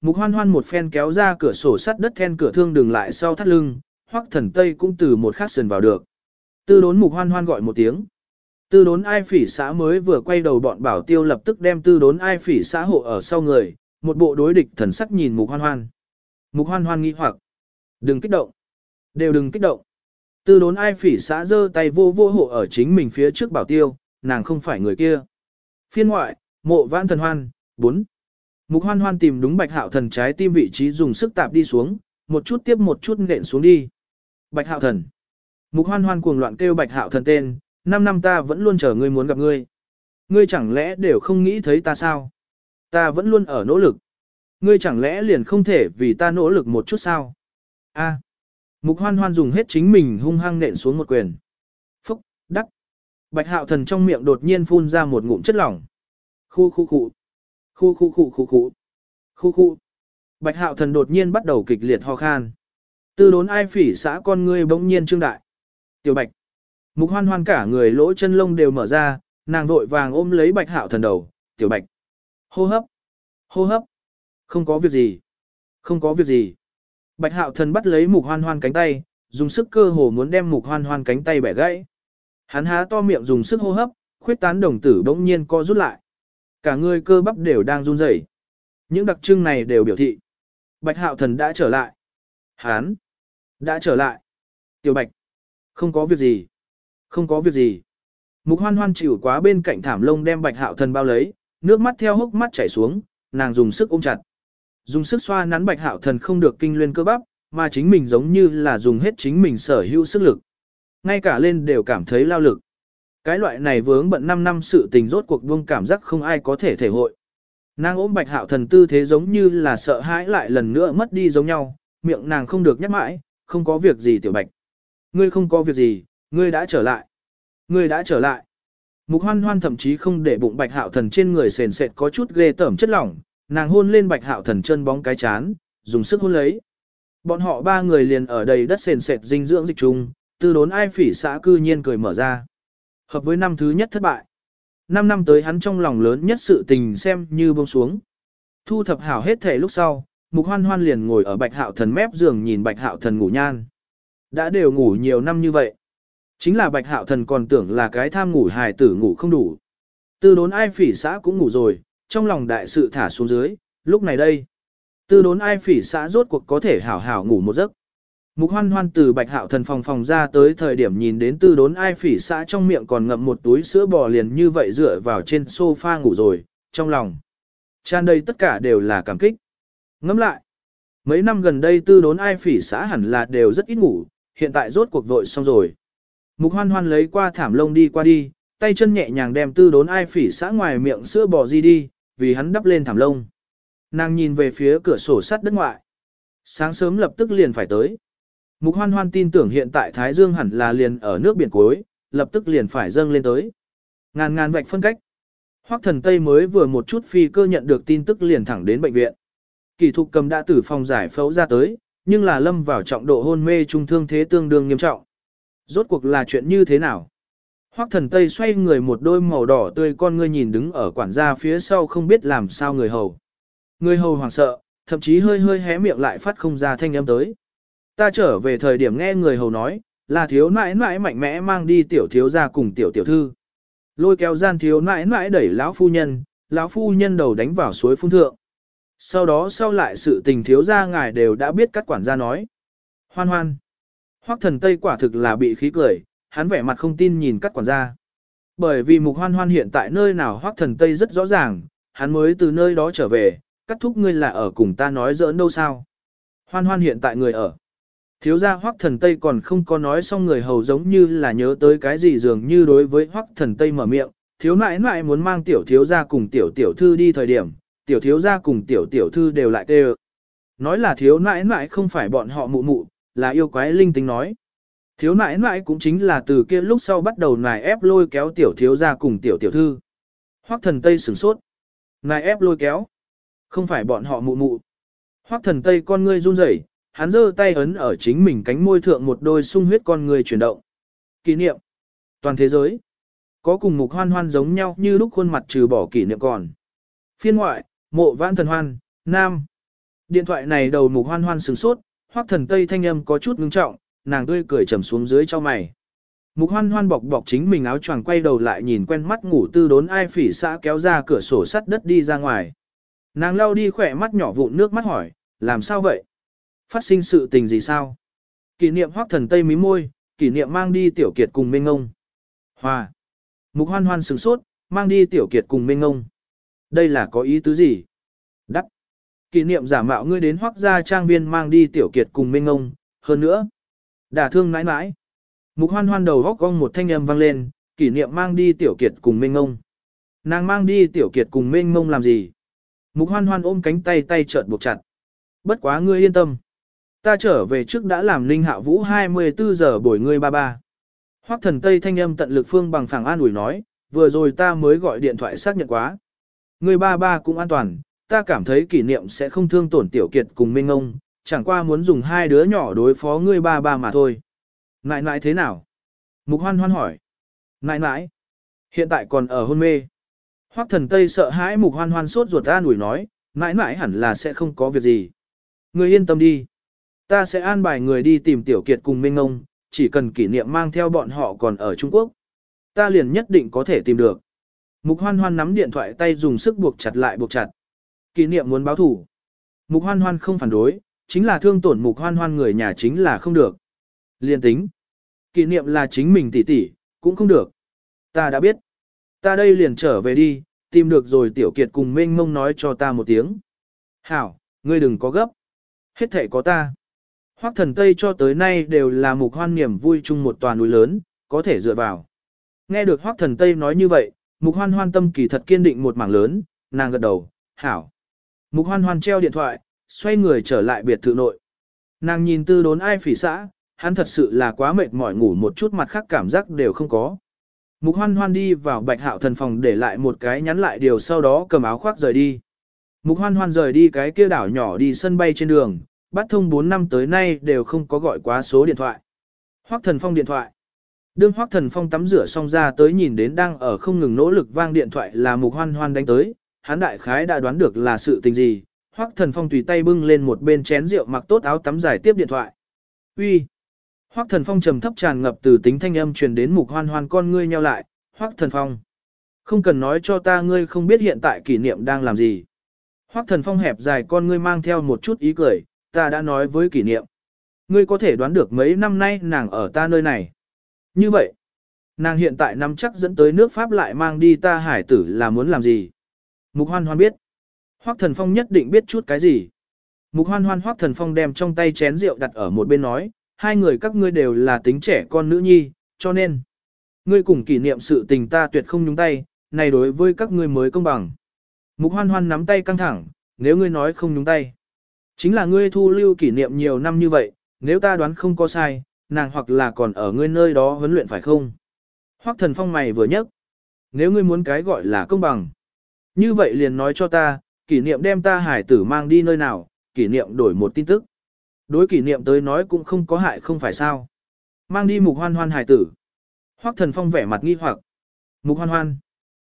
Mục hoan hoan một phen kéo ra cửa sổ sắt đất then cửa thương đường lại sau thắt lưng, hoắc thần tây cũng từ một khắc sườn vào được. Tư đốn mục hoan hoan gọi một tiếng. Tư đốn ai phỉ xã mới vừa quay đầu bọn bảo tiêu lập tức đem tư đốn ai phỉ xã hộ ở sau người, một bộ đối địch thần sắc nhìn mục hoan hoan. Mục hoan hoan nghi hoặc. Đừng kích động. Đều đừng kích động. Tư đốn ai phỉ xã giơ tay vô vô hộ ở chính mình phía trước bảo tiêu, nàng không phải người kia. Phiên ngoại, mộ vãn thần hoan, 4. Mục hoan hoan tìm đúng bạch hạo thần trái tim vị trí dùng sức tạp đi xuống, một chút tiếp một chút nện xuống đi. Bạch hạo thần. Mục hoan hoan cuồng loạn kêu bạch hạo thần tên, năm năm ta vẫn luôn chờ ngươi muốn gặp ngươi. Ngươi chẳng lẽ đều không nghĩ thấy ta sao? Ta vẫn luôn ở nỗ lực. Ngươi chẳng lẽ liền không thể vì ta nỗ lực một chút sao? A. Mục hoan hoan dùng hết chính mình hung hăng nện xuống một quyền. Phúc, đắc. Bạch hạo thần trong miệng đột nhiên phun ra một ngụm chất lỏng. Khu khu khu. Khu khu khu khu khu. Khu khu. Bạch hạo thần đột nhiên bắt đầu kịch liệt ho khan. Tư đốn ai phỉ xã con ngươi bỗng nhiên trương đại. Tiểu bạch. Mục hoan hoan cả người lỗ chân lông đều mở ra, nàng vội vàng ôm lấy bạch hạo thần đầu. Tiểu bạch. Hô hấp. Hô hấp. Không có việc gì. Không có việc gì. Bạch hạo thần bắt lấy mục hoan hoan cánh tay, dùng sức cơ hồ muốn đem mục hoan hoan cánh tay bẻ gãy. Hắn há to miệng dùng sức hô hấp, khuyết tán đồng tử bỗng nhiên co rút lại. Cả người cơ bắp đều đang run rẩy. Những đặc trưng này đều biểu thị. Bạch hạo thần đã trở lại. Hán. Đã trở lại. Tiểu bạch. Không có việc gì. Không có việc gì. Mục hoan hoan chịu quá bên cạnh thảm lông đem bạch hạo thần bao lấy, nước mắt theo hốc mắt chảy xuống, nàng dùng sức ôm chặt. Dùng sức xoa nắn bạch hạo thần không được kinh luyên cơ bắp, mà chính mình giống như là dùng hết chính mình sở hữu sức lực. Ngay cả lên đều cảm thấy lao lực. Cái loại này vướng bận 5 năm sự tình rốt cuộc buông cảm giác không ai có thể thể hội. Nàng ôm bạch hạo thần tư thế giống như là sợ hãi lại lần nữa mất đi giống nhau, miệng nàng không được nhắc mãi, không có việc gì tiểu bạch. Ngươi không có việc gì, ngươi đã trở lại. Ngươi đã trở lại. Mục hoan hoan thậm chí không để bụng bạch hạo thần trên người sền sệt có chút ghê tởm chất lỏng, nàng hôn lên bạch hạo thần chân bóng cái chán, dùng sức hôn lấy. Bọn họ ba người liền ở đầy đất sền sệt dinh dưỡng dịch trùng, tư đốn ai phỉ xã cư nhiên cười mở ra. Hợp với năm thứ nhất thất bại. Năm năm tới hắn trong lòng lớn nhất sự tình xem như bông xuống. Thu thập hảo hết thể lúc sau, mục hoan hoan liền ngồi ở bạch hạo thần mép giường nhìn bạch hạo thần ngủ nhan. Đã đều ngủ nhiều năm như vậy. Chính là bạch hạo thần còn tưởng là cái tham ngủ hài tử ngủ không đủ. Tư đốn ai phỉ xã cũng ngủ rồi, trong lòng đại sự thả xuống dưới, lúc này đây. Tư đốn ai phỉ xã rốt cuộc có thể hảo hảo ngủ một giấc. Mục hoan hoan từ bạch hạo thần phòng phòng ra tới thời điểm nhìn đến tư đốn ai phỉ xã trong miệng còn ngậm một túi sữa bò liền như vậy dựa vào trên sofa ngủ rồi, trong lòng. Tràn đầy tất cả đều là cảm kích. Ngẫm lại. Mấy năm gần đây tư đốn ai phỉ xã hẳn là đều rất ít ngủ, hiện tại rốt cuộc vội xong rồi. Mục hoan hoan lấy qua thảm lông đi qua đi, tay chân nhẹ nhàng đem tư đốn ai phỉ xã ngoài miệng sữa bò di đi, vì hắn đắp lên thảm lông. Nàng nhìn về phía cửa sổ sắt đất ngoại. Sáng sớm lập tức liền phải tới. Mục hoan hoan tin tưởng hiện tại Thái Dương hẳn là liền ở nước biển cuối, lập tức liền phải dâng lên tới. Ngàn ngàn vạch phân cách. Hoắc thần Tây mới vừa một chút phi cơ nhận được tin tức liền thẳng đến bệnh viện. Kỳ thục cầm đã tử phòng giải phẫu ra tới, nhưng là lâm vào trọng độ hôn mê trung thương thế tương đương nghiêm trọng. Rốt cuộc là chuyện như thế nào? Hoắc thần Tây xoay người một đôi màu đỏ tươi con ngươi nhìn đứng ở quản gia phía sau không biết làm sao người hầu. Người hầu hoảng sợ, thậm chí hơi hơi hé miệng lại phát không ra thanh âm tới. Ta trở về thời điểm nghe người hầu nói, là thiếu nãi nãi mạnh mẽ mang đi tiểu thiếu ra cùng tiểu tiểu thư. Lôi kéo gian thiếu nãi nãi đẩy lão phu nhân, lão phu nhân đầu đánh vào suối phun thượng. Sau đó sau lại sự tình thiếu ra ngài đều đã biết các quản gia nói. Hoan hoan. Hoắc thần Tây quả thực là bị khí cười, hắn vẻ mặt không tin nhìn các quản gia. Bởi vì mục hoan hoan hiện tại nơi nào Hoắc thần Tây rất rõ ràng, hắn mới từ nơi đó trở về, cắt thúc ngươi là ở cùng ta nói giỡn đâu sao. Hoan hoan hiện tại người ở. Thiếu gia Hoắc Thần Tây còn không có nói xong người hầu giống như là nhớ tới cái gì dường như đối với Hoắc Thần Tây mở miệng, thiếu nãi nãi muốn mang tiểu thiếu gia cùng tiểu tiểu thư đi thời điểm, tiểu thiếu gia cùng tiểu tiểu thư đều lại kêu. Nói là thiếu nãi nãi không phải bọn họ mụ mụ, là yêu quái linh tính nói. Thiếu nãi nãi cũng chính là từ kia lúc sau bắt đầu nài ép lôi kéo tiểu thiếu gia cùng tiểu tiểu thư. Hoắc Thần Tây sửng sốt. Nài ép lôi kéo. Không phải bọn họ mụ mụ. Hoắc Thần Tây con ngươi run rẩy, hắn giơ tay ấn ở chính mình cánh môi thượng một đôi sung huyết con người chuyển động. Kỷ niệm. Toàn thế giới. Có cùng mục hoan hoan giống nhau như lúc khuôn mặt trừ bỏ kỷ niệm còn. Phiên ngoại, mộ vãn thần hoan, nam. Điện thoại này đầu mục hoan hoan sừng sốt, hoắc thần tây thanh âm có chút ngưng trọng, nàng tươi cười trầm xuống dưới cho mày. Mục hoan hoan bọc bọc chính mình áo choàng quay đầu lại nhìn quen mắt ngủ tư đốn ai phỉ xã kéo ra cửa sổ sắt đất đi ra ngoài. Nàng lau đi khỏe mắt nhỏ vụn nước mắt hỏi, làm sao vậy? Phát sinh sự tình gì sao? Kỷ niệm hoắc thần tây mí môi, kỷ niệm mang đi tiểu kiệt cùng minh ngông. Hòa. Mục hoan hoan sửng sốt, mang đi tiểu kiệt cùng minh ngông. Đây là có ý tứ gì? Đắc. Kỷ niệm giả mạo ngươi đến hoắc gia trang viên mang đi tiểu kiệt cùng minh ngông, hơn nữa. Đả thương mãi mãi. Mục hoan hoan đầu góc cong một thanh âm vang lên, kỷ niệm mang đi tiểu kiệt cùng minh ngông. Nàng mang đi tiểu kiệt cùng minh ngông làm gì? Mục hoan hoan ôm cánh tay tay trợn buộc chặt. Bất quá ngươi yên tâm. Ta trở về trước đã làm linh hạ vũ 24 giờ bồi ngươi ba ba. Hoắc thần Tây thanh âm tận lực phương bằng phẳng an ủi nói, vừa rồi ta mới gọi điện thoại xác nhận quá. Ngươi ba ba cũng an toàn, ta cảm thấy kỷ niệm sẽ không thương tổn tiểu kiệt cùng minh ông, chẳng qua muốn dùng hai đứa nhỏ đối phó ngươi ba ba mà thôi. Nại nại thế nào? Mục hoan hoan hỏi. Nại nại, hiện tại còn ở hôn mê. Hoắc thần Tây sợ hãi mục hoan hoan sốt ruột an ủi nói, nại nại hẳn là sẽ không có việc gì. Ngươi yên tâm đi. Ta sẽ an bài người đi tìm tiểu kiệt cùng minh Ngông, chỉ cần kỷ niệm mang theo bọn họ còn ở Trung Quốc. Ta liền nhất định có thể tìm được. Mục hoan hoan nắm điện thoại tay dùng sức buộc chặt lại buộc chặt. Kỷ niệm muốn báo thủ. Mục hoan hoan không phản đối, chính là thương tổn mục hoan hoan người nhà chính là không được. Liên tính. Kỷ niệm là chính mình tỷ tỷ, cũng không được. Ta đã biết. Ta đây liền trở về đi, tìm được rồi tiểu kiệt cùng Minh Ngông nói cho ta một tiếng. Hảo, ngươi đừng có gấp. Hết thể có ta. Hoắc thần Tây cho tới nay đều là mục hoan niềm vui chung một toàn núi lớn, có thể dựa vào. Nghe được Hoắc thần Tây nói như vậy, mục hoan hoan tâm kỳ thật kiên định một mảng lớn, nàng gật đầu, hảo. Mục hoan hoan treo điện thoại, xoay người trở lại biệt thự nội. Nàng nhìn tư đốn ai phỉ xã, hắn thật sự là quá mệt mỏi ngủ một chút mặt khác cảm giác đều không có. Mục hoan hoan đi vào bạch hạo thần phòng để lại một cái nhắn lại điều sau đó cầm áo khoác rời đi. Mục hoan hoan rời đi cái kia đảo nhỏ đi sân bay trên đường, bắt thông 4 năm tới nay đều không có gọi quá số điện thoại. Hoắc Thần Phong điện thoại. Đương Hoắc Thần Phong tắm rửa xong ra tới nhìn đến đang ở không ngừng nỗ lực vang điện thoại là Mục Hoan Hoan đánh tới, hắn đại khái đã đoán được là sự tình gì. Hoắc Thần Phong tùy tay bưng lên một bên chén rượu mặc tốt áo tắm dài tiếp điện thoại. "Uy." Hoắc Thần Phong trầm thấp tràn ngập từ tính thanh âm truyền đến Mục Hoan Hoan con ngươi nheo lại, "Hoắc Thần Phong, không cần nói cho ta ngươi không biết hiện tại kỷ niệm đang làm gì." Hoắc Thần Phong hẹp dài con ngươi mang theo một chút ý cười, ta đã nói với kỷ niệm. Ngươi có thể đoán được mấy năm nay nàng ở ta nơi này. Như vậy, nàng hiện tại nắm chắc dẫn tới nước Pháp lại mang đi ta hải tử là muốn làm gì. Mục hoan hoan biết. Hoắc thần phong nhất định biết chút cái gì. Mục hoan hoan hoắc thần phong đem trong tay chén rượu đặt ở một bên nói, hai người các ngươi đều là tính trẻ con nữ nhi, cho nên, ngươi cùng kỷ niệm sự tình ta tuyệt không nhúng tay, này đối với các ngươi mới công bằng. Mục hoan hoan nắm tay căng thẳng, nếu ngươi nói không nhúng tay. Chính là ngươi thu lưu kỷ niệm nhiều năm như vậy, nếu ta đoán không có sai, nàng hoặc là còn ở ngươi nơi đó huấn luyện phải không? Hoắc thần phong mày vừa nhấc. Nếu ngươi muốn cái gọi là công bằng. Như vậy liền nói cho ta, kỷ niệm đem ta hải tử mang đi nơi nào, kỷ niệm đổi một tin tức. Đối kỷ niệm tới nói cũng không có hại không phải sao. Mang đi mục hoan hoan hải tử. Hoắc thần phong vẻ mặt nghi hoặc. Mục hoan hoan.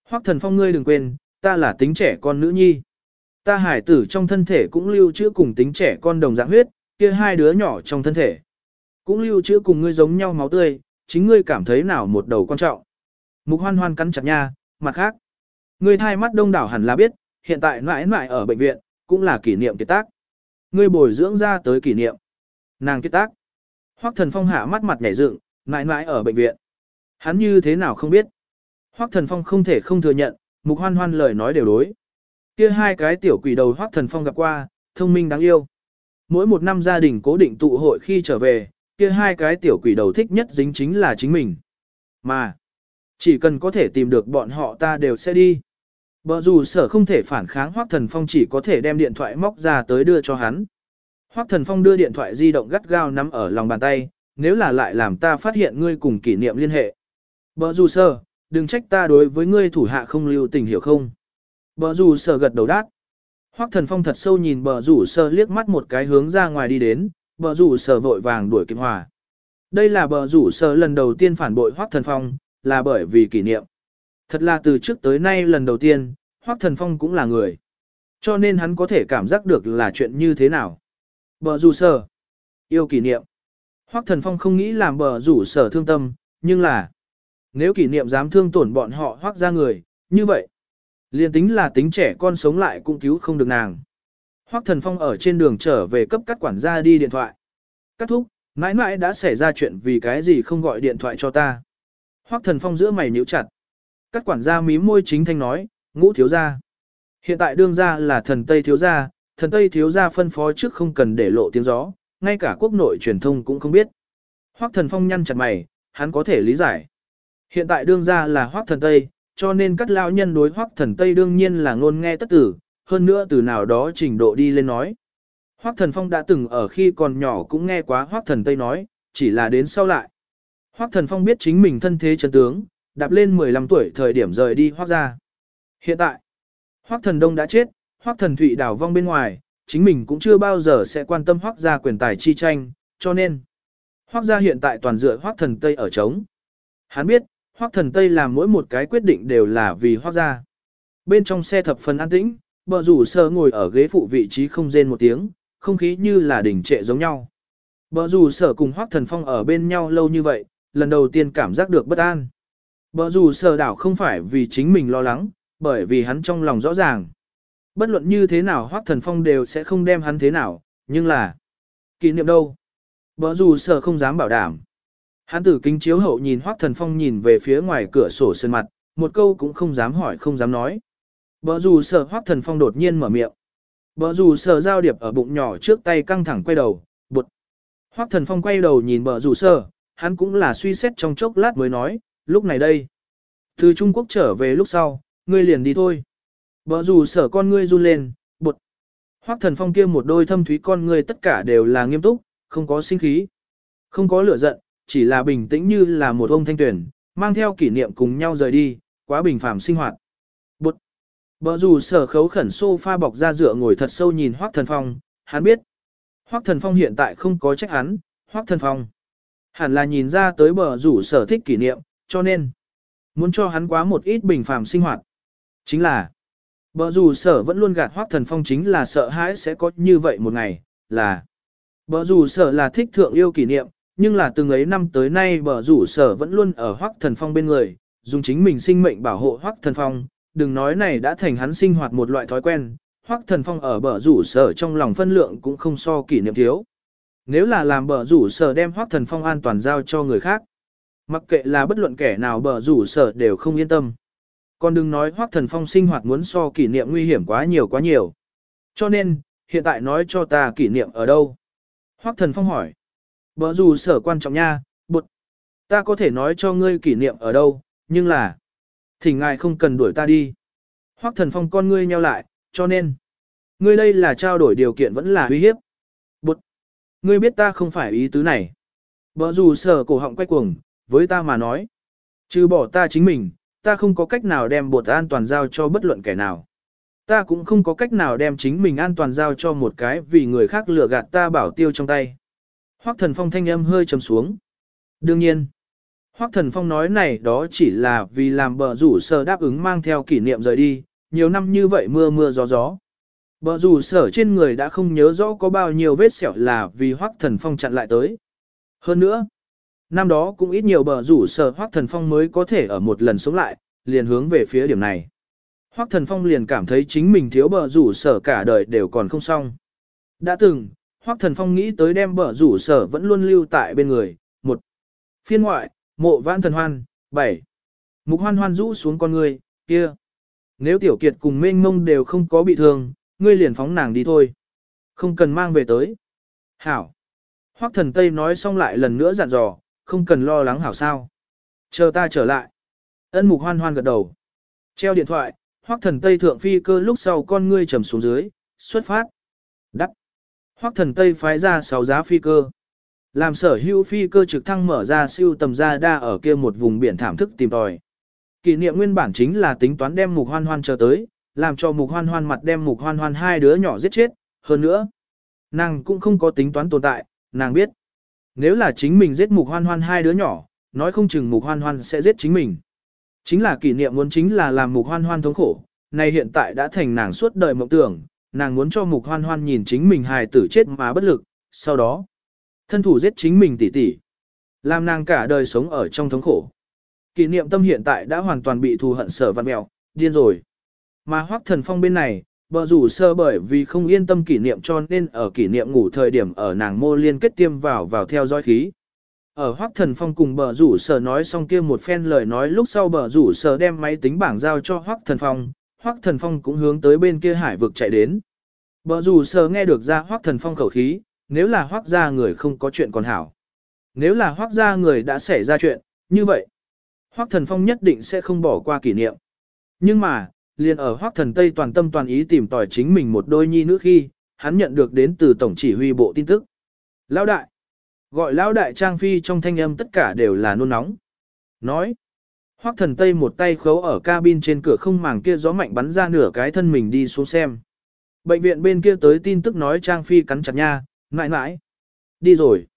Hoắc thần phong ngươi đừng quên, ta là tính trẻ con nữ nhi. Ta hải tử trong thân thể cũng lưu trữ cùng tính trẻ con đồng dạng huyết, kia hai đứa nhỏ trong thân thể. Cũng lưu trữ cùng ngươi giống nhau máu tươi, chính ngươi cảm thấy nào một đầu quan trọng. Mục hoan hoan cắn chặt nha, mặt khác. Ngươi thai mắt đông đảo hẳn là biết, hiện tại mãi mãi ở bệnh viện, cũng là kỷ niệm kiệt tác. Ngươi bồi dưỡng ra tới kỷ niệm. Nàng kiệt tác. Hoắc thần phong hạ mắt mặt nhảy dựng, mãi mãi ở bệnh viện. Hắn như thế nào không biết. Hoắc thần phong không thể không thừa nhận, mục hoan hoan lời nói đều đối. Kia hai cái tiểu quỷ đầu hoắc thần phong gặp qua, thông minh đáng yêu. Mỗi một năm gia đình cố định tụ hội khi trở về, kia hai cái tiểu quỷ đầu thích nhất dính chính là chính mình. Mà, chỉ cần có thể tìm được bọn họ ta đều sẽ đi. Bờ dù sở không thể phản kháng Hoắc Thần Phong chỉ có thể đem điện thoại móc ra tới đưa cho hắn. Hoắc Thần Phong đưa điện thoại di động gắt gao nắm ở lòng bàn tay, nếu là lại làm ta phát hiện ngươi cùng kỷ niệm liên hệ. Bờ dù sở, đừng trách ta đối với ngươi thủ hạ không lưu tình hiểu không. Bờ rủ sở gật đầu đát. Hoắc thần phong thật sâu nhìn bờ rủ sở liếc mắt một cái hướng ra ngoài đi đến, bờ rủ sở vội vàng đuổi kịp hòa. Đây là bờ rủ sở lần đầu tiên phản bội Hoắc thần phong, là bởi vì kỷ niệm. Thật là từ trước tới nay lần đầu tiên, Hoắc thần phong cũng là người. Cho nên hắn có thể cảm giác được là chuyện như thế nào. Bờ rủ sở. Yêu kỷ niệm. Hoắc thần phong không nghĩ làm bờ rủ sở thương tâm, nhưng là nếu kỷ niệm dám thương tổn bọn họ hoác ra người, như vậy liên tính là tính trẻ con sống lại cũng cứu không được nàng. Hoắc thần phong ở trên đường trở về cấp các quản gia đi điện thoại. Cắt thúc, mãi mãi đã xảy ra chuyện vì cái gì không gọi điện thoại cho ta. Hoắc thần phong giữa mày nhíu chặt. Các quản gia mím môi chính thanh nói, ngũ thiếu gia. Hiện tại đương gia là thần Tây thiếu gia, thần Tây thiếu gia phân phó trước không cần để lộ tiếng gió, ngay cả quốc nội truyền thông cũng không biết. Hoắc thần phong nhăn chặt mày, hắn có thể lý giải. Hiện tại đương gia là Hoắc thần Tây, cho nên các lão nhân đối Hoắc thần Tây đương nhiên là ngôn nghe tất tử, hơn nữa từ nào đó trình độ đi lên nói. Hoắc thần phong đã từng ở khi còn nhỏ cũng nghe quá Hoắc thần Tây nói, chỉ là đến sau lại. Hoắc thần phong biết chính mình thân thế chân tướng, đạp lên 15 tuổi thời điểm rời đi Hoắc gia. Hiện tại, Hoắc thần đông đã chết, Hoắc thần thụy đảo vong bên ngoài, chính mình cũng chưa bao giờ sẽ quan tâm Hoắc gia quyền tài chi tranh, cho nên Hoắc gia hiện tại toàn dựa Hoắc thần Tây ở chống. Hắn biết, Hoắc thần Tây làm mỗi một cái quyết định đều là vì Hoắc gia. Bên trong xe thập phần an tĩnh, bờ rủ sơ ngồi ở ghế phụ vị trí không rên một tiếng, không khí như là đỉnh trệ giống nhau. Bờ rủ sở cùng Hoắc thần phong ở bên nhau lâu như vậy, lần đầu tiên cảm giác được bất an. Bờ rủ sở đảo không phải vì chính mình lo lắng, bởi vì hắn trong lòng rõ ràng. Bất luận như thế nào Hoắc thần phong đều sẽ không đem hắn thế nào, nhưng là... Kỷ niệm đâu? Bờ rủ sở không dám bảo đảm. Hắn tử kính chiếu hậu nhìn Hoắc Thần Phong nhìn về phía ngoài cửa sổ sân mặt, một câu cũng không dám hỏi không dám nói. Bờ dù sở Hoắc Thần Phong đột nhiên mở miệng. Bờ dù sở giao điệp ở bụng nhỏ trước tay căng thẳng quay đầu, bụt. Hoắc Thần Phong quay đầu nhìn bờ dù sở, hắn cũng là suy xét trong chốc lát mới nói, lúc này đây. Từ Trung Quốc trở về lúc sau, ngươi liền đi thôi. Bờ dù sở con ngươi run lên, bụt. Hoắc Thần Phong kia một đôi thâm thúy con ngươi tất cả đều là nghiêm túc, không có sinh khí, không có lửa giận, chỉ là bình tĩnh như là một ông thanh tuyển, mang theo kỷ niệm cùng nhau rời đi, quá bình phàm sinh hoạt. Bụt! Bờ dù sở khấu khẩn sofa bọc ra dựa ngồi thật sâu nhìn Hoác Thần Phong, hắn biết. Hoác Thần Phong hiện tại không có trách hắn, Hoác Thần Phong. Hẳn là nhìn ra tới bờ rủ sở thích kỷ niệm, cho nên muốn cho hắn quá một ít bình phàm sinh hoạt. Chính là bờ rủ sở vẫn luôn gạt Hoác Thần Phong chính là sợ hãi sẽ có như vậy một ngày, là bờ rủ sở là thích thượng yêu kỷ niệm, nhưng là từng ấy năm tới nay bờ rủ sở vẫn luôn ở Hoắc Thần Phong bên người, dùng chính mình sinh mệnh bảo hộ Hoắc Thần Phong, đừng nói này đã thành hắn sinh hoạt một loại thói quen, Hoắc Thần Phong ở bờ rủ sở trong lòng phân lượng cũng không so kỷ niệm thiếu. Nếu là làm bờ rủ sở đem Hoắc Thần Phong an toàn giao cho người khác, mặc kệ là bất luận kẻ nào bờ rủ sở đều không yên tâm. Còn đừng nói Hoắc Thần Phong sinh hoạt muốn so kỷ niệm nguy hiểm quá nhiều quá nhiều. Cho nên, hiện tại nói cho ta kỷ niệm ở đâu? Hoắc Thần Phong hỏi. Bở dù sở quan trọng nha, bụt. Ta có thể nói cho ngươi kỷ niệm ở đâu, nhưng là... Thỉnh ngài không cần đuổi ta đi. Hoắc thần phong con ngươi nheo lại, cho nên... Ngươi đây là trao đổi điều kiện vẫn là uy hiếp. Bụt. Ngươi biết ta không phải ý tứ này. Bở dù sở cổ họng quay cuồng, với ta mà nói. Trừ bỏ ta chính mình, ta không có cách nào đem bột an toàn giao cho bất luận kẻ nào. Ta cũng không có cách nào đem chính mình an toàn giao cho một cái vì người khác lừa gạt ta bảo tiêu trong tay. Hoắc thần phong thanh âm hơi trầm xuống. Đương nhiên, Hoắc thần phong nói này đó chỉ là vì làm bờ rủ sở đáp ứng mang theo kỷ niệm rời đi, nhiều năm như vậy mưa mưa gió gió. Bờ rủ sở trên người đã không nhớ rõ có bao nhiêu vết sẹo là vì Hoắc thần phong chặn lại tới. Hơn nữa, năm đó cũng ít nhiều bờ rủ sở Hoắc thần phong mới có thể ở một lần sống lại, liền hướng về phía điểm này. Hoắc thần phong liền cảm thấy chính mình thiếu bờ rủ sở cả đời đều còn không xong. Đã từng, Hoắc Thần Phong nghĩ tới đem bờ rủ sở vẫn luôn lưu tại bên người. Một, Phiên ngoại, mộ vãn thần hoan. Bảy, Mục hoan hoan rũ xuống con người, kia. Nếu tiểu kiệt cùng mênh mông đều không có bị thương, ngươi liền phóng nàng đi thôi. Không cần mang về tới. Hảo. Hoắc thần Tây nói xong lại lần nữa dặn dò, không cần lo lắng hảo sao. Chờ ta trở lại. Ân mục hoan hoan gật đầu. Treo điện thoại, Hoắc thần Tây thượng phi cơ lúc sau con ngươi trầm xuống dưới, xuất phát. Đắc. Hoắc thần Tây phái ra 6 giá phi cơ. Làm sở hữu phi cơ trực thăng mở ra siêu tầm ra đa ở kia một vùng biển thảm thức tìm tòi. Kỷ niệm nguyên bản chính là tính toán đem mục hoan hoan chờ tới, làm cho mục hoan hoan mặt đem mục hoan hoan hai đứa nhỏ giết chết, hơn nữa. Nàng cũng không có tính toán tồn tại, nàng biết. Nếu là chính mình giết mục hoan hoan hai đứa nhỏ, nói không chừng mục hoan hoan sẽ giết chính mình. Chính là kỷ niệm muốn chính là làm mục hoan hoan thống khổ, này hiện tại đã thành nàng suốt đời mộng tưởng, nàng muốn cho mục hoan hoan nhìn chính mình hài tử chết mà bất lực, sau đó, thân thủ giết chính mình tỷ tỷ, làm nàng cả đời sống ở trong thống khổ. Kỷ niệm tâm hiện tại đã hoàn toàn bị thù hận sở văn mẹo, điên rồi. Mà hoắc thần phong bên này, bờ rủ sơ bởi vì không yên tâm kỷ niệm cho nên ở kỷ niệm ngủ thời điểm ở nàng mô liên kết tiêm vào vào theo dõi khí. Ở hoắc thần phong cùng bờ rủ sở nói xong kia một phen lời nói lúc sau bờ rủ sở đem máy tính bảng giao cho hoắc thần phong, hoắc thần phong cũng hướng tới bên kia hải vực chạy đến. Bờ rủ sờ nghe được ra hoắc thần phong khẩu khí, nếu là hoắc gia người không có chuyện còn hảo. Nếu là hoắc gia người đã xảy ra chuyện, như vậy, hoắc thần phong nhất định sẽ không bỏ qua kỷ niệm. Nhưng mà, liền ở hoắc thần Tây toàn tâm toàn ý tìm tòi chính mình một đôi nhi nữ khi, hắn nhận được đến từ tổng chỉ huy bộ tin tức. Lão đại, gọi lão đại trang phi trong thanh âm tất cả đều là nôn nóng. Nói, hoắc thần Tây một tay khấu ở cabin trên cửa không màng kia gió mạnh bắn ra nửa cái thân mình đi xuống xem. Bệnh viện bên kia tới tin tức nói trang phi cắn chặt nha, mãi mãi. Đi rồi.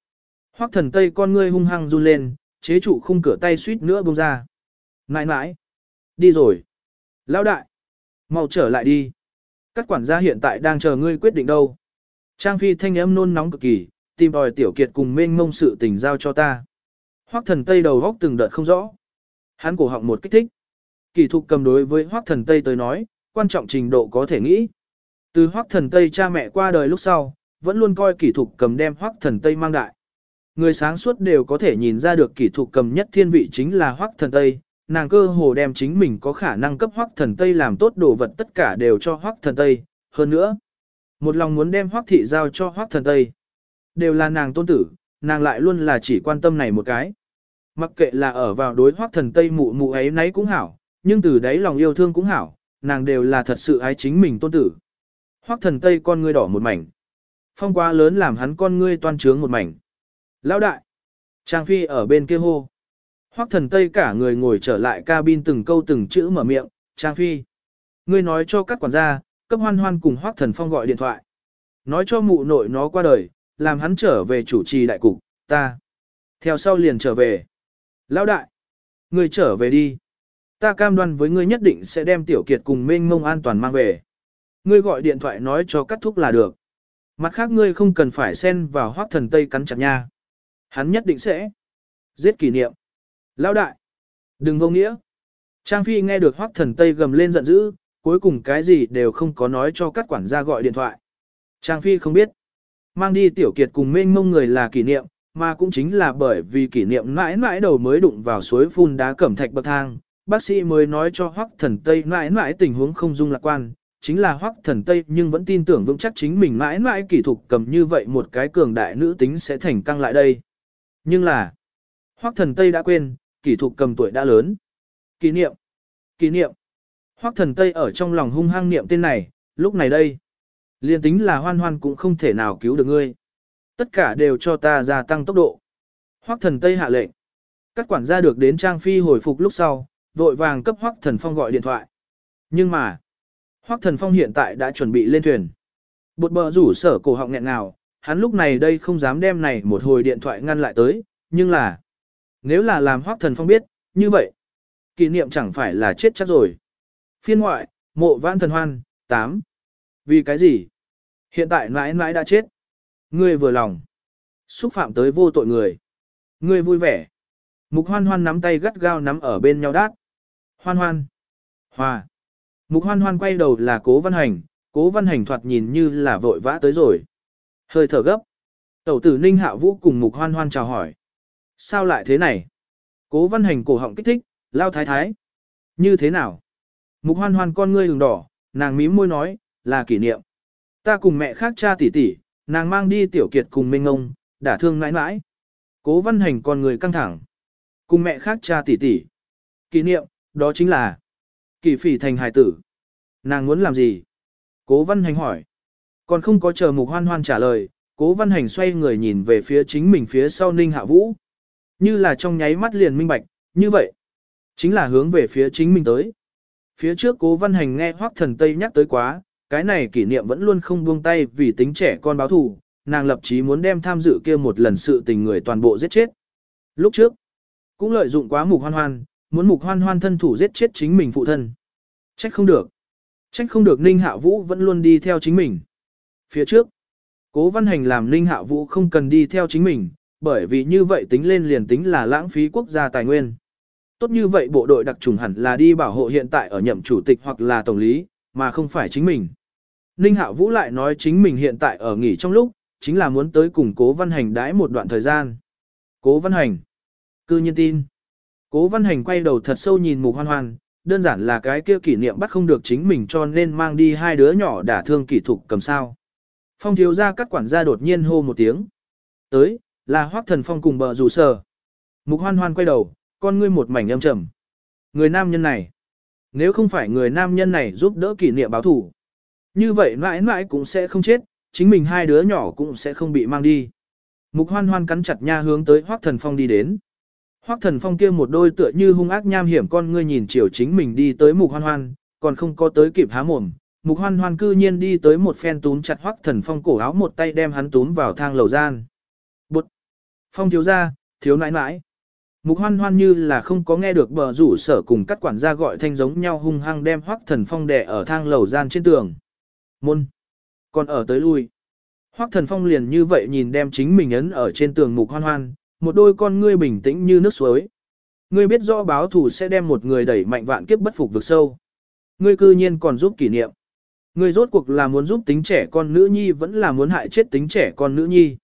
Hoắc thần Tây con ngươi hung hăng run lên, chế trụ khung cửa tay suýt nữa buông ra. Mãi mãi. Đi rồi. Lão đại. Mau trở lại đi. Các quản gia hiện tại đang chờ ngươi quyết định đâu. Trang phi thanh âm nôn nóng cực kỳ, tìm đòi tiểu kiệt cùng mênh mông sự tình giao cho ta. Hoắc thần Tây đầu góc từng đợt không rõ. Hắn cổ họng một kích thích. Kỳ thục cầm đối với Hoắc thần Tây tới nói, quan trọng trình độ có thể nghĩ. Từ Hoắc thần Tây cha mẹ qua đời lúc sau, vẫn luôn coi kỷ thục cầm đem Hoắc thần Tây mang đại. Người sáng suốt đều có thể nhìn ra được kỷ thục cầm nhất thiên vị chính là Hoắc thần Tây, nàng cơ hồ đem chính mình có khả năng cấp Hoắc thần Tây làm tốt đồ vật tất cả đều cho Hoắc thần Tây, hơn nữa, một lòng muốn đem Hoắc thị giao cho Hoắc thần Tây. Đều là nàng tôn tử, nàng lại luôn là chỉ quan tâm này một cái. Mặc kệ là ở vào đối Hoắc thần Tây mụ mụ ấy nấy cũng hảo, nhưng từ đấy lòng yêu thương cũng hảo, nàng đều là thật sự ái chính mình tôn tử. Hoắc thần Tây con ngươi đỏ một mảnh. Phong quá lớn làm hắn con ngươi toan trướng một mảnh. Lão đại! Trang Phi ở bên kia hô. Hoắc thần Tây cả người ngồi trở lại cabin từng câu từng chữ mở miệng, Trang Phi. Ngươi nói cho các quản gia, cấp hoan hoan cùng Hoắc thần Phong gọi điện thoại. Nói cho mụ nội nó qua đời, làm hắn trở về chủ trì đại cục, ta. Theo sau liền trở về. Lão đại! người trở về đi. Ta cam đoan với ngươi nhất định sẽ đem tiểu kiệt cùng mênh mông an toàn mang về. Ngươi gọi điện thoại nói cho cắt thúc là được. Mặt khác ngươi không cần phải xen vào hoác thần Tây cắn chặt nha. Hắn nhất định sẽ giết kỷ niệm. Lão đại, đừng vô nghĩa. Trang Phi nghe được hoác thần Tây gầm lên giận dữ, cuối cùng cái gì đều không có nói cho các quản gia gọi điện thoại. Trang Phi không biết. Mang đi tiểu kiệt cùng mênh mông người là kỷ niệm, mà cũng chính là bởi vì kỷ niệm mãi mãi đầu mới đụng vào suối phun đá cẩm thạch bậc thang, bác sĩ mới nói cho Hoắc thần Tây mãi mãi tình huống không dung lạc quan, chính là hoắc thần Tây nhưng vẫn tin tưởng vững chắc chính mình mãi mãi kỷ thục cầm như vậy một cái cường đại nữ tính sẽ thành căng lại đây. Nhưng là, hoắc thần Tây đã quên, kỷ thục cầm tuổi đã lớn. Kỷ niệm, kỷ niệm. Hoắc thần Tây ở trong lòng hung hăng niệm tên này, lúc này đây. Liên tính là hoan hoan cũng không thể nào cứu được ngươi. Tất cả đều cho ta gia tăng tốc độ. Hoắc thần Tây hạ lệnh. Các quản gia được đến Trang Phi hồi phục lúc sau, vội vàng cấp Hoắc thần Phong gọi điện thoại. Nhưng mà, Hoắc Thần Phong hiện tại đã chuẩn bị lên thuyền. Bột bờ rủ sở cổ họng nghẹn nào, hắn lúc này đây không dám đem này một hồi điện thoại ngăn lại tới, nhưng là, nếu là làm Hoắc Thần Phong biết, như vậy, kỷ niệm chẳng phải là chết chắc rồi. Phiên ngoại, mộ vãn thần hoan, 8. Vì cái gì? Hiện tại mãi mãi đã chết. Ngươi vừa lòng. Xúc phạm tới vô tội người. Ngươi vui vẻ. Mục hoan hoan nắm tay gắt gao nắm ở bên nhau đát. Hoan hoan. Hòa. Mục hoan hoan quay đầu là cố văn hành, cố văn hành thoạt nhìn như là vội vã tới rồi. Hơi thở gấp. Tẩu tử ninh hạ vũ cùng mục hoan hoan chào hỏi. Sao lại thế này? Cố văn hành cổ họng kích thích, lao thái thái. Như thế nào? Mục hoan hoan con ngươi hừng đỏ, nàng mím môi nói, là kỷ niệm. Ta cùng mẹ khác cha tỷ tỷ, nàng mang đi tiểu kiệt cùng minh ngông, đã thương mãi mãi. Cố văn hành con người căng thẳng. Cùng mẹ khác cha tỷ tỷ. Kỷ niệm, đó chính là Kỳ phỉ thành hài tử. Nàng muốn làm gì? Cố văn hành hỏi. Còn không có chờ mục hoan hoan trả lời, cố văn hành xoay người nhìn về phía chính mình phía sau ninh hạ vũ. Như là trong nháy mắt liền minh bạch, như vậy. Chính là hướng về phía chính mình tới. Phía trước cố văn hành nghe hoác thần Tây nhắc tới quá, cái này kỷ niệm vẫn luôn không buông tay vì tính trẻ con báo thù, nàng lập chí muốn đem tham dự kia một lần sự tình người toàn bộ giết chết. Lúc trước, cũng lợi dụng quá mục hoan hoan, muốn mục hoan hoan thân thủ giết chết chính mình phụ thân. Trách không được. Trách không được Ninh Hạ Vũ vẫn luôn đi theo chính mình. Phía trước, Cố Văn Hành làm Ninh Hạ Vũ không cần đi theo chính mình, bởi vì như vậy tính lên liền tính là lãng phí quốc gia tài nguyên. Tốt như vậy bộ đội đặc trùng hẳn là đi bảo hộ hiện tại ở nhậm chủ tịch hoặc là tổng lý, mà không phải chính mình. Ninh Hạo Vũ lại nói chính mình hiện tại ở nghỉ trong lúc, chính là muốn tới cùng Cố Văn Hành đãi một đoạn thời gian. Cố Văn Hành. Cư nhiên tin. Cố Văn Hành quay đầu thật sâu nhìn Mục Hoan Hoan, đơn giản là cái kia kỷ niệm bắt không được chính mình cho nên mang đi hai đứa nhỏ đả thương kỷ thục cầm sao. Phong thiếu gia cắt quản gia đột nhiên hô một tiếng. Tới, là Hoắc Thần Phong cùng bờ rủ sở. Mục Hoan Hoan quay đầu, con ngươi một mảnh âm trầm. Người nam nhân này, nếu không phải người nam nhân này giúp đỡ kỷ niệm báo thủ, như vậy mãi mãi cũng sẽ không chết, chính mình hai đứa nhỏ cũng sẽ không bị mang đi. Mục Hoan Hoan cắn chặt nha hướng tới Hoắc Thần Phong đi đến. Hoắc Thần Phong kia một đôi tựa như hung ác nham hiểm con ngươi nhìn chiều chính mình đi tới Mục Hoan Hoan, còn không có tới kịp há mồm, Mục Hoan Hoan cư nhiên đi tới một phen túm chặt Hoắc Thần Phong cổ áo một tay đem hắn túm vào thang lầu gian. Bụt! Phong thiếu gia, thiếu nãi nãi. Mục Hoan Hoan như là không có nghe được bờ rủ sở cùng các quản gia gọi thanh giống nhau hung hăng đem Hoắc Thần Phong đè ở thang lầu gian trên tường. Môn! Còn ở tới lui. Hoắc Thần Phong liền như vậy nhìn đem chính mình ấn ở trên tường Mục Hoan Hoan, một đôi con ngươi bình tĩnh như nước suối. Ngươi biết rõ báo thù sẽ đem một người đẩy mạnh vạn kiếp bất phục vực sâu. Ngươi cư nhiên còn giúp kỷ niệm. Ngươi rốt cuộc là muốn giúp tính trẻ con nữ nhi vẫn là muốn hại chết tính trẻ con nữ nhi.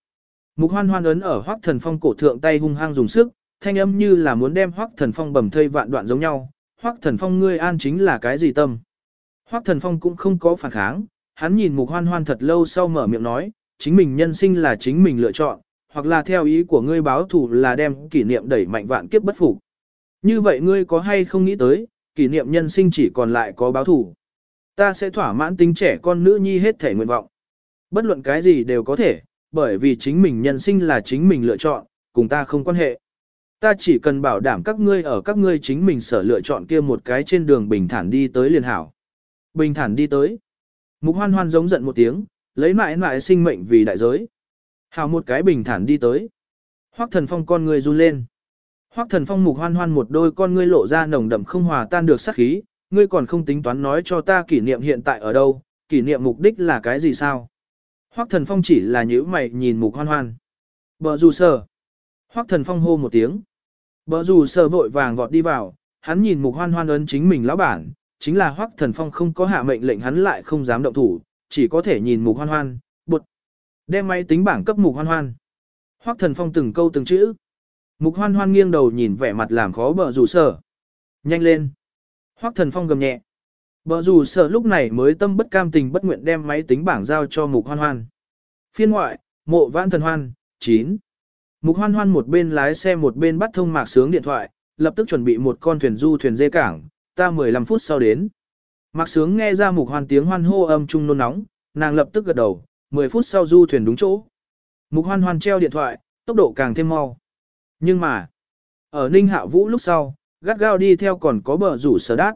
Mục hoan hoan ấn ở hoắc thần phong cổ thượng tay hung hăng dùng sức, thanh âm như là muốn đem hoắc thần phong bầm thây vạn đoạn giống nhau. Hoắc thần phong ngươi an chính là cái gì tâm? Hoắc thần phong cũng không có phản kháng, hắn nhìn mục hoan hoan thật lâu sau mở miệng nói, chính mình nhân sinh là chính mình lựa chọn, hoặc là theo ý của ngươi báo thủ là đem kỷ niệm đẩy mạnh vạn kiếp bất phục. Như vậy ngươi có hay không nghĩ tới, kỷ niệm nhân sinh chỉ còn lại có báo thủ. Ta sẽ thỏa mãn tính trẻ con nữ nhi hết thể nguyện vọng. Bất luận cái gì đều có thể, bởi vì chính mình nhân sinh là chính mình lựa chọn, cùng ta không quan hệ. Ta chỉ cần bảo đảm các ngươi ở các ngươi chính mình sở lựa chọn kia một cái trên đường bình thản đi tới liền hảo. Bình thản đi tới. Mục hoan hoan giống giận một tiếng, lấy mãi mãi sinh mệnh vì đại giới. Hào một cái bình thản đi tới. Hoắc thần phong con người run lên. Hoắc thần phong mục hoan hoan một đôi con ngươi lộ ra nồng đậm không hòa tan được sát khí, ngươi còn không tính toán nói cho ta kỷ niệm hiện tại ở đâu, kỷ niệm mục đích là cái gì sao? Hoắc thần phong chỉ là nhữ mày nhìn mục hoan hoan. Bờ dù sờ. Hoắc thần phong hô một tiếng. Bờ rủ sờ vội vàng vọt đi vào, hắn nhìn mục hoan hoan ấn chính mình lão bản, chính là Hoắc thần phong không có hạ mệnh lệnh hắn lại không dám động thủ, chỉ có thể nhìn mục hoan hoan, bụt. Đem máy tính bảng cấp mục hoan hoan. Hoắc thần phong từng câu từng chữ. Mục hoan hoan nghiêng đầu nhìn vẻ mặt làm khó bờ rủ sở. Nhanh lên. Hoắc thần phong gầm nhẹ. Bờ rủ sở lúc này mới tâm bất cam tình bất nguyện đem máy tính bảng giao cho mục hoan hoan. Phiên ngoại, mộ vãn thần hoan, 9. Mục hoan hoan một bên lái xe một bên bắt thông mạc sướng điện thoại, lập tức chuẩn bị một con thuyền du thuyền dê cảng, ta 15 phút sau đến. Mạc sướng nghe ra mục hoan tiếng hoan hô âm trung nôn nóng, nàng lập tức gật đầu, 10 phút sau du thuyền đúng chỗ. Mục hoan hoan treo điện thoại, tốc độ càng thêm mau. Nhưng mà, ở Ninh Hạ Vũ lúc sau, gắt gao đi theo còn có bờ rủ sở đát.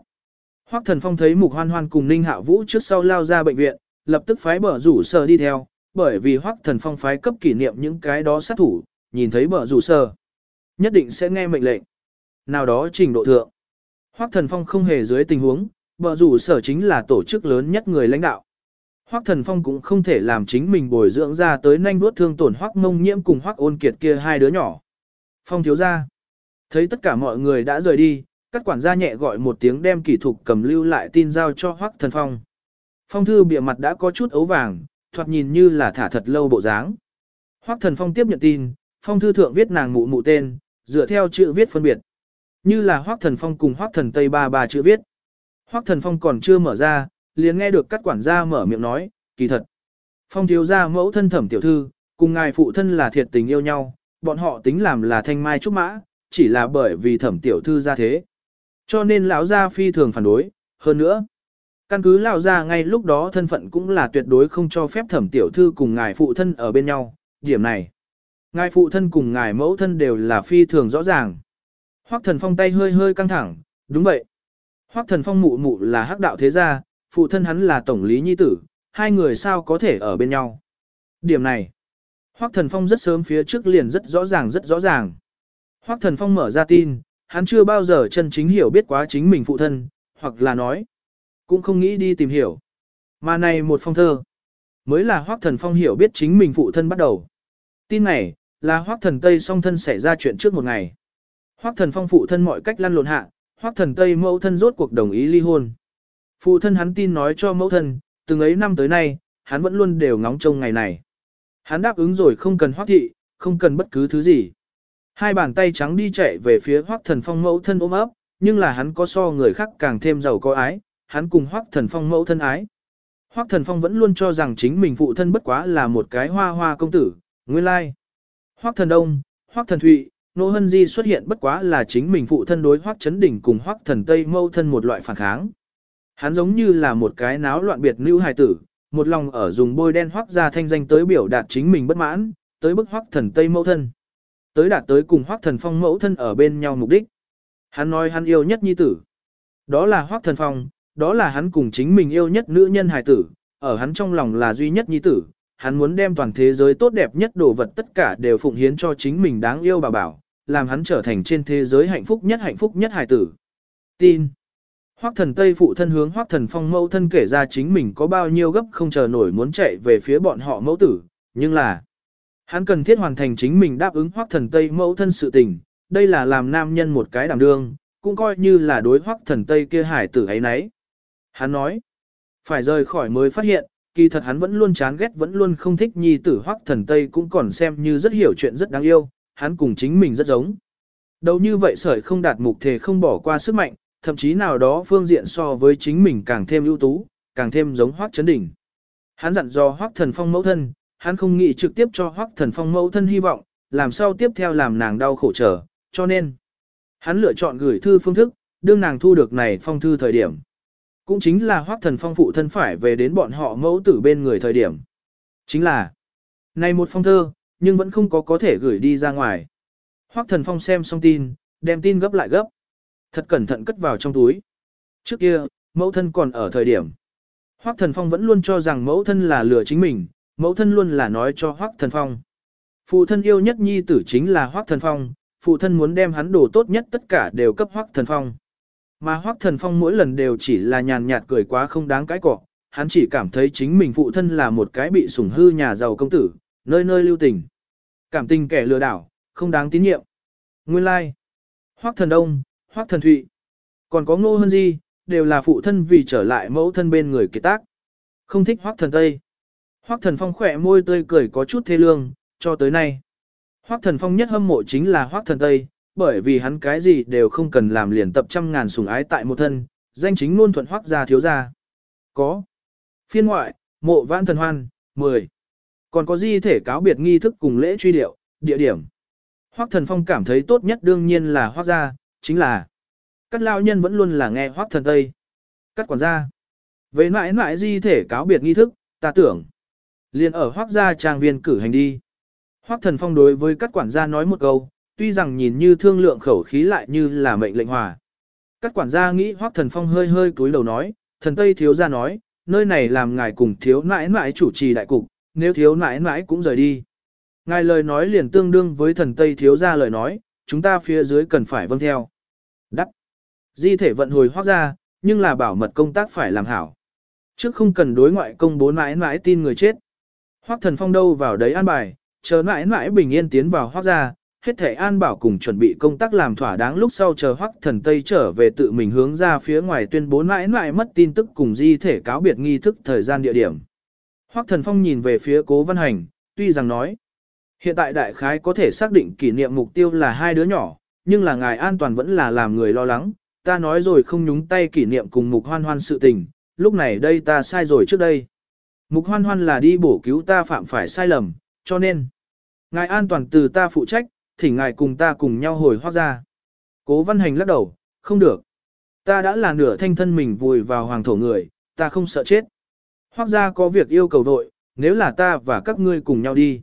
Hoắc Thần Phong thấy Mục Hoan Hoan cùng Ninh Hạ Vũ trước sau lao ra bệnh viện, lập tức phái bờ rủ sở đi theo, bởi vì Hoắc Thần Phong phái cấp kỷ niệm những cái đó sát thủ, nhìn thấy bờ rủ sở, nhất định sẽ nghe mệnh lệnh. Nào đó trình độ thượng. Hoắc Thần Phong không hề dưới tình huống, bờ rủ sở chính là tổ chức lớn nhất người lãnh đạo. Hoắc Thần Phong cũng không thể làm chính mình bồi dưỡng ra tới nhanh vuốt thương tổn Hoắc Mông Nhiễm cùng Hoắc Ôn Kiệt kia hai đứa nhỏ. Phong thiếu gia. Thấy tất cả mọi người đã rời đi, các quản gia nhẹ gọi một tiếng đem kỷ thục cầm lưu lại tin giao cho Hoắc Thần Phong. Phong thư bìa mặt đã có chút ấu vàng, thoạt nhìn như là thả thật lâu bộ dáng. Hoắc Thần Phong tiếp nhận tin, phong thư thượng viết nàng mụ mụ tên, dựa theo chữ viết phân biệt. Như là Hoắc Thần Phong cùng Hoắc Thần Tây ba ba chữ viết. Hoắc Thần Phong còn chưa mở ra, liền nghe được các quản gia mở miệng nói, kỳ thật. Phong thiếu gia mẫu thân thẩm tiểu thư, cùng ngài phụ thân là thiệt tình yêu nhau, bọn họ tính làm là thanh mai trúc mã, chỉ là bởi vì thẩm tiểu thư ra thế. Cho nên lão gia phi thường phản đối, hơn nữa. Căn cứ lão gia ngay lúc đó thân phận cũng là tuyệt đối không cho phép thẩm tiểu thư cùng ngài phụ thân ở bên nhau, điểm này. Ngài phụ thân cùng ngài mẫu thân đều là phi thường rõ ràng. Hoắc thần phong tay hơi hơi căng thẳng, đúng vậy. Hoắc thần phong mụ mụ là hắc đạo thế gia, phụ thân hắn là tổng lý nhi tử, hai người sao có thể ở bên nhau. Điểm này, Hoắc Thần Phong rất sớm phía trước liền rất rõ ràng rất rõ ràng. Hoắc Thần Phong mở ra tin, hắn chưa bao giờ chân chính hiểu biết quá chính mình phụ thân, hoặc là nói, cũng không nghĩ đi tìm hiểu. Mà này một phong thơ, mới là Hoắc Thần Phong hiểu biết chính mình phụ thân bắt đầu. Tin này, là Hoắc Thần Tây song thân xảy ra chuyện trước một ngày. Hoắc Thần Phong phụ thân mọi cách lăn lộn hạ, Hoắc Thần Tây mẫu thân rốt cuộc đồng ý ly hôn. Phụ thân hắn tin nói cho mẫu thân, từng ấy năm tới nay, hắn vẫn luôn đều ngóng trông ngày này. Hắn đáp ứng rồi không cần Hoắc thị, không cần bất cứ thứ gì. Hai bàn tay trắng đi chạy về phía Hoắc Thần Phong mẫu thân ôm ấp, nhưng là hắn có so người khác càng thêm giàu có ái, hắn cùng Hoắc Thần Phong mẫu thân ái. Hoắc Thần Phong vẫn luôn cho rằng chính mình phụ thân bất quá là một cái hoa hoa công tử, nguyên lai. Hoắc Thần Đông, Hoắc Thần Thụy, Nô Hân Di xuất hiện bất quá là chính mình phụ thân đối Hoắc Chấn Đỉnh cùng Hoắc Thần Tây mâu thân một loại phản kháng. Hắn giống như là một cái náo loạn biệt lưu hài tử, một lòng ở dùng bôi đen Hoắc ra thanh danh tới biểu đạt chính mình bất mãn, tới bức Hoắc Thần Tây mâu thân. Tới đạt tới cùng Hoắc Thần Phong mẫu thân ở bên nhau mục đích. Hắn nói hắn yêu nhất nhi tử. Đó là Hoắc Thần Phong, đó là hắn cùng chính mình yêu nhất nữ nhân hài tử, ở hắn trong lòng là duy nhất nhi tử, hắn muốn đem toàn thế giới tốt đẹp nhất đồ vật tất cả đều phụng hiến cho chính mình đáng yêu bà bảo, làm hắn trở thành trên thế giới hạnh phúc nhất hạnh phúc nhất hài tử. Tin Hoắc thần Tây phụ thân hướng Hoắc thần Phong mẫu thân kể ra chính mình có bao nhiêu gấp không chờ nổi muốn chạy về phía bọn họ mẫu tử, nhưng là hắn cần thiết hoàn thành chính mình đáp ứng Hoắc thần Tây mẫu thân sự tình, đây là làm nam nhân một cái đảm đương, cũng coi như là đối Hoắc thần Tây kia hải tử ấy nấy. Hắn nói, phải rời khỏi mới phát hiện, kỳ thật hắn vẫn luôn chán ghét vẫn luôn không thích nhi tử hoắc thần Tây cũng còn xem như rất hiểu chuyện rất đáng yêu, hắn cùng chính mình rất giống. Đâu như vậy sởi không đạt mục thể không bỏ qua sức mạnh, thậm chí nào đó phương diện so với chính mình càng thêm ưu tú, càng thêm giống hoắc chấn đỉnh. Hắn dặn dò hoắc thần phong mẫu thân, hắn không nghĩ trực tiếp cho hoắc thần phong mẫu thân hy vọng, làm sao tiếp theo làm nàng đau khổ trở, cho nên hắn lựa chọn gửi thư phương thức, đương nàng thu được này phong thư thời điểm. Cũng chính là hoác thần phong phụ thân phải về đến bọn họ mẫu tử bên người thời điểm. Chính là, này một phong thơ, nhưng vẫn không có có thể gửi đi ra ngoài. Hoác thần phong xem xong tin, đem tin gấp lại gấp. Thật cẩn thận cất vào trong túi. Trước kia, mẫu thân còn ở thời điểm. Hoác thần phong vẫn luôn cho rằng mẫu thân là lừa chính mình, mẫu thân luôn là nói cho Hoác thần phong. Phụ thân yêu nhất nhi tử chính là Hoác thần phong, phụ thân muốn đem hắn đồ tốt nhất tất cả đều cấp Hoác thần phong. Mà Hoắc Thần Phong mỗi lần đều chỉ là nhàn nhạt cười quá không đáng cái cọ, hắn chỉ cảm thấy chính mình phụ thân là một cái bị sủng hư nhà giàu công tử, nơi nơi lưu tình. Cảm tình kẻ lừa đảo, không đáng tín nhiệm. Nguyên lai, like. Hoắc Thần Đông, Hoắc Thần Thụy, còn có Ngô Hân Di, đều là phụ thân vì trở lại mẫu thân bên người kế tác. Không thích Hoắc Thần Tây. Hoắc Thần Phong khỏe môi tươi cười có chút thê lương, cho tới nay. Hoắc Thần Phong nhất hâm mộ chính là Hoắc Thần Tây, bởi vì hắn cái gì đều không cần làm liền tập trăm ngàn sủng ái tại một thân, danh chính ngôn thuận hoắc gia thiếu gia. Có. Phiên ngoại, mộ vãn thần hoan, 10. Còn có di thể cáo biệt nghi thức cùng lễ truy điệu, địa điểm. Hoắc thần phong cảm thấy tốt nhất đương nhiên là hoắc gia, chính là các lao nhân vẫn luôn là nghe hoắc thần tây. Các quản gia. Về mãi mãi di thể cáo biệt nghi thức, ta tưởng. liền ở hoắc gia trang viên cử hành đi. Hoắc thần phong đối với các quản gia nói một câu, tuy rằng nhìn như thương lượng khẩu khí lại như là mệnh lệnh hòa. Các quản gia nghĩ Hoắc Thần Phong hơi hơi cúi đầu nói, thần Tây thiếu gia nói, nơi này làm ngài cùng thiếu nãi nãi chủ trì đại cục, nếu thiếu nãi nãi cũng rời đi. Ngài lời nói liền tương đương với thần Tây thiếu gia lời nói, chúng ta phía dưới cần phải vâng theo. Đắc. Di thể vận hồi hoác ra, nhưng là bảo mật công tác phải làm hảo. Trước không cần đối ngoại công bố mãi mãi tin người chết. Hoác thần phong đâu vào đấy an bài, chờ mãi mãi bình yên tiến vào hoác ra, hết thể an bảo cùng chuẩn bị công tác làm thỏa đáng lúc sau chờ hoắc thần Tây trở về tự mình hướng ra phía ngoài tuyên bố mãi mãi mất tin tức cùng di thể cáo biệt nghi thức thời gian địa điểm. Hoắc thần phong nhìn về phía cố văn hành, tuy rằng nói, hiện tại đại khái có thể xác định kỷ niệm mục tiêu là hai đứa nhỏ, nhưng là ngài an toàn vẫn là làm người lo lắng, ta nói rồi không nhúng tay kỷ niệm cùng mục hoan hoan sự tình, lúc này đây ta sai rồi trước đây. Mục hoan hoan là đi bổ cứu ta phạm phải sai lầm, cho nên, ngài an toàn từ ta phụ trách, thỉnh ngài cùng ta cùng nhau hồi hoác ra. Cố văn hành lắc đầu, không được. Ta đã là nửa thanh thân mình vùi vào hoàng thổ người, ta không sợ chết. Hoác ra có việc yêu cầu vội, nếu là ta và các ngươi cùng nhau đi.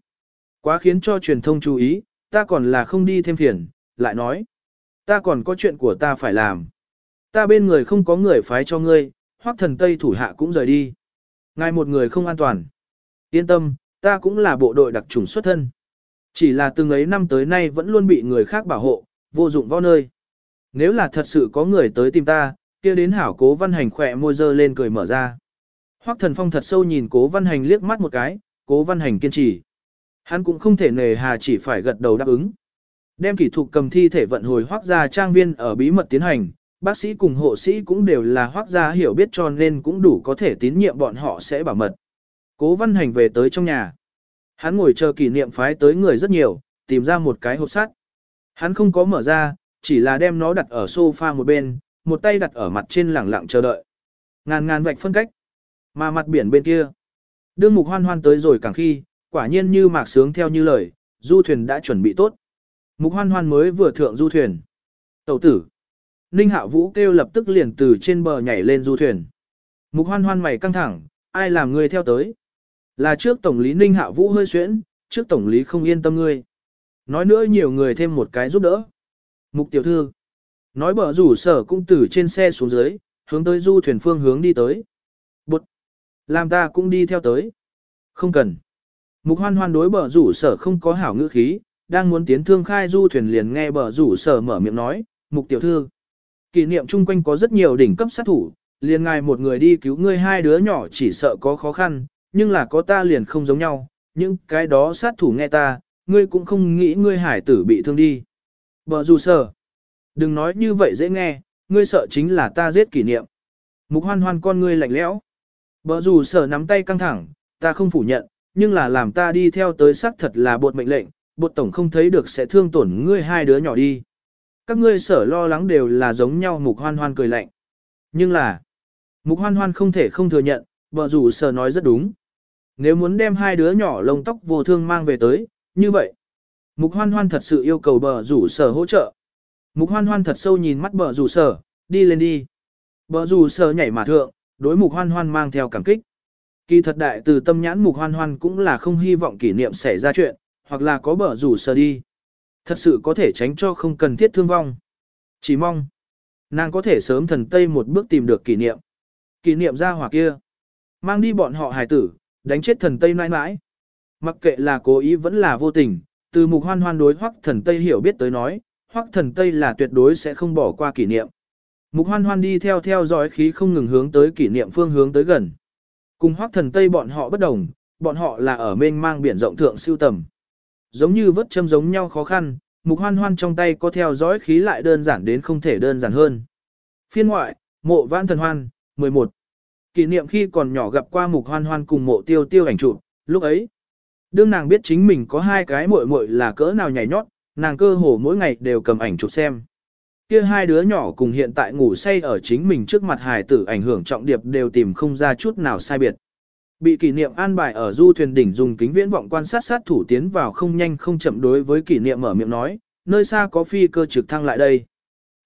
Quá khiến cho truyền thông chú ý, ta còn là không đi thêm phiền, lại nói. Ta còn có chuyện của ta phải làm. Ta bên người không có người phái cho ngươi, hoác thần Tây thủ hạ cũng rời đi. Ngài một người không an toàn. Yên tâm, ta cũng là bộ đội đặc trùng xuất thân. Chỉ là từng ấy năm tới nay vẫn luôn bị người khác bảo hộ, vô dụng vào nơi. Nếu là thật sự có người tới tìm ta, kia đến hảo cố văn hành khỏe môi dơ lên cười mở ra. Hoắc thần phong thật sâu nhìn cố văn hành liếc mắt một cái, cố văn hành kiên trì. Hắn cũng không thể nề hà chỉ phải gật đầu đáp ứng. Đem kỹ thuật cầm thi thể vận hồi hoác gia trang viên ở bí mật tiến hành, bác sĩ cùng hộ sĩ cũng đều là hoác gia hiểu biết cho nên cũng đủ có thể tín nhiệm bọn họ sẽ bảo mật. Cố văn hành về tới trong nhà. Hắn ngồi chờ kỷ niệm phái tới người rất nhiều, tìm ra một cái hộp sắt. Hắn không có mở ra, chỉ là đem nó đặt ở sofa một bên, một tay đặt ở mặt trên lẳng lặng chờ đợi. Ngàn ngàn vạch phân cách. Mà mặt biển bên kia. Đương mục hoan hoan tới rồi càng khi, quả nhiên như mạc sướng theo như lời, du thuyền đã chuẩn bị tốt. Mục hoan hoan mới vừa thượng du thuyền. Tẩu tử. Ninh hạ vũ kêu lập tức liền từ trên bờ nhảy lên du thuyền. Mục hoan hoan mày căng thẳng, ai làm người theo tới. Là trước tổng lý Ninh hạ vũ hơi xuyễn, trước tổng lý không yên tâm ngươi. Nói nữa nhiều người thêm một cái giúp đỡ. Mục tiểu thư. Nói bờ rủ sở cũng từ trên xe xuống dưới, hướng tới du thuyền phương hướng đi tới. Bụt. Làm ta cũng đi theo tới. Không cần. Mục hoan hoan đối bờ rủ sở không có hảo ngữ khí, đang muốn tiến thương khai du thuyền liền nghe bờ rủ sở mở miệng nói, mục tiểu thư. Kỷ niệm chung quanh có rất nhiều đỉnh cấp sát thủ, liền ngài một người đi cứu ngươi hai đứa nhỏ chỉ sợ có khó khăn, nhưng là có ta liền không giống nhau, những cái đó sát thủ nghe ta, ngươi cũng không nghĩ ngươi hải tử bị thương đi. Bờ dù sở. Đừng nói như vậy dễ nghe, ngươi sợ chính là ta giết kỷ niệm. Mục hoan hoan con ngươi lạnh lẽo. Bờ dù sở nắm tay căng thẳng, ta không phủ nhận, nhưng là làm ta đi theo tới xác thật là bột mệnh lệnh, bột tổng không thấy được sẽ thương tổn ngươi hai đứa nhỏ đi. Các ngươi sở lo lắng đều là giống nhau mục hoan hoan cười lạnh. Nhưng là, mục hoan hoan không thể không thừa nhận, vợ rủ sở nói rất đúng. Nếu muốn đem hai đứa nhỏ lông tóc vô thương mang về tới, như vậy, mục hoan hoan thật sự yêu cầu bờ rủ sở hỗ trợ. Mục hoan hoan thật sâu nhìn mắt bờ rủ sở, đi lên đi. Bờ rủ sở nhảy mà thượng, đối mục hoan hoan mang theo cảm kích. Kỳ thật đại từ tâm nhãn mục hoan hoan cũng là không hy vọng kỷ niệm xảy ra chuyện, hoặc là có bờ rủ sở đi. Thật sự có thể tránh cho không cần thiết thương vong. Chỉ mong, nàng có thể sớm thần tây một bước tìm được kỷ niệm. Kỷ niệm ra hỏa kia. Mang đi bọn họ hài tử, đánh chết thần tây mãi mãi. Mặc kệ là cố ý vẫn là vô tình, từ mục hoan hoan đối hoắc thần tây hiểu biết tới nói, hoắc thần tây là tuyệt đối sẽ không bỏ qua kỷ niệm. Mục hoan hoan đi theo theo dõi khí không ngừng hướng tới kỷ niệm phương hướng tới gần. Cùng hoắc thần Tây bọn họ bất đồng, bọn họ là ở mênh mang biển rộng thượng siêu tầm. Giống như vớt châm giống nhau khó khăn, mục hoan hoan trong tay có theo dõi khí lại đơn giản đến không thể đơn giản hơn. Phiên ngoại, mộ vãn thần hoan, 11. Kỷ niệm khi còn nhỏ gặp qua mục hoan hoan cùng mộ tiêu tiêu ảnh chụp, lúc ấy. Đương nàng biết chính mình có hai cái muội muội là cỡ nào nhảy nhót, nàng cơ hồ mỗi ngày đều cầm ảnh chụp xem. Kia hai đứa nhỏ cùng hiện tại ngủ say ở chính mình trước mặt hài tử ảnh hưởng trọng điệp đều tìm không ra chút nào sai biệt. Bị kỷ niệm an bài ở du thuyền đỉnh dùng kính viễn vọng quan sát sát thủ tiến vào không nhanh không chậm đối với kỷ niệm mở miệng nói, nơi xa có phi cơ trực thăng lại đây.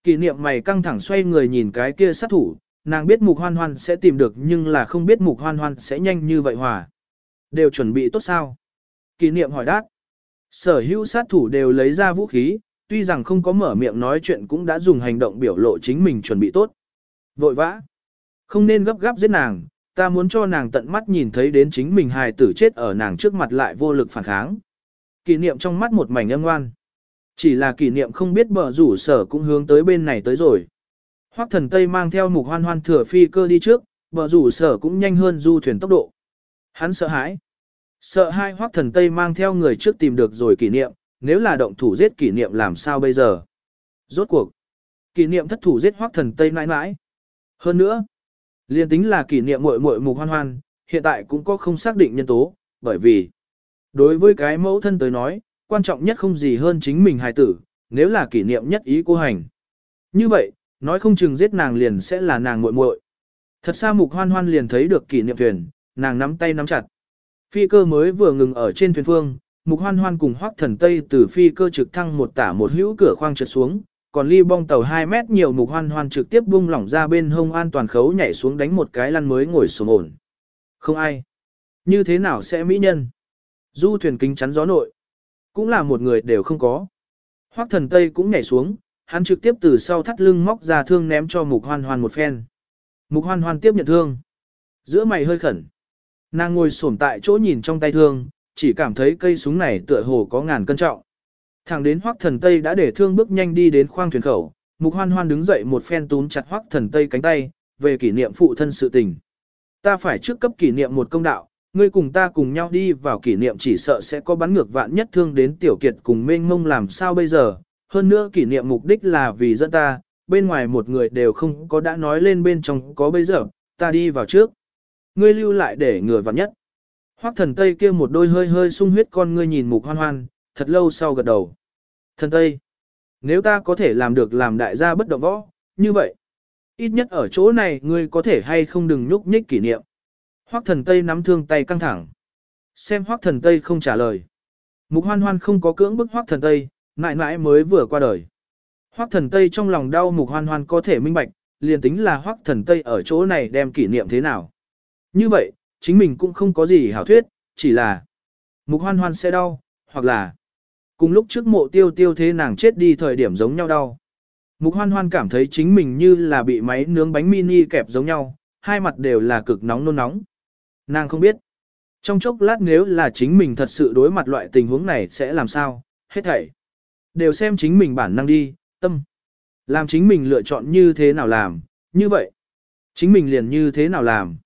Kỷ niệm mày căng thẳng xoay người nhìn cái kia sát thủ, nàng biết mục hoan hoan sẽ tìm được nhưng là không biết mục hoan hoan sẽ nhanh như vậy hòa. Đều chuẩn bị tốt sao? Kỷ niệm hỏi đát. Sở hữu sát thủ đều lấy ra vũ khí, tuy rằng không có mở miệng nói chuyện cũng đã dùng hành động biểu lộ chính mình chuẩn bị tốt. Vội vã. Không nên gấp gáp giết nàng, ta muốn cho nàng tận mắt nhìn thấy đến chính mình hài tử chết ở nàng trước mặt lại vô lực phản kháng. Kỷ niệm trong mắt một mảnh âm ngoan. Chỉ là kỷ niệm không biết bờ rủ sở cũng hướng tới bên này tới rồi. Hoắc thần Tây mang theo mục hoan hoan thừa phi cơ đi trước, bờ rủ sở cũng nhanh hơn du thuyền tốc độ. Hắn sợ hãi. Sợ hai Hoắc thần Tây mang theo người trước tìm được rồi kỷ niệm, nếu là động thủ giết kỷ niệm làm sao bây giờ? Rốt cuộc, kỷ niệm thất thủ giết hoắc thần Tây mãi mãi. Hơn nữa, liên tính là kỷ niệm muội muội mục hoan hoan, hiện tại cũng có không xác định nhân tố, bởi vì, đối với cái mẫu thân tới nói, quan trọng nhất không gì hơn chính mình hài tử, nếu là kỷ niệm nhất ý cô hành. Như vậy, nói không chừng giết nàng liền sẽ là nàng muội muội. Thật xa mục hoan hoan liền thấy được kỷ niệm thuyền, nàng nắm tay nắm chặt. Phi cơ mới vừa ngừng ở trên thuyền phương, Mục Hoan Hoan cùng Hoắc Thần Tây từ phi cơ trực thăng một tả một hữu cửa khoang trượt xuống, còn ly bong tàu 2 mét nhiều Mục Hoan Hoan trực tiếp bung lỏng ra bên hông an toàn khấu nhảy xuống đánh một cái lăn mới ngồi xuống ổn. Không ai. Như thế nào sẽ mỹ nhân? Du thuyền kính chắn gió nội. Cũng là một người đều không có. Hoắc Thần Tây cũng nhảy xuống, hắn trực tiếp từ sau thắt lưng móc ra thương ném cho Mục Hoan Hoan một phen. Mục Hoan Hoan tiếp nhận thương. Giữa mày hơi khẩn. Nàng ngồi xổm tại chỗ nhìn trong tay thương, chỉ cảm thấy cây súng này tựa hồ có ngàn cân trọng. Thẳng đến hoắc thần Tây đã để thương bước nhanh đi đến khoang thuyền khẩu, mục hoan hoan đứng dậy một phen túm chặt hoắc thần tây cánh tay, về kỷ niệm phụ thân sự tình. Ta phải trước cấp kỷ niệm một công đạo, ngươi cùng ta cùng nhau đi vào kỷ niệm chỉ sợ sẽ có bắn ngược vạn nhất thương đến tiểu kiệt cùng mênh mông làm sao bây giờ, hơn nữa kỷ niệm mục đích là vì dẫn ta, bên ngoài một người đều không có đã nói lên bên trong có bây giờ, ta đi vào trước. Ngươi lưu lại để ngừa vào nhất. Hoắc thần Tây kia một đôi hơi hơi sung huyết con ngươi nhìn mục hoan hoan, thật lâu sau gật đầu. Thần Tây, nếu ta có thể làm được làm đại gia bất động võ, như vậy, ít nhất ở chỗ này ngươi có thể hay không đừng nhúc nhích kỷ niệm. Hoắc thần Tây nắm thương tay căng thẳng. Xem Hoắc thần Tây không trả lời. Mục hoan hoan không có cưỡng bức Hoắc thần Tây, mãi mãi mới vừa qua đời. Hoắc thần Tây trong lòng đau mục hoan hoan có thể minh bạch, liền tính là Hoắc thần Tây ở chỗ này đem kỷ niệm thế nào. Như vậy, chính mình cũng không có gì hảo thuyết, chỉ là mục hoan hoan sẽ đau, hoặc là cùng lúc trước mộ tiêu tiêu thế nàng chết đi thời điểm giống nhau đau. Mục hoan hoan cảm thấy chính mình như là bị máy nướng bánh mini kẹp giống nhau, hai mặt đều là cực nóng nôn nóng. Nàng không biết. Trong chốc lát nếu là chính mình thật sự đối mặt loại tình huống này sẽ làm sao, hết thảy. Đều xem chính mình bản năng đi, tâm. Làm chính mình lựa chọn như thế nào làm, như vậy. Chính mình liền như thế nào làm.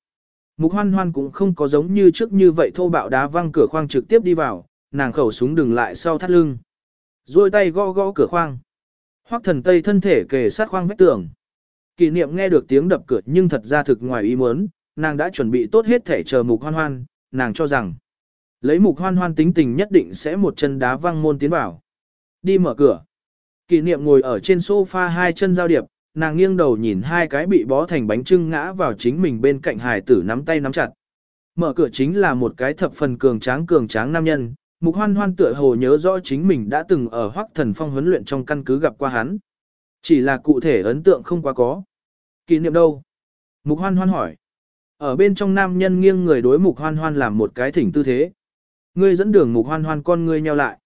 Mục hoan hoan cũng không có giống như trước như vậy thô bạo đá văng cửa khoang trực tiếp đi vào, nàng khẩu súng đừng lại sau thắt lưng. Rồi tay gõ gõ cửa khoang. Hoắc thần tây thân thể kề sát khoang vách tường. Kỷ niệm nghe được tiếng đập cửa nhưng thật ra thực ngoài ý muốn, nàng đã chuẩn bị tốt hết thể chờ mục hoan hoan, nàng cho rằng. Lấy mục hoan hoan tính tình nhất định sẽ một chân đá văng môn tiến vào. Đi mở cửa. Kỷ niệm ngồi ở trên sofa hai chân giao điệp, nàng nghiêng đầu nhìn hai cái bị bó thành bánh trưng ngã vào chính mình bên cạnh hài tử nắm tay nắm chặt. Mở cửa chính là một cái thập phần cường tráng cường tráng nam nhân, mục hoan hoan tựa hồ nhớ rõ chính mình đã từng ở hoắc thần phong huấn luyện trong căn cứ gặp qua hắn. Chỉ là cụ thể ấn tượng không quá có. Kỷ niệm đâu? Mục hoan hoan hỏi. Ở bên trong nam nhân nghiêng người đối mục hoan hoan làm một cái thỉnh tư thế. Ngươi dẫn đường mục hoan hoan con ngươi nheo lại.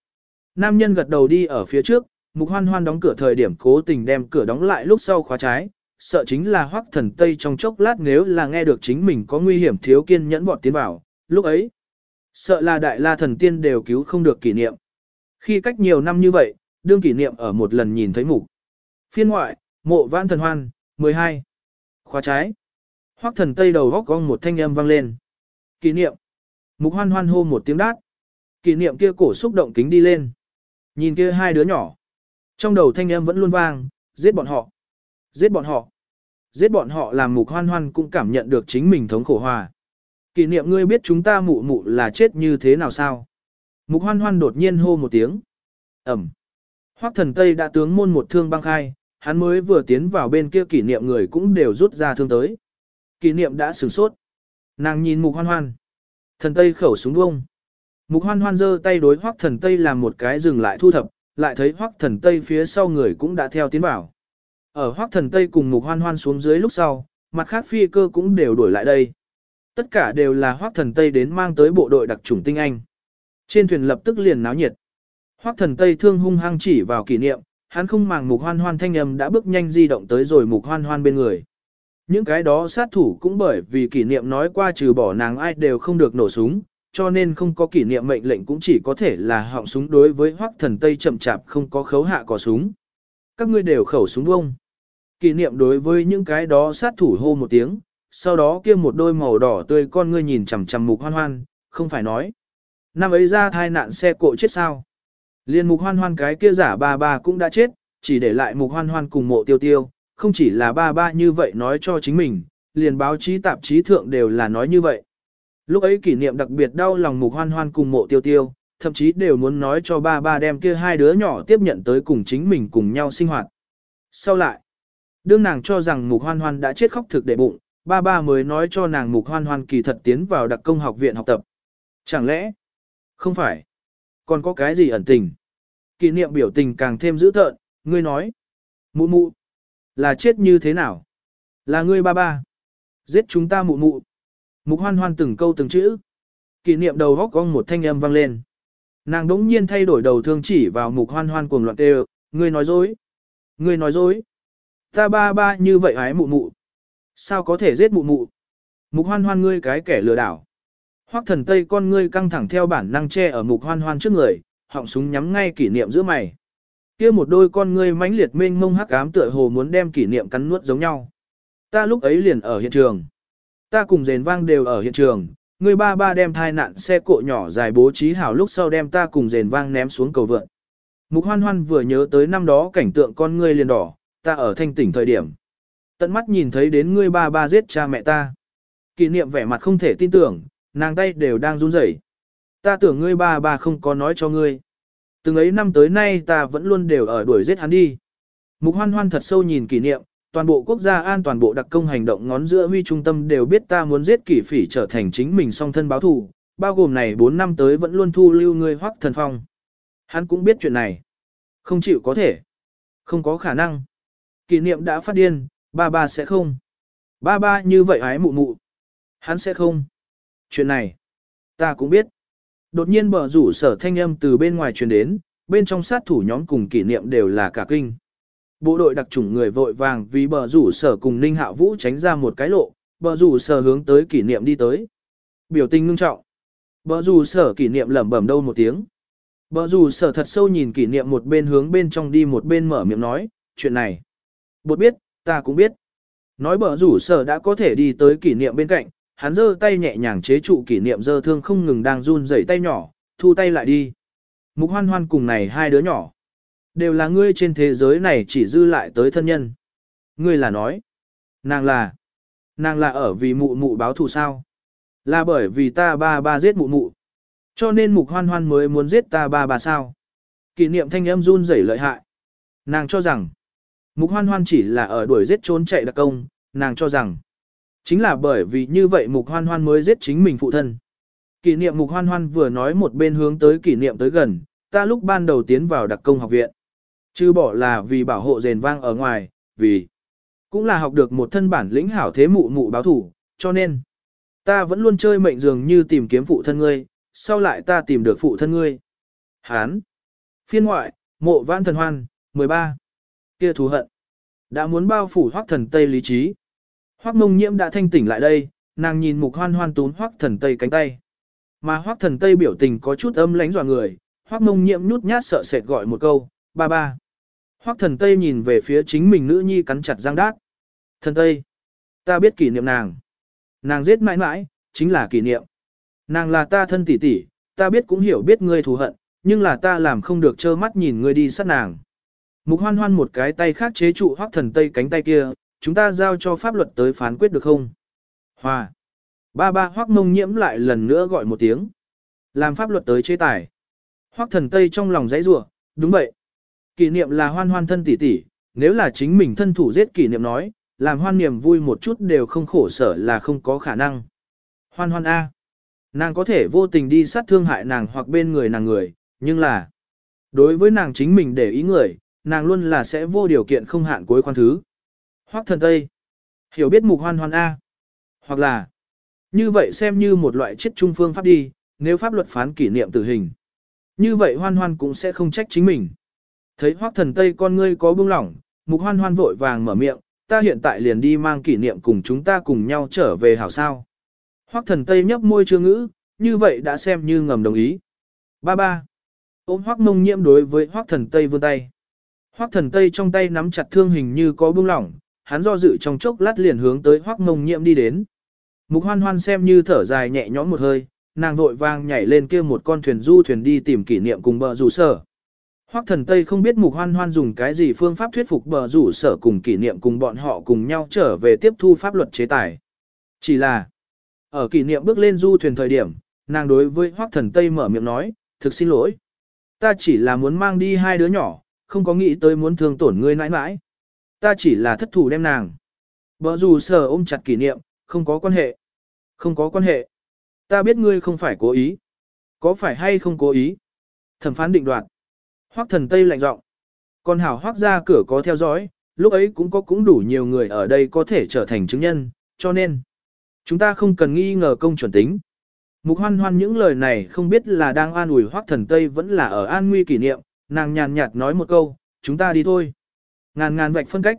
Nam nhân gật đầu đi ở phía trước, mục hoan hoan đóng cửa thời điểm cố tình đem cửa đóng lại lúc sau khóa trái. Sợ chính là hoắc thần tây trong chốc lát nếu là nghe được chính mình có nguy hiểm thiếu kiên nhẫn vọt tiến vào, lúc ấy. Sợ là đại la thần tiên đều cứu không được kỷ niệm. Khi cách nhiều năm như vậy, đương kỷ niệm ở một lần nhìn thấy mục. Phiên ngoại, mộ vãn thần hoan, 12. Khóa trái. Hoắc thần tây đầu góc cong một thanh âm vang lên. Kỷ niệm. Mục hoan hoan hô một tiếng đát. Kỷ niệm kia cổ xúc động kính đi lên. Nhìn kia hai đứa nhỏ. Trong đầu thanh âm vẫn luôn vang, giết bọn họ. Giết bọn họ. Giết bọn họ làm mục hoan hoan cũng cảm nhận được chính mình thống khổ hòa. Kỷ niệm ngươi biết chúng ta mụ mụ là chết như thế nào sao? Mục hoan hoan đột nhiên hô một tiếng. Ẩm. Hoắc thần Tây đã tướng môn một thương băng khai, hắn mới vừa tiến vào bên kia kỷ niệm người cũng đều rút ra thương tới. Kỷ niệm đã sửng sốt. Nàng nhìn mục hoan hoan. Thần Tây khẩu súng bông. Mục hoan hoan giơ tay đối hoắc thần Tây làm một cái dừng lại thu thập, lại thấy hoắc thần Tây phía sau người cũng đã theo tiến vào. Ở hoắc thần Tây cùng mục hoan hoan xuống dưới lúc sau, mặt khác phi cơ cũng đều đuổi lại đây. Tất cả đều là hoắc thần Tây đến mang tới bộ đội đặc chủng tinh anh. Trên thuyền lập tức liền náo nhiệt. Hoắc thần Tây thương hung hăng chỉ vào kỷ niệm, hắn không màng mục hoan hoan thanh âm đã bước nhanh di động tới rồi mục hoan hoan bên người. Những cái đó sát thủ cũng bởi vì kỷ niệm nói qua trừ bỏ nàng ai đều không được nổ súng, cho nên không có kỷ niệm mệnh lệnh cũng chỉ có thể là họng súng đối với hoắc thần Tây chậm chạp không có khấu hạ cò súng. Các ngươi đều khẩu súng vông. Kỷ niệm đối với những cái đó sát thủ hô một tiếng, sau đó kia một đôi màu đỏ tươi con ngươi nhìn chằm chằm mục hoan hoan, không phải nói. Năm ấy ra thai nạn xe cộ chết sao. Liên mục hoan hoan cái kia giả ba ba cũng đã chết, chỉ để lại mục hoan hoan cùng mộ tiêu tiêu, không chỉ là ba ba như vậy nói cho chính mình, liền báo chí tạp chí thượng đều là nói như vậy. Lúc ấy kỷ niệm đặc biệt đau lòng mục hoan hoan cùng mộ tiêu tiêu, thậm chí đều muốn nói cho ba ba đem kia hai đứa nhỏ tiếp nhận tới cùng chính mình cùng nhau sinh hoạt. Sau lại, đương nàng cho rằng mục hoan hoan đã chết khóc thực để bụng, ba ba mới nói cho nàng mục hoan hoan kỳ thật tiến vào đặc công học viện học tập. Chẳng lẽ, không phải, còn có cái gì ẩn tình? Kỷ niệm biểu tình càng thêm dữ tợn, ngươi nói, mụ mụ, là chết như thế nào? Là ngươi ba ba, giết chúng ta mụ mụ. Mục hoan hoan từng câu từng chữ. Kỷ niệm đầu góc cong một thanh âm vang lên. Nàng đống nhiên thay đổi đầu thương chỉ vào mục hoan hoan cuồng loạn đều ngươi nói dối. Ngươi nói dối. Ta ba ba như vậy hái mụ mụ. Sao có thể giết mụ mụ? Mục hoan hoan ngươi cái kẻ lừa đảo. Hoắc thần tây con ngươi căng thẳng theo bản năng che ở mục hoan hoan trước người, họng súng nhắm ngay kỷ niệm giữa mày. kia một đôi con ngươi mãnh liệt mênh mông hắc ám tựa hồ muốn đem kỷ niệm cắn nuốt giống nhau. Ta lúc ấy liền ở hiện trường. Ta cùng rền vang đều ở hiện trường, người ba ba đem thai nạn xe cộ nhỏ dài bố trí hảo lúc sau đem ta cùng rền vang ném xuống cầu vượt. Mục hoan hoan vừa nhớ tới năm đó cảnh tượng con ngươi liền đỏ, ta ở thanh tỉnh thời điểm. Tận mắt nhìn thấy đến ngươi ba ba giết cha mẹ ta. Kỷ niệm vẻ mặt không thể tin tưởng, nàng tay đều đang run rẩy. Ta tưởng ngươi ba ba không có nói cho ngươi. Từng ấy năm tới nay ta vẫn luôn đều ở đuổi giết hắn đi. Mục hoan hoan thật sâu nhìn kỷ niệm, toàn bộ quốc gia an toàn bộ đặc công hành động ngón giữa huy trung tâm đều biết ta muốn giết kỷ phỉ trở thành chính mình song thân báo thù, bao gồm này 4 năm tới vẫn luôn thu lưu ngươi hoắc thần phong. Hắn cũng biết chuyện này. Không chịu có thể. Không có khả năng. Kỷ niệm đã phát điên, ba ba sẽ không. Ba ba như vậy ái mụ mụ. Hắn sẽ không. Chuyện này, ta cũng biết. Đột nhiên bờ rủ sở thanh âm từ bên ngoài truyền đến, bên trong sát thủ nhóm cùng kỷ niệm đều là cả kinh. Bộ đội đặc chủng người vội vàng vì bờ rủ sở cùng Ninh Hạ Vũ tránh ra một cái lộ, bờ rủ sở hướng tới kỷ niệm đi tới. Biểu tình ngưng trọng. Bờ rủ sở kỷ niệm lẩm bẩm đâu một tiếng. Bờ rủ sở thật sâu nhìn kỷ niệm một bên hướng bên trong đi một bên mở miệng nói, chuyện này. Bột biết, ta cũng biết. Nói bờ rủ sở đã có thể đi tới kỷ niệm bên cạnh, hắn giơ tay nhẹ nhàng chế trụ kỷ niệm dơ thương không ngừng đang run rẩy tay nhỏ, thu tay lại đi. Mục hoan hoan cùng này hai đứa nhỏ. Đều là ngươi trên thế giới này chỉ dư lại tới thân nhân. Ngươi là nói. Nàng là. Nàng là ở vì mụ mụ báo thù sao. Là bởi vì ta ba ba giết mụ mụ. Cho nên mục hoan hoan mới muốn giết ta ba ba sao. Kỷ niệm thanh âm run rẩy lợi hại. Nàng cho rằng. Mục hoan hoan chỉ là ở đuổi giết trốn chạy đặc công. Nàng cho rằng. Chính là bởi vì như vậy mục hoan hoan mới giết chính mình phụ thân. Kỷ niệm mục hoan hoan vừa nói một bên hướng tới kỷ niệm tới gần, ta lúc ban đầu tiến vào đặc công học viện. Chứ bỏ là vì bảo hộ rền vang ở ngoài, vì cũng là học được một thân bản lĩnh hảo thế mụ mụ báo thủ, cho nên ta vẫn luôn chơi mệnh dường như tìm kiếm phụ thân ngươi, sau lại ta tìm được phụ thân ngươi. Hán. Phiên ngoại, mộ vãn thần hoan, 13. Kia thù hận. Đã muốn bao phủ hoác thần Tây lý trí. Hoác mông nhiễm đã thanh tỉnh lại đây, nàng nhìn mục hoan hoan tún hoác thần Tây cánh tay. Mà hoác thần Tây biểu tình có chút âm lánh dọa người, hoác mông nhiễm nhút nhát sợ sệt gọi một câu, ba ba. Hoắc thần Tây nhìn về phía chính mình nữ nhi cắn chặt răng đát. Thần Tây, ta biết kỷ niệm nàng. Nàng giết mãi mãi, chính là kỷ niệm. Nàng là ta thân tỷ tỷ, ta biết cũng hiểu biết ngươi thù hận, nhưng là ta làm không được trơ mắt nhìn ngươi đi sát nàng. Mục hoan hoan một cái tay khác chế trụ Hoắc thần Tây cánh tay kia, chúng ta giao cho pháp luật tới phán quyết được không? Hòa. Ba ba Hoắc mông nhiễm lại lần nữa gọi một tiếng. Làm pháp luật tới chế tài. Hoắc thần Tây trong lòng dãy rủa đúng vậy. Kỷ niệm là hoan hoan thân tỷ tỷ, nếu là chính mình thân thủ giết kỷ niệm nói, làm hoan niềm vui một chút đều không khổ sở là không có khả năng. Hoan hoan A. Nàng có thể vô tình đi sát thương hại nàng hoặc bên người nàng người, nhưng là đối với nàng chính mình để ý người, nàng luôn là sẽ vô điều kiện không hạn cuối khoan thứ. Hoắc thần Tây. Hiểu biết mục hoan hoan A. Hoặc là, như vậy xem như một loại chết trung phương pháp đi, nếu pháp luật phán kỷ niệm tử hình. Như vậy hoan hoan cũng sẽ không trách chính mình. Thấy hoác thần Tây con ngươi có bưng lỏng, mục hoan hoan vội vàng mở miệng, ta hiện tại liền đi mang kỷ niệm cùng chúng ta cùng nhau trở về hảo sao. Hoác thần Tây nhấp môi chưa ngữ, như vậy đã xem như ngầm đồng ý. Ba ba. Ôm hoác mông nhiễm đối với hoác thần Tây vươn tay. Hoác thần Tây trong tay nắm chặt thương hình như có bưng lỏng, hắn do dự trong chốc lát liền hướng tới hoác mông nhiễm đi đến. Mục hoan hoan xem như thở dài nhẹ nhõm một hơi, nàng vội vang nhảy lên kia một con thuyền du thuyền đi tìm kỷ niệm cùng bờ rủ sở. Hoắc thần Tây không biết mục hoan hoan dùng cái gì phương pháp thuyết phục bờ rủ sở cùng kỷ niệm cùng bọn họ cùng nhau trở về tiếp thu pháp luật chế tài. Chỉ là, ở kỷ niệm bước lên du thuyền thời điểm, nàng đối với Hoắc thần Tây mở miệng nói, thực xin lỗi. Ta chỉ là muốn mang đi hai đứa nhỏ, không có nghĩ tới muốn thương tổn ngươi nãi nãi. Ta chỉ là thất thủ đem nàng. Bờ rủ sở ôm chặt kỷ niệm, không có quan hệ. Không có quan hệ. Ta biết ngươi không phải cố ý. Có phải hay không cố ý? Thẩm phán định đoạt. Hoắc thần Tây lạnh giọng. Còn hảo hoắc ra cửa có theo dõi, lúc ấy cũng có cũng đủ nhiều người ở đây có thể trở thành chứng nhân, cho nên chúng ta không cần nghi ngờ công chuẩn tính. Mục hoan hoan những lời này không biết là đang an ủi hoắc thần Tây vẫn là ở an nguy kỷ niệm, nàng nhàn nhạt nói một câu, chúng ta đi thôi. Ngàn ngàn vạch phân cách.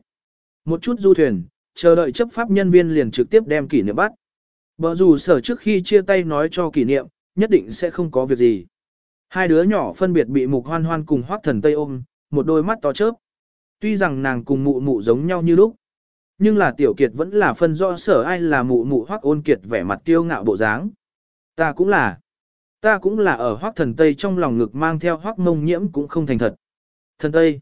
Một chút du thuyền, chờ đợi chấp pháp nhân viên liền trực tiếp đem kỷ niệm bắt. Bờ dù sở trước khi chia tay nói cho kỷ niệm, nhất định sẽ không có việc gì. Hai đứa nhỏ phân biệt bị mục hoan hoan cùng hoác thần Tây ôm, một đôi mắt to chớp. Tuy rằng nàng cùng mụ mụ giống nhau như lúc, nhưng là tiểu kiệt vẫn là phân rõ sở ai là mụ mụ hoắc ôn kiệt vẻ mặt kiêu ngạo bộ dáng. Ta cũng là. Ta cũng là ở hoắc thần Tây trong lòng ngực mang theo hoắc mông nhiễm cũng không thành thật. Thần Tây.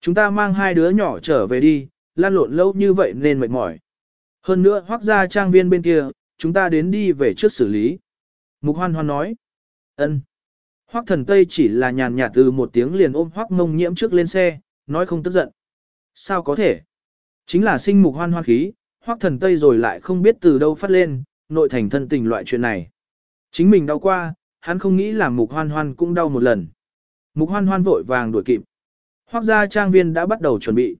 Chúng ta mang hai đứa nhỏ trở về đi, lan lộn lâu như vậy nên mệt mỏi. Hơn nữa hoắc ra trang viên bên kia, chúng ta đến đi về trước xử lý. Mục hoan hoan nói. ân. Hoắc thần Tây chỉ là nhàn nhạt từ một tiếng liền ôm hoắc mông nhiễm trước lên xe, nói không tức giận. Sao có thể? Chính là sinh mục hoan hoan khí, hoắc thần Tây rồi lại không biết từ đâu phát lên, nội thành thân tình loại chuyện này. Chính mình đau qua, hắn không nghĩ là mục hoan hoan cũng đau một lần. Mục hoan hoan vội vàng đuổi kịp. Hoắc gia trang viên đã bắt đầu chuẩn bị.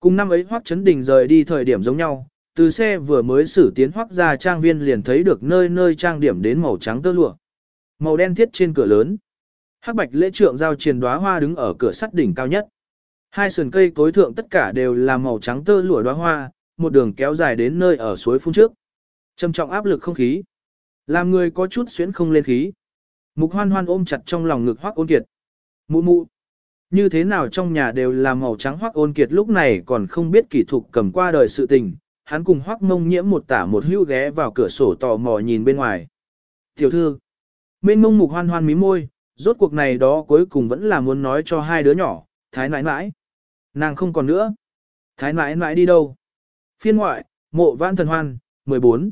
Cùng năm ấy Hoắc Trấn Đình rời đi thời điểm giống nhau, từ xe vừa mới xử tiến Hoắc gia trang viên liền thấy được nơi nơi trang điểm đến màu trắng tơ lụa. Màu đen thiết trên cửa lớn. Hắc bạch lễ trượng giao triền đóa hoa đứng ở cửa sắt đỉnh cao nhất. Hai sườn cây cối thượng tất cả đều là màu trắng tơ lụa đóa hoa, một đường kéo dài đến nơi ở suối phun trước. Trầm trọng áp lực không khí. Làm người có chút xuyến không lên khí. Mục hoan hoan ôm chặt trong lòng ngực hoác ôn kiệt. Mụ mụ. Như thế nào trong nhà đều là màu trắng hoác ôn kiệt lúc này còn không biết kỹ thuật cầm qua đời sự tình. Hắn cùng hoác mông nhiễm một tả một hữu ghé vào cửa sổ tò mò nhìn bên ngoài. Tiểu thư. Mênh mông mục hoan hoan mí môi, rốt cuộc này đó cuối cùng vẫn là muốn nói cho hai đứa nhỏ, thái nãi nãi. Nàng không còn nữa. Thái nãi nãi đi đâu? Phiên ngoại, mộ vãn thần hoan, 14.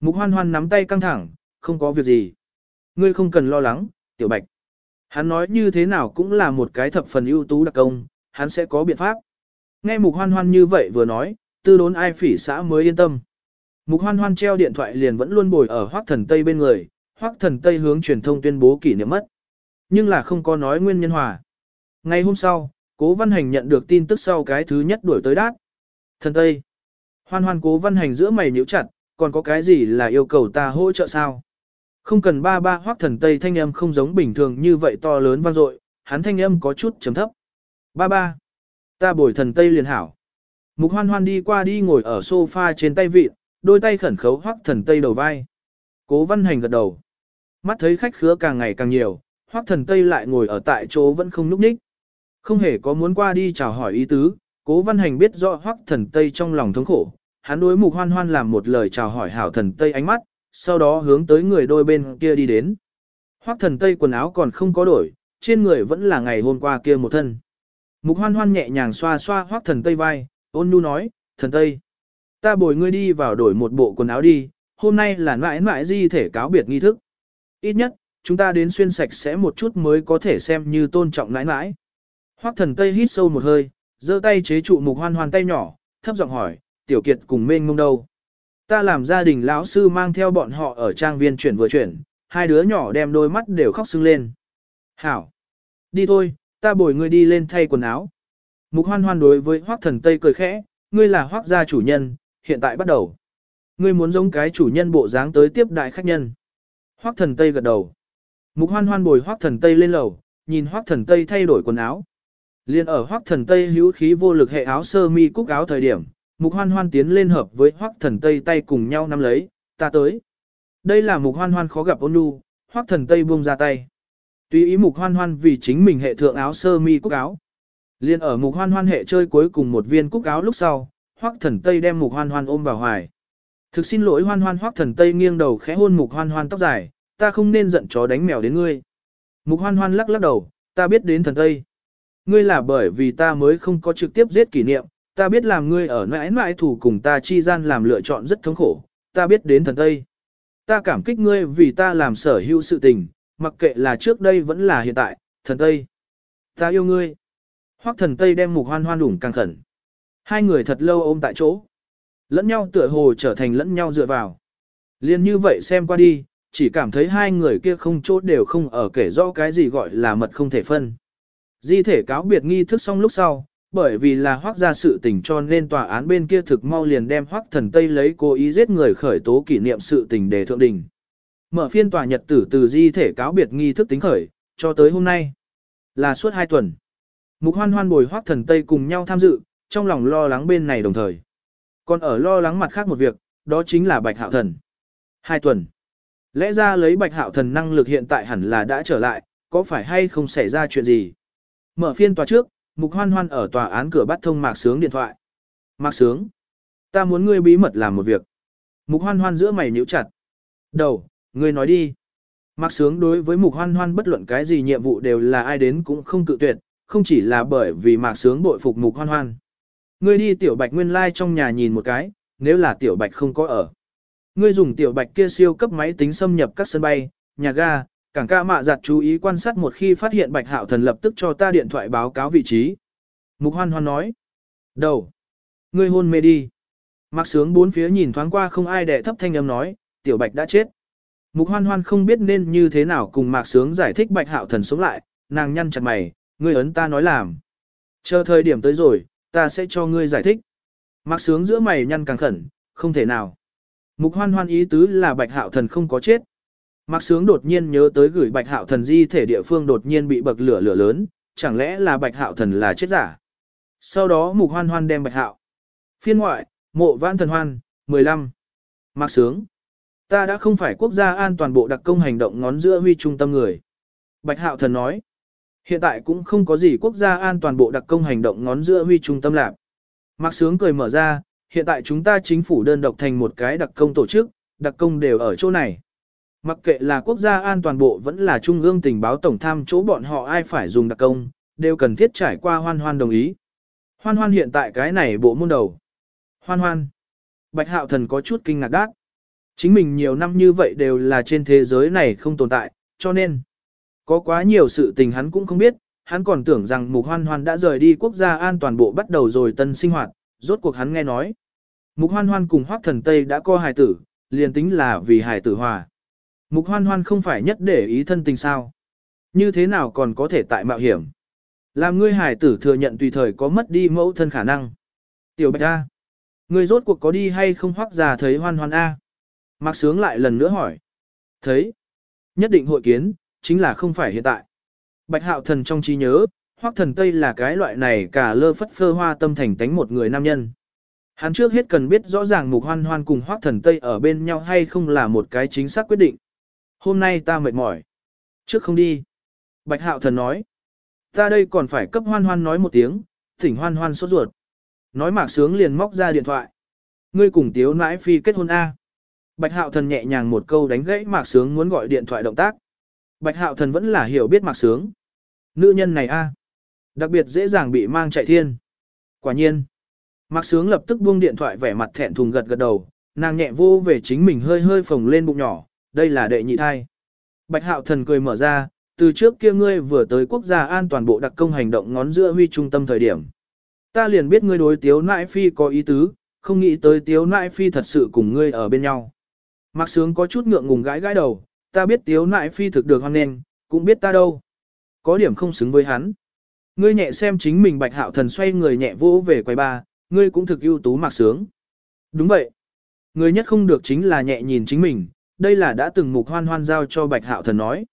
Mục hoan hoan nắm tay căng thẳng, không có việc gì. Ngươi không cần lo lắng, tiểu bạch. Hắn nói như thế nào cũng là một cái thập phần ưu tú đặc công, hắn sẽ có biện pháp. Nghe mục hoan hoan như vậy vừa nói, tư đốn ai phỉ xã mới yên tâm. Mục hoan hoan treo điện thoại liền vẫn luôn bồi ở hoác thần Tây bên người, hoác thần Tây hướng truyền thông tuyên bố kỷ niệm mất. Nhưng là không có nói nguyên nhân hòa. Ngày hôm sau, cố văn hành nhận được tin tức sau cái thứ nhất đuổi tới đát. Thần Tây. Hoan hoan cố văn hành giữa mày nhíu chặt, còn có cái gì là yêu cầu ta hỗ trợ sao? Không cần ba ba hoác thần Tây thanh âm không giống bình thường như vậy to lớn vang dội, hắn thanh âm có chút chấm thấp. Ba ba. Ta bồi thần Tây liền hảo. Mục hoan hoan đi qua đi ngồi ở sofa trên tay vịt, đôi tay khẩn khấu hoác thần Tây đầu vai. Cố văn hành gật đầu. Mắt thấy khách khứa càng ngày càng nhiều, Hoắc thần Tây lại ngồi ở tại chỗ vẫn không núp ních. Không hề có muốn qua đi chào hỏi ý tứ, cố văn hành biết rõ Hoắc thần Tây trong lòng thống khổ. Hắn đối mục hoan hoan làm một lời chào hỏi hảo thần Tây ánh mắt, sau đó hướng tới người đôi bên kia đi đến. Hoắc thần Tây quần áo còn không có đổi, trên người vẫn là ngày hôm qua kia một thân. Mục hoan hoan nhẹ nhàng xoa xoa Hoắc thần Tây vai, ôn nhu nói, thần Tây. Ta bồi ngươi đi vào đổi một bộ quần áo đi, hôm nay là mãi mãi di thể cáo biệt nghi thức. Ít nhất, chúng ta đến xuyên sạch sẽ một chút mới có thể xem như tôn trọng nãi nãi. Hoắc thần Tây hít sâu một hơi, giơ tay chế trụ mục hoan hoan tay nhỏ, thấp giọng hỏi, tiểu kiệt cùng mênh mông đâu. Ta làm gia đình lão sư mang theo bọn họ ở trang viên chuyển vừa chuyển, hai đứa nhỏ đem đôi mắt đều khóc sưng lên. Hảo! Đi thôi, ta bồi ngươi đi lên thay quần áo. Mục hoan hoan đối với hoác thần Tây cười khẽ, ngươi là hoác gia chủ nhân, hiện tại bắt đầu. Ngươi muốn giống cái chủ nhân bộ dáng tới tiếp đại khách nhân. Hoác thần Tây gật đầu. Mục hoan hoan bồi hoác thần Tây lên lầu, nhìn hoác thần Tây thay đổi quần áo. Liên ở hoác thần Tây hữu khí vô lực hệ áo sơ mi cúc áo thời điểm, Mục hoan hoan tiến lên hợp với hoắc thần Tây tay cùng nhau nắm lấy, ta tới. Đây là mục hoan hoan khó gặp ôn nhu, hoắc thần Tây buông ra tay. Tùy ý mục hoan hoan vì chính mình hệ thượng áo sơ mi cúc áo. Liên ở mục hoan hoan hệ chơi cuối cùng một viên cúc áo lúc sau, hoắc thần Tây đem mục hoan hoan ôm vào hoài. Thực xin lỗi hoan hoan hoắc thần Tây nghiêng đầu khẽ hôn mục hoan hoan tóc dài, ta không nên giận chó đánh mèo đến ngươi. Mục hoan hoan lắc lắc đầu, ta biết đến thần Tây. Ngươi là bởi vì ta mới không có trực tiếp giết kỷ niệm, ta biết làm ngươi ở mãi mãi thủ cùng ta chi gian làm lựa chọn rất thống khổ, ta biết đến thần Tây. Ta cảm kích ngươi vì ta làm sở hữu sự tình, mặc kệ là trước đây vẫn là hiện tại, thần Tây. Ta yêu ngươi. Hoắc thần Tây đem mục hoan hoan đủng càng khẩn. Hai người thật lâu ôm tại chỗ. Lẫn nhau tựa hồ trở thành lẫn nhau dựa vào. Liên như vậy xem qua đi, chỉ cảm thấy hai người kia không chốt đều không ở kể rõ cái gì gọi là mật không thể phân. Di thể cáo biệt nghi thức xong lúc sau, bởi vì là hoác ra sự tình cho nên tòa án bên kia thực mau liền đem hoác thần Tây lấy cố ý giết người khởi tố kỷ niệm sự tình để thượng đình. Mở phiên tòa nhật tử từ di thể cáo biệt nghi thức tính khởi, cho tới hôm nay, là suốt hai tuần. Mục hoan hoan bồi hoác thần Tây cùng nhau tham dự, trong lòng lo lắng bên này đồng thời. Còn ở lo lắng mặt khác một việc, đó chính là bạch hạo thần. Hai tuần. Lẽ ra lấy bạch hạo thần năng lực hiện tại hẳn là đã trở lại, có phải hay không xảy ra chuyện gì? Mở phiên tòa trước, Mục hoan hoan ở tòa án cửa bắt thông Mạc Sướng điện thoại. Mạc Sướng, ta muốn ngươi bí mật làm một việc. Mục hoan hoan giữa mày nhíu chặt. Đầu, ngươi nói đi. Mạc Sướng đối với Mục hoan hoan bất luận cái gì nhiệm vụ đều là ai đến cũng không cự tuyệt, không chỉ là bởi vì Mạc Sướng bội phục Mục hoan hoan. Ngươi đi tiểu bạch nguyên lai like trong nhà nhìn một cái, nếu là tiểu bạch không có ở. Ngươi dùng tiểu bạch kia siêu cấp máy tính xâm nhập các sân bay, nhà ga, cảng ca mạ giặt chú ý quan sát một khi phát hiện bạch hạo thần lập tức cho ta điện thoại báo cáo vị trí. Mục hoan hoan nói. Đầu. Ngươi hôn mê đi. Mặc sướng bốn phía nhìn thoáng qua không ai đệ thấp thanh âm nói, tiểu bạch đã chết. Mục hoan hoan không biết nên như thế nào cùng mạc sướng giải thích bạch hạo thần sống lại, nàng nhăn chặt mày, ngươi ấn ta nói làm. Chờ thời điểm tới rồi, ta sẽ cho ngươi giải thích. Mạc sướng giữa mày nhăn càng khẩn, không thể nào. Mục hoan hoan ý tứ là bạch hạo thần không có chết. Mạc sướng đột nhiên nhớ tới gửi bạch hạo thần di thể địa phương đột nhiên bị bậc lửa lửa lớn, chẳng lẽ là bạch hạo thần là chết giả. Sau đó mục hoan hoan đem bạch hạo. Phiên ngoại, mộ vãn thần hoan, 15. Mạc sướng. Ta đã không phải quốc gia an toàn bộ đặc công hành động ngón giữa huy trung tâm người. Bạch hạo thần nói. Hiện tại cũng không có gì quốc gia an toàn bộ đặc công hành động ngón giữa huy trung tâm lạc. Mạc sướng cười mở ra, hiện tại chúng ta chính phủ đơn độc thành một cái đặc công tổ chức, đặc công đều ở chỗ này. Mặc kệ là quốc gia an toàn bộ vẫn là trung ương tình báo tổng tham chỗ bọn họ ai phải dùng đặc công, đều cần thiết trải qua hoan hoan đồng ý. Hoan hoan hiện tại cái này bộ môn đầu. Hoan hoan. Bạch hạo thần có chút kinh ngạc đát. Chính mình nhiều năm như vậy đều là trên thế giới này không tồn tại, cho nên có quá nhiều sự tình hắn cũng không biết, hắn còn tưởng rằng mục hoan hoan đã rời đi quốc gia an toàn bộ bắt đầu rồi tân sinh hoạt, rốt cuộc hắn nghe nói. Mục hoan hoan cùng hoác thần Tây đã co hài tử, liền tính là vì hài tử hòa. Mục hoan hoan không phải nhất để ý thân tình sao. Như thế nào còn có thể tại mạo hiểm. Làm ngươi hài tử thừa nhận tùy thời có mất đi mẫu thân khả năng. Tiểu bạch A. Ngươi rốt cuộc có đi hay không hoác già thấy hoan hoan A. Mạc sướng lại lần nữa hỏi. Thấy. Nhất định hội kiến, chính là không phải hiện tại. Bạch hạo thần trong trí nhớ, hoác thần Tây là cái loại này cả lơ phất phơ hoa tâm thành tánh một người nam nhân. Hắn trước hết cần biết rõ ràng mục hoan hoan cùng hoác thần Tây ở bên nhau hay không là một cái chính xác quyết định. Hôm nay ta mệt mỏi. Trước không đi. Bạch hạo thần nói. Ta đây còn phải cấp hoan hoan nói một tiếng, thỉnh hoan hoan sốt ruột. Nói mạc sướng liền móc ra điện thoại. Ngươi cùng tiếu nãi phi kết hôn A. Bạch hạo thần nhẹ nhàng một câu đánh gãy mạc sướng muốn gọi điện thoại động tác. Bạch hạo thần vẫn là hiểu biết mạc sướng. Nữ nhân này A. Đặc biệt dễ dàng bị mang chạy thiên. Quả nhiên. Mạc sướng lập tức buông điện thoại vẻ mặt thẹn thùng gật gật đầu, nàng nhẹ vô về chính mình hơi hơi phồng lên bụng nhỏ, đây là đệ nhị thai. Bạch hạo thần cười mở ra, từ trước kia ngươi vừa tới quốc gia an toàn bộ đặc công hành động ngón giữa huy trung tâm thời điểm. Ta liền biết ngươi đối tiếu nãi phi có ý tứ, không nghĩ tới tiếu nãi phi thật sự cùng ngươi ở bên nhau. Mạc sướng có chút ngượng ngùng gãi gãi đầu, ta biết tiếu nãi phi thực được hoan nghênh, cũng biết ta đâu. Có điểm không xứng với hắn. Ngươi nhẹ xem chính mình bạch hạo thần xoay người nhẹ vỗ về quầy ba, ngươi cũng thực ưu tú mạc sướng. Đúng vậy. Ngươi nhất không được chính là nhẹ nhìn chính mình, đây là đã từng mục hoan hoan giao cho bạch hạo thần nói.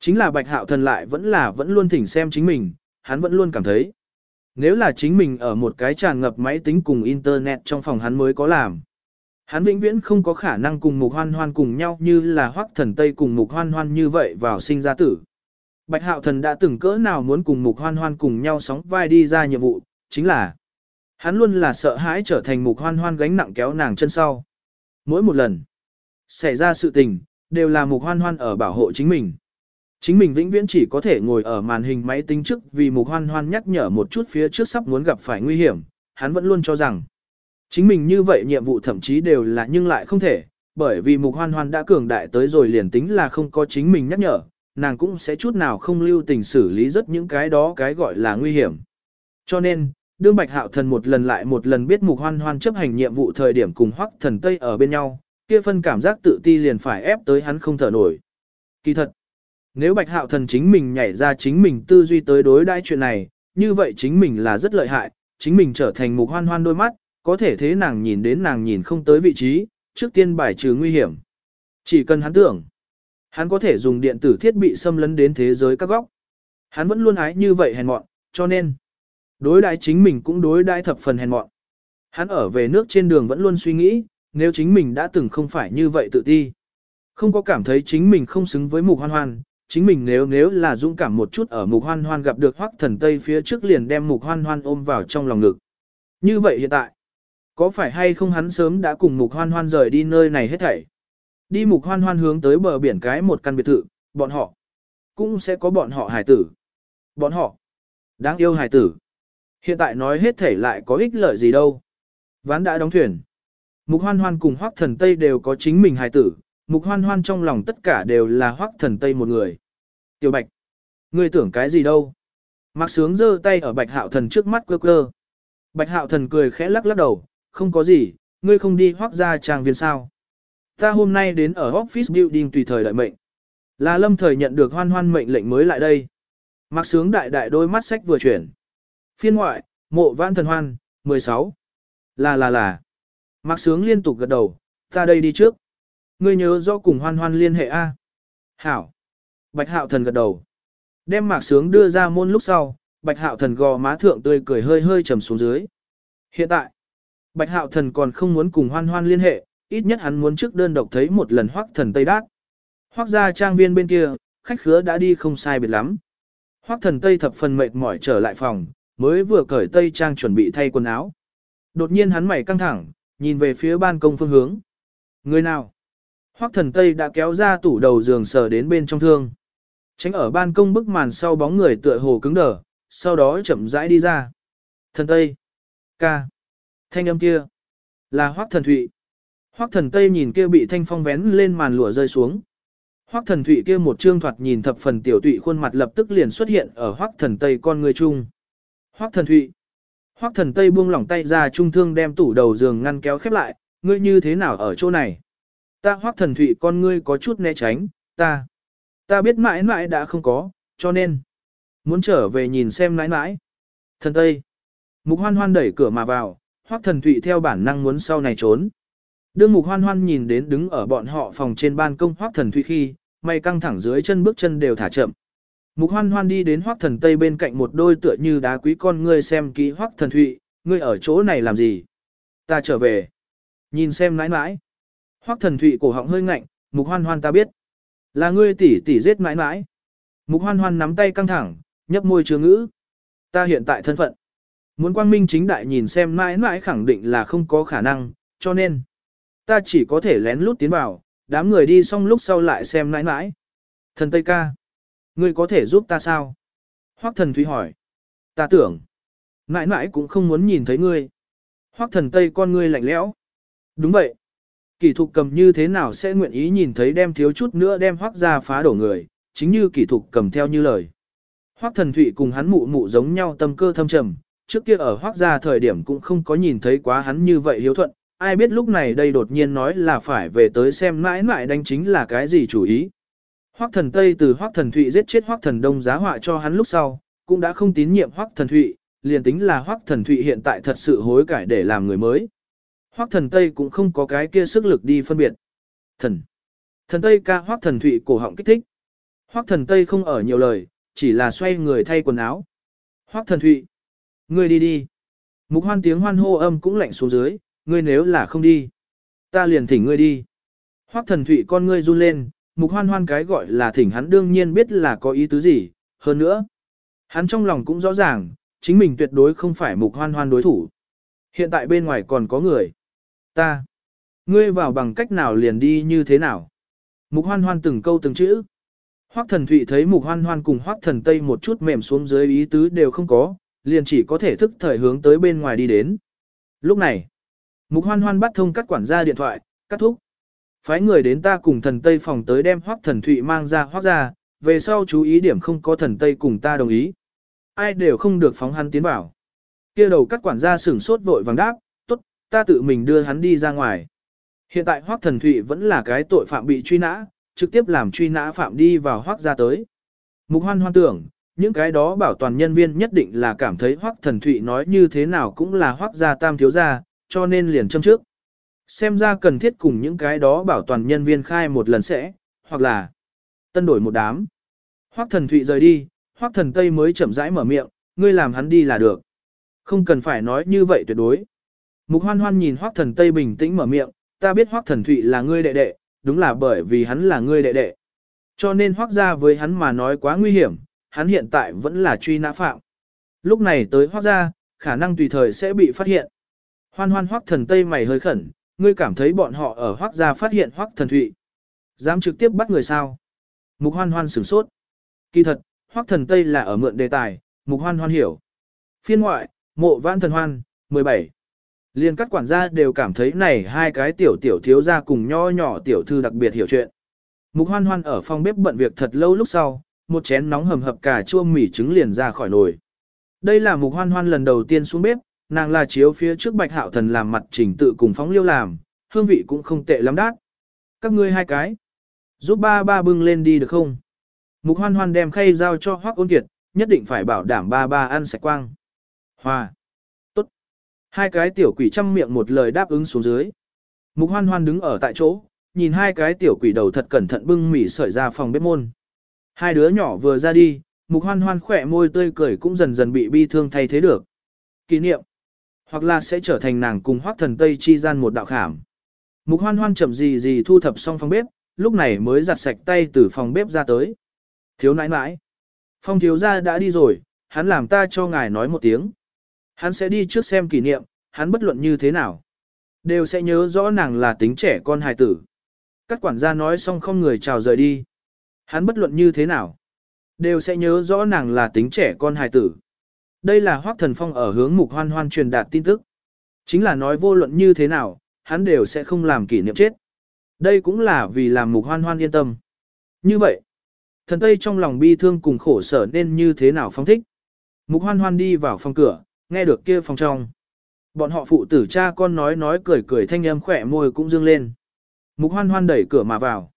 Chính là bạch hạo thần lại vẫn là vẫn luôn thỉnh xem chính mình, hắn vẫn luôn cảm thấy. Nếu là chính mình ở một cái tràn ngập máy tính cùng internet trong phòng hắn mới có làm. Hắn vĩnh viễn không có khả năng cùng mục hoan hoan cùng nhau như là hoắc thần Tây cùng mục hoan hoan như vậy vào sinh ra tử. Bạch hạo thần đã từng cỡ nào muốn cùng mục hoan hoan cùng nhau sóng vai đi ra nhiệm vụ, chính là hắn luôn là sợ hãi trở thành mục hoan hoan gánh nặng kéo nàng chân sau. Mỗi một lần xảy ra sự tình, đều là mục hoan hoan ở bảo hộ chính mình. Chính mình vĩnh viễn chỉ có thể ngồi ở màn hình máy tính trước vì mục hoan hoan nhắc nhở một chút phía trước sắp muốn gặp phải nguy hiểm, hắn vẫn luôn cho rằng chính mình như vậy nhiệm vụ thậm chí đều là nhưng lại không thể, bởi vì mục hoan hoan đã cường đại tới rồi liền tính là không có chính mình nhắc nhở, nàng cũng sẽ chút nào không lưu tình xử lý rất những cái đó cái gọi là nguy hiểm. Cho nên, đương bạch hạo thần một lần lại một lần biết mục hoan hoan chấp hành nhiệm vụ thời điểm cùng hoắc thần Tây ở bên nhau, kia phân cảm giác tự ti liền phải ép tới hắn không thở nổi. Kỳ thật, nếu bạch hạo thần chính mình nhảy ra chính mình tư duy tới đối đãi chuyện này, như vậy chính mình là rất lợi hại, chính mình trở thành mục hoan hoan đôi mắt, có thể thế nàng nhìn đến nàng nhìn không tới vị trí, trước tiên bài trừ nguy hiểm. Chỉ cần hắn tưởng, hắn có thể dùng điện tử thiết bị xâm lấn đến thế giới các góc. Hắn vẫn luôn ái như vậy hèn mọn, cho nên, đối đãi chính mình cũng đối đãi thập phần hèn mọn. Hắn ở về nước trên đường vẫn luôn suy nghĩ, nếu chính mình đã từng không phải như vậy tự ti. Không có cảm thấy chính mình không xứng với mục hoan hoan, chính mình nếu nếu là dũng cảm một chút ở mục hoan hoan gặp được hoắc thần Tây phía trước liền đem mục hoan hoan ôm vào trong lòng ngực. Như vậy hiện tại, có phải hay không hắn sớm đã cùng mục hoan hoan rời đi nơi này hết thảy? Đi mục hoan hoan hướng tới bờ biển cái một căn biệt thự, bọn họ cũng sẽ có bọn họ hải tử. Bọn họ đáng yêu hải tử. Hiện tại nói hết thể lại có ích lợi gì đâu. Ván đã đóng thuyền. Mục hoan hoan cùng hoác thần Tây đều có chính mình hài tử, mục hoan hoan trong lòng tất cả đều là hoác thần Tây một người. Tiểu bạch, ngươi tưởng cái gì đâu? Mạc sướng giơ tay ở bạch hạo thần trước mắt quơ quơ. Bạch hạo thần cười khẽ lắc lắc đầu, không có gì, ngươi không đi hoác ra trang viên sao. Ta hôm nay đến ở office building tùy thời đợi mệnh. Là lâm thời nhận được hoan hoan mệnh lệnh mới lại đây. Mạc sướng đại đại đôi mắt sách vừa chuyển. Phiên ngoại, mộ vãn thần hoan, 16. Là là là. Mạc Sướng liên tục gật đầu, ta đây đi trước. Ngươi nhớ rõ cùng hoan hoan liên hệ A. Hảo. Bạch Hạo Thần gật đầu. Đem Mạc Sướng đưa ra môn lúc sau, Bạch Hạo Thần gò má thượng tươi cười hơi hơi trầm xuống dưới. Hiện tại, Bạch Hạo Thần còn không muốn cùng hoan hoan liên hệ, ít nhất hắn muốn trước đơn độc thấy một lần hoắc thần Tây Đát. Hoắc ra trang viên bên kia, khách khứa đã đi không sai biệt lắm. Hoắc thần Tây thập phần mệt mỏi trở lại phòng, mới vừa cởi Tây trang chuẩn bị thay quần áo. Đột nhiên hắn mày căng thẳng, nhìn về phía ban công phương hướng. Người nào? Hoắc thần Tây đã kéo ra tủ đầu giường sờ đến bên trong thương. Tránh ở ban công bức màn sau bóng người tựa hồ cứng đờ, sau đó chậm rãi đi ra. Thần Tây. Ca. Thanh âm kia. Là Hoắc thần Thụy. Hoắc thần Tây nhìn kia bị thanh phong vén lên màn lụa rơi xuống. Hoắc thần Thụy kia một trương thoạt nhìn thập phần tiểu tụy khuôn mặt lập tức liền xuất hiện ở Hoắc thần Tây con người chung. Hoắc thần Thụy. Hoắc thần Tây buông lỏng tay ra trung thương đem tủ đầu giường ngăn kéo khép lại, ngươi như thế nào ở chỗ này? Ta Hoắc thần Thụy con ngươi có chút né tránh, ta. Ta biết mãi mãi đã không có, cho nên. Muốn trở về nhìn xem mãi mãi. Thần Tây. Mục hoan hoan đẩy cửa mà vào, Hoắc thần Thụy theo bản năng muốn sau này trốn. Đương mục hoan hoan nhìn đến đứng ở bọn họ phòng trên ban công Hoắc thần Thụy khi, mày căng thẳng dưới chân bước chân đều thả chậm. Mục hoan hoan đi đến hoác thần tây bên cạnh một đôi tựa như đá quý con ngươi xem kỹ hoác thần thụy, ngươi ở chỗ này làm gì? Ta trở về. Nhìn xem nãi nãi. Hoác thần thụy cổ họng hơi ngạnh, mục hoan hoan ta biết. Là ngươi tỷ tỷ giết nãi nãi. Mục hoan hoan nắm tay căng thẳng, nhấp môi chứa ngữ. Ta hiện tại thân phận. Muốn quang minh chính đại nhìn xem nãi nãi khẳng định là không có khả năng, cho nên. Ta chỉ có thể lén lút tiến vào, đám người đi xong lúc sau lại xem nãi nãi. Thần Tây ca. Ngươi có thể giúp ta sao? Hoắc thần Thúy hỏi. Ta tưởng, mãi mãi cũng không muốn nhìn thấy ngươi. Hoắc thần Tây con ngươi lạnh lẽo. Đúng vậy. Kỷ thục cầm như thế nào sẽ nguyện ý nhìn thấy đem thiếu chút nữa đem Hoắc ra phá đổ người, chính như kỷ thục cầm theo như lời. Hoắc thần Thụy cùng hắn mụ mụ giống nhau tâm cơ thâm trầm, trước kia ở Hoắc ra thời điểm cũng không có nhìn thấy quá hắn như vậy hiếu thuận, ai biết lúc này đây đột nhiên nói là phải về tới xem mãi mãi đánh chính là cái gì chủ ý. Hoắc thần Tây từ Hoắc thần Thụy giết chết Hoắc thần Đông giá họa cho hắn lúc sau, cũng đã không tín nhiệm Hoắc thần Thụy, liền tính là Hoắc thần Thụy hiện tại thật sự hối cải để làm người mới. Hoắc thần Tây cũng không có cái kia sức lực đi phân biệt. Thần. Thần Tây ca Hoắc thần Thụy cổ họng kích thích. Hoắc thần Tây không ở nhiều lời, chỉ là xoay người thay quần áo. Hoắc thần Thụy. Ngươi đi đi. Mục hoan tiếng hoan hô âm cũng lạnh xuống dưới, ngươi nếu là không đi. Ta liền thỉnh ngươi đi. Hoắc thần Thụy con ngươi run lên, mục hoan hoan cái gọi là thỉnh hắn đương nhiên biết là có ý tứ gì, hơn nữa. Hắn trong lòng cũng rõ ràng, chính mình tuyệt đối không phải mục hoan hoan đối thủ. Hiện tại bên ngoài còn có người. Ta. Ngươi vào bằng cách nào liền đi như thế nào? Mục hoan hoan từng câu từng chữ. Hoắc thần thụy thấy mục hoan hoan cùng hoắc thần tây một chút mềm xuống dưới ý tứ đều không có, liền chỉ có thể thức thời hướng tới bên ngoài đi đến. Lúc này, mục hoan hoan bắt thông cắt quản gia điện thoại, cắt thúc. Phái người đến ta cùng thần Tây phòng tới đem hoắc thần Thụy mang ra hoắc ra, về sau chú ý điểm không có thần Tây cùng ta đồng ý. Ai đều không được phóng hắn tiến vào. kia đầu các quản gia sửng sốt vội vàng đáp, tốt, ta tự mình đưa hắn đi ra ngoài. Hiện tại hoắc thần Thụy vẫn là cái tội phạm bị truy nã, trực tiếp làm truy nã phạm đi vào hoắc ra tới. Mục hoan hoan tưởng, những cái đó bảo toàn nhân viên nhất định là cảm thấy hoắc thần Thụy nói như thế nào cũng là hoắc gia tam thiếu gia, cho nên liền châm trước. Xem ra cần thiết cùng những cái đó bảo toàn nhân viên khai một lần sẽ, hoặc là tân đổi một đám. Hoắc thần Thụy rời đi, Hoắc thần Tây mới chậm rãi mở miệng, ngươi làm hắn đi là được. Không cần phải nói như vậy tuyệt đối. Mục hoan hoan nhìn Hoắc thần Tây bình tĩnh mở miệng, ta biết Hoắc thần Thụy là ngươi đệ đệ, đúng là bởi vì hắn là ngươi đệ đệ. Cho nên hoắc gia với hắn mà nói quá nguy hiểm, hắn hiện tại vẫn là truy nã phạm. Lúc này tới hoắc gia khả năng tùy thời sẽ bị phát hiện. Hoan hoan hoắc thần Tây mày hơi khẩn, ngươi cảm thấy bọn họ ở hoác gia phát hiện hoác thần thụy. Dám trực tiếp bắt người sao? Mục hoan hoan sửng sốt. Kỳ thật, hoác thần Tây là ở mượn đề tài, mục hoan hoan hiểu. Phiên ngoại, mộ vãn thần hoan, 17. Liên các quản gia đều cảm thấy này hai cái tiểu tiểu thiếu gia cùng nho nhỏ tiểu thư đặc biệt hiểu chuyện. Mục hoan hoan ở phòng bếp bận việc thật lâu lúc sau, một chén nóng hầm hập cà chua mì trứng liền ra khỏi nồi. Đây là mục hoan hoan lần đầu tiên xuống bếp, nàng là chiếu phía trước bạch hạo thần làm mặt chỉnh tự cùng phóng liêu làm, hương vị cũng không tệ lắm đát. Các ngươi hai cái, giúp ba ba bưng lên đi được không? Mục hoan hoan đem khay giao cho hoác ôn kiệt, nhất định phải bảo đảm ba ba ăn sạch quang. Hòa. Tốt. Hai cái tiểu quỷ chăm miệng một lời đáp ứng xuống dưới. Mục hoan hoan đứng ở tại chỗ, nhìn hai cái tiểu quỷ đầu thật cẩn thận bưng mỉ sợi ra phòng bếp môn. Hai đứa nhỏ vừa ra đi, mục hoan hoan khỏe môi tươi cười cũng dần dần bị bi thương thay thế được. Kỷ niệm. Hoặc là sẽ trở thành nàng cùng hoác thần Tây chi gian một đạo khảm. Mục hoan hoan chậm gì gì thu thập xong phòng bếp, lúc này mới giặt sạch tay từ phòng bếp ra tới. Thiếu nãi nãi. Phong thiếu gia đã đi rồi, hắn làm ta cho ngài nói một tiếng. Hắn sẽ đi trước xem kỷ niệm, hắn bất luận như thế nào. Đều sẽ nhớ rõ nàng là tính trẻ con hài tử. Các quản gia nói xong không người chào rời đi. Hắn bất luận như thế nào. Đều sẽ nhớ rõ nàng là tính trẻ con hài tử. Đây là hoắc Thần Phong ở hướng mục hoan hoan truyền đạt tin tức. Chính là nói vô luận như thế nào, hắn đều sẽ không làm kỷ niệm chết. Đây cũng là vì làm mục hoan hoan yên tâm. Như vậy, thần Tây trong lòng bi thương cùng khổ sở nên như thế nào phong thích. Mục hoan hoan đi vào phòng cửa, nghe được kia phòng trong. Bọn họ phụ tử cha con nói nói cười cười thanh âm khỏe môi cũng dương lên. Mục hoan hoan đẩy cửa mà vào.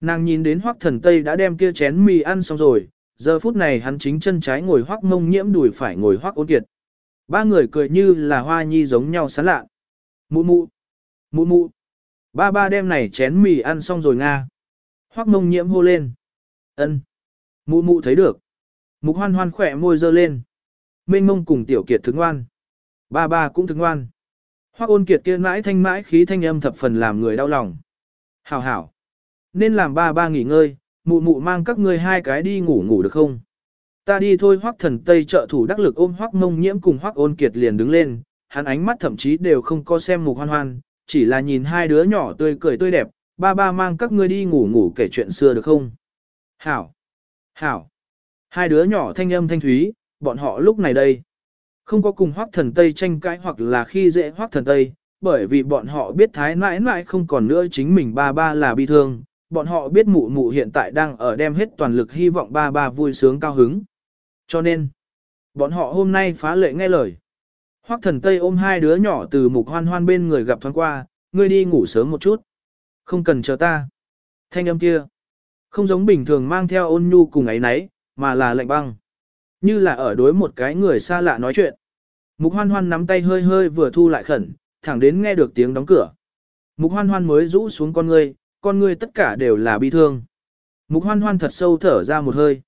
Nàng nhìn đến hoắc thần Tây đã đem kia chén mì ăn xong rồi, giờ phút này hắn chính chân trái ngồi hoắc mông nhiễm đùi phải ngồi hoắc ôn kiệt. Ba người cười như là hoa nhi giống nhau sán lạ. Mụ mụ, mụ mụ, ba ba đem này chén mì ăn xong rồi nga. Hoắc mông nhiễm hô lên. ân Mụ mụ thấy được. Mục hoan hoan khỏe môi dơ lên. Mênh mông cùng tiểu kiệt thức ngoan. Ba ba cũng thức ngoan. Hoắc ôn kiệt kia mãi thanh mãi khí thanh âm thập phần làm người đau lòng. Hảo hảo. Nên làm ba ba nghỉ ngơi, mụ mụ mang các ngươi hai cái đi ngủ ngủ được không? Ta đi thôi hoắc thần tây trợ thủ đắc lực ôm hoắc mông nhiễm cùng hoắc ôn kiệt liền đứng lên, hắn ánh mắt thậm chí đều không có xem mục hoan hoan, chỉ là nhìn hai đứa nhỏ tươi cười tươi đẹp, ba ba mang các ngươi đi ngủ ngủ kể chuyện xưa được không? Hảo! Hảo! Hai đứa nhỏ thanh âm thanh thúy, bọn họ lúc này đây. Không có cùng hoắc thần Tây tranh cãi hoặc là khi dễ hoắc thần Tây, bởi vì bọn họ biết thái mãi mãi không còn nữa chính mình ba ba là bi thương, bọn họ biết mụ mụ hiện tại đang ở đem hết toàn lực hy vọng ba ba vui sướng cao hứng. Cho nên, bọn họ hôm nay phá lệ nghe lời. Hoắc thần Tây ôm hai đứa nhỏ từ mục hoan hoan bên người gặp thoáng qua, ngươi đi ngủ sớm một chút. Không cần chờ ta. Thanh âm kia, không giống bình thường mang theo ôn nhu cùng ấy nấy, mà là lạnh băng. Như là ở đối một cái người xa lạ nói chuyện. Mục hoan hoan nắm tay hơi hơi vừa thu lại khẩn, thẳng đến nghe được tiếng đóng cửa. Mục hoan hoan mới rũ xuống con ngươi, con ngươi tất cả đều là bi thương. Mục hoan hoan thật sâu thở ra một hơi.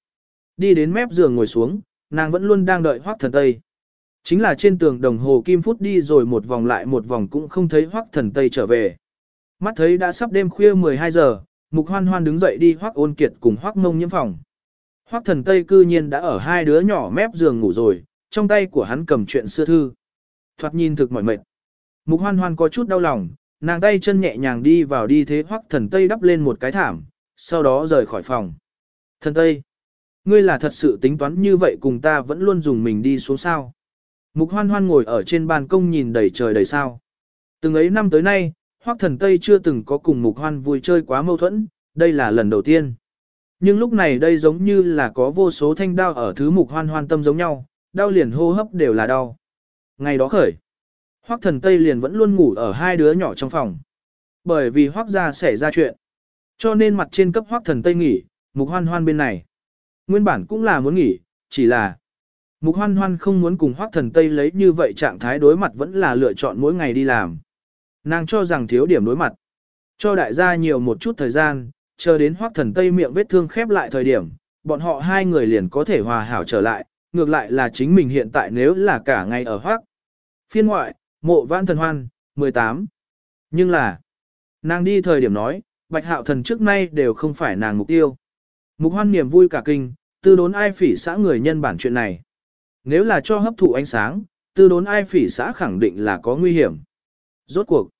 Đi đến mép giường ngồi xuống, nàng vẫn luôn đang đợi hoác thần Tây. Chính là trên tường đồng hồ kim phút đi rồi một vòng lại một vòng cũng không thấy hoác thần Tây trở về. Mắt thấy đã sắp đêm khuya 12 giờ, mục hoan hoan đứng dậy đi hoác ôn kiệt cùng hoác mông nhiễm phòng. Hoác thần Tây cư nhiên đã ở hai đứa nhỏ mép giường ngủ rồi, trong tay của hắn cầm chuyện xưa thư. Thoạt nhìn thực mỏi mệt. Mục hoan hoan có chút đau lòng, nàng tay chân nhẹ nhàng đi vào đi thế hoắc thần Tây đắp lên một cái thảm, sau đó rời khỏi phòng. Thần Tây, ngươi là thật sự tính toán như vậy cùng ta vẫn luôn dùng mình đi xuống sao. Mục hoan hoan ngồi ở trên ban công nhìn đầy trời đầy sao. Từng ấy năm tới nay, hoắc thần Tây chưa từng có cùng mục hoan vui chơi quá mâu thuẫn, đây là lần đầu tiên. Nhưng lúc này đây giống như là có vô số thanh đao ở thứ mục hoan hoan tâm giống nhau, đau liền hô hấp đều là đau. Ngày đó khởi, Hoắc thần Tây liền vẫn luôn ngủ ở hai đứa nhỏ trong phòng. Bởi vì Hoắc gia xảy ra chuyện. Cho nên mặt trên cấp Hoắc thần Tây nghỉ, mục hoan hoan bên này. Nguyên bản cũng là muốn nghỉ, chỉ là mục hoan hoan không muốn cùng Hoắc thần Tây lấy như vậy trạng thái đối mặt vẫn là lựa chọn mỗi ngày đi làm. Nàng cho rằng thiếu điểm đối mặt. Cho đại gia nhiều một chút thời gian, chờ đến Hoắc thần Tây miệng vết thương khép lại thời điểm, bọn họ hai người liền có thể hòa hảo trở lại, ngược lại là chính mình hiện tại nếu là cả ngày ở Hoắc. Phiên ngoại, Mộ vãn thần hoan, 18. Nhưng là, nàng đi thời điểm nói, bạch hạo thần trước nay đều không phải nàng mục tiêu. Mục hoan niềm vui cả kinh, tư đốn ai phỉ xã người nhân bản chuyện này. Nếu là cho hấp thụ ánh sáng, tư đốn ai phỉ xã khẳng định là có nguy hiểm. Rốt cuộc,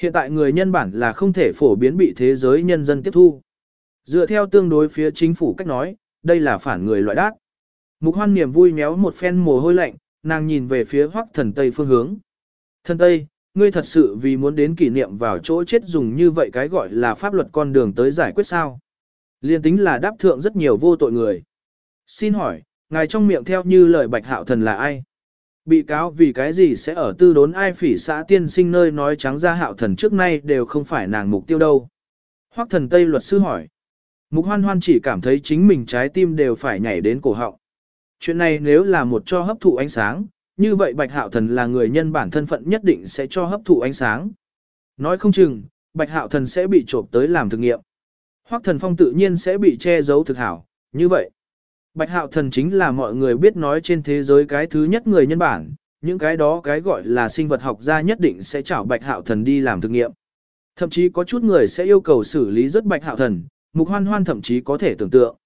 hiện tại người nhân bản là không thể phổ biến bị thế giới nhân dân tiếp thu. Dựa theo tương đối phía chính phủ cách nói, đây là phản người loại đát. Mục hoan niềm vui méo một phen mồ hôi lạnh, nàng nhìn về phía hoắc thần Tây phương hướng. Thần Tây, ngươi thật sự vì muốn đến kỷ niệm vào chỗ chết dùng như vậy cái gọi là pháp luật con đường tới giải quyết sao. Liên tính là đáp thượng rất nhiều vô tội người. Xin hỏi, ngài trong miệng theo như lời bạch hạo thần là ai? Bị cáo vì cái gì sẽ ở tư đốn ai phỉ xã tiên sinh nơi nói trắng ra hạo thần trước nay đều không phải nàng mục tiêu đâu. Hoắc thần Tây luật sư hỏi. Mục hoan hoan chỉ cảm thấy chính mình trái tim đều phải nhảy đến cổ họng. Chuyện này nếu là một cho hấp thụ ánh sáng, như vậy bạch hạo thần là người nhân bản thân phận nhất định sẽ cho hấp thụ ánh sáng. Nói không chừng, bạch hạo thần sẽ bị trộm tới làm thực nghiệm. Hoắc thần phong tự nhiên sẽ bị che giấu thực hảo, như vậy. Bạch hạo thần chính là mọi người biết nói trên thế giới cái thứ nhất người nhân bản, những cái đó cái gọi là sinh vật học gia nhất định sẽ chảo bạch hạo thần đi làm thực nghiệm. Thậm chí có chút người sẽ yêu cầu xử lý rất bạch hạo thần, mục hoan hoan thậm chí có thể tưởng tượng.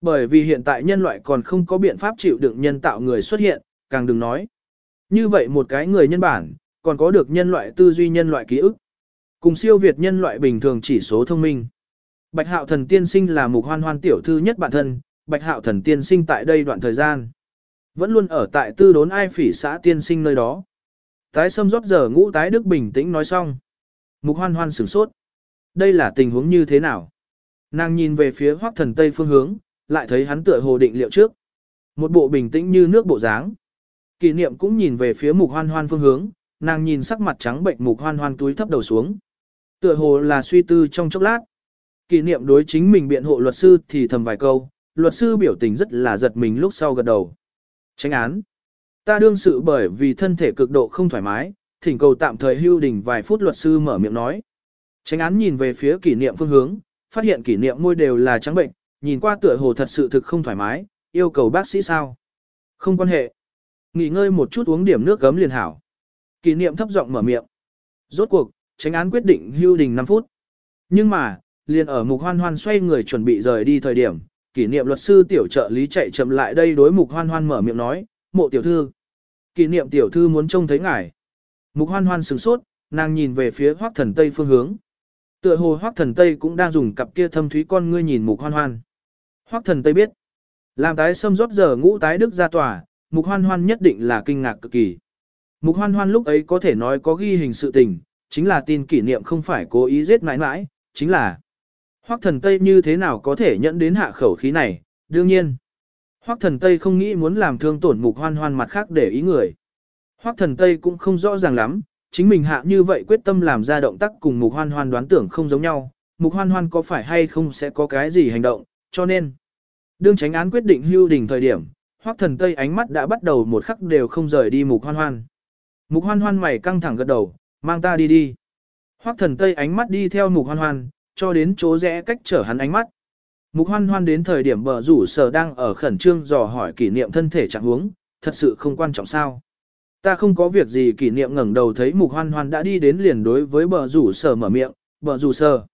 Bởi vì hiện tại nhân loại còn không có biện pháp chịu đựng nhân tạo người xuất hiện, càng đừng nói. Như vậy một cái người nhân bản, còn có được nhân loại tư duy nhân loại ký ức. Cùng siêu việt nhân loại bình thường chỉ số thông minh. Bạch hạo thần tiên sinh là mục hoan hoan tiểu thư nhất bản thân, bạch hạo thần tiên sinh tại đây đoạn thời gian. Vẫn luôn ở tại tư đốn ai phỉ xã tiên sinh nơi đó. Tái xâm rót giờ ngũ tái đức bình tĩnh nói xong. Mục hoan hoan sửng sốt. Đây là tình huống như thế nào? Nàng nhìn về phía hoác thần tây phương hướng, lại thấy hắn tựa hồ định liệu trước. Một bộ bình tĩnh như nước bộ dáng. Kỷ niệm cũng nhìn về phía mục hoan hoan phương hướng, nàng nhìn sắc mặt trắng bệnh mục hoan hoan túi thấp đầu xuống. Tựa hồ là suy tư trong chốc lát. Kỷ niệm đối chính mình biện hộ luật sư thì thầm vài câu, luật sư biểu tình rất là giật mình lúc sau gật đầu. Tránh án. Ta đương sự bởi vì thân thể cực độ không thoải mái, thỉnh cầu tạm thời hưu đình vài phút luật sư mở miệng nói. Tránh án nhìn về phía kỷ niệm phương hướng, phát hiện kỷ niệm môi đều là trắng bệnh, nhìn qua tựa hồ thật sự thực không thoải mái, yêu cầu bác sĩ sao. Không quan hệ. Nghỉ ngơi một chút uống điểm nước gấm liền hảo. Kỷ niệm thấp giọng mở miệng. Rốt cuộc, tránh án quyết định hưu đình 5 phút. Nhưng mà, liền ở mục hoan hoan xoay người chuẩn bị rời đi thời điểm, kỷ niệm luật sư tiểu trợ lý chạy chậm lại đây đối mục hoan hoan mở miệng nói, mộ tiểu thư. Kỷ niệm tiểu thư muốn trông thấy ngài. Mục hoan hoan sửng sốt, nàng nhìn về phía hoác thần tây phương hướng. Tựa hồ hoác thần tây cũng đang dùng cặp kia thâm thúy con ngươi nhìn mục hoan hoan. Hoác thần tây biết. Làm tái xâm rót giờ ngũ tái đức ra tòa, mục hoan hoan nhất định là kinh ngạc cực kỳ. Mục hoan hoan lúc ấy có thể nói có ghi hình sự tình, chính là tin kỷ niệm không phải cố ý giết mãi mãi, chính là Hoắc thần Tây như thế nào có thể nhận đến hạ khẩu khí này, đương nhiên. Hoắc thần Tây không nghĩ muốn làm thương tổn mục hoan hoan mặt khác để ý người. Hoắc thần Tây cũng không rõ ràng lắm, chính mình hạ như vậy quyết tâm làm ra động tác cùng mục hoan hoan đoán tưởng không giống nhau, mục hoan hoan có phải hay không sẽ có cái gì hành động, cho nên. Đương tránh án quyết định hưu đình thời điểm, Hoắc thần Tây ánh mắt đã bắt đầu một khắc đều không rời đi mục hoan hoan. Mục hoan hoan mày căng thẳng gật đầu, mang ta đi đi. Hoắc thần Tây ánh mắt đi theo mục hoan hoan, cho đến chỗ rẽ cách trở hắn ánh mắt. Mục hoan hoan đến thời điểm bờ rủ sở đang ở khẩn trương dò hỏi kỷ niệm thân thể trạng huống, thật sự không quan trọng sao. Ta không có việc gì kỷ niệm ngẩng đầu thấy mục hoan hoan đã đi đến liền đối với bờ rủ sở mở miệng, bờ rủ sở.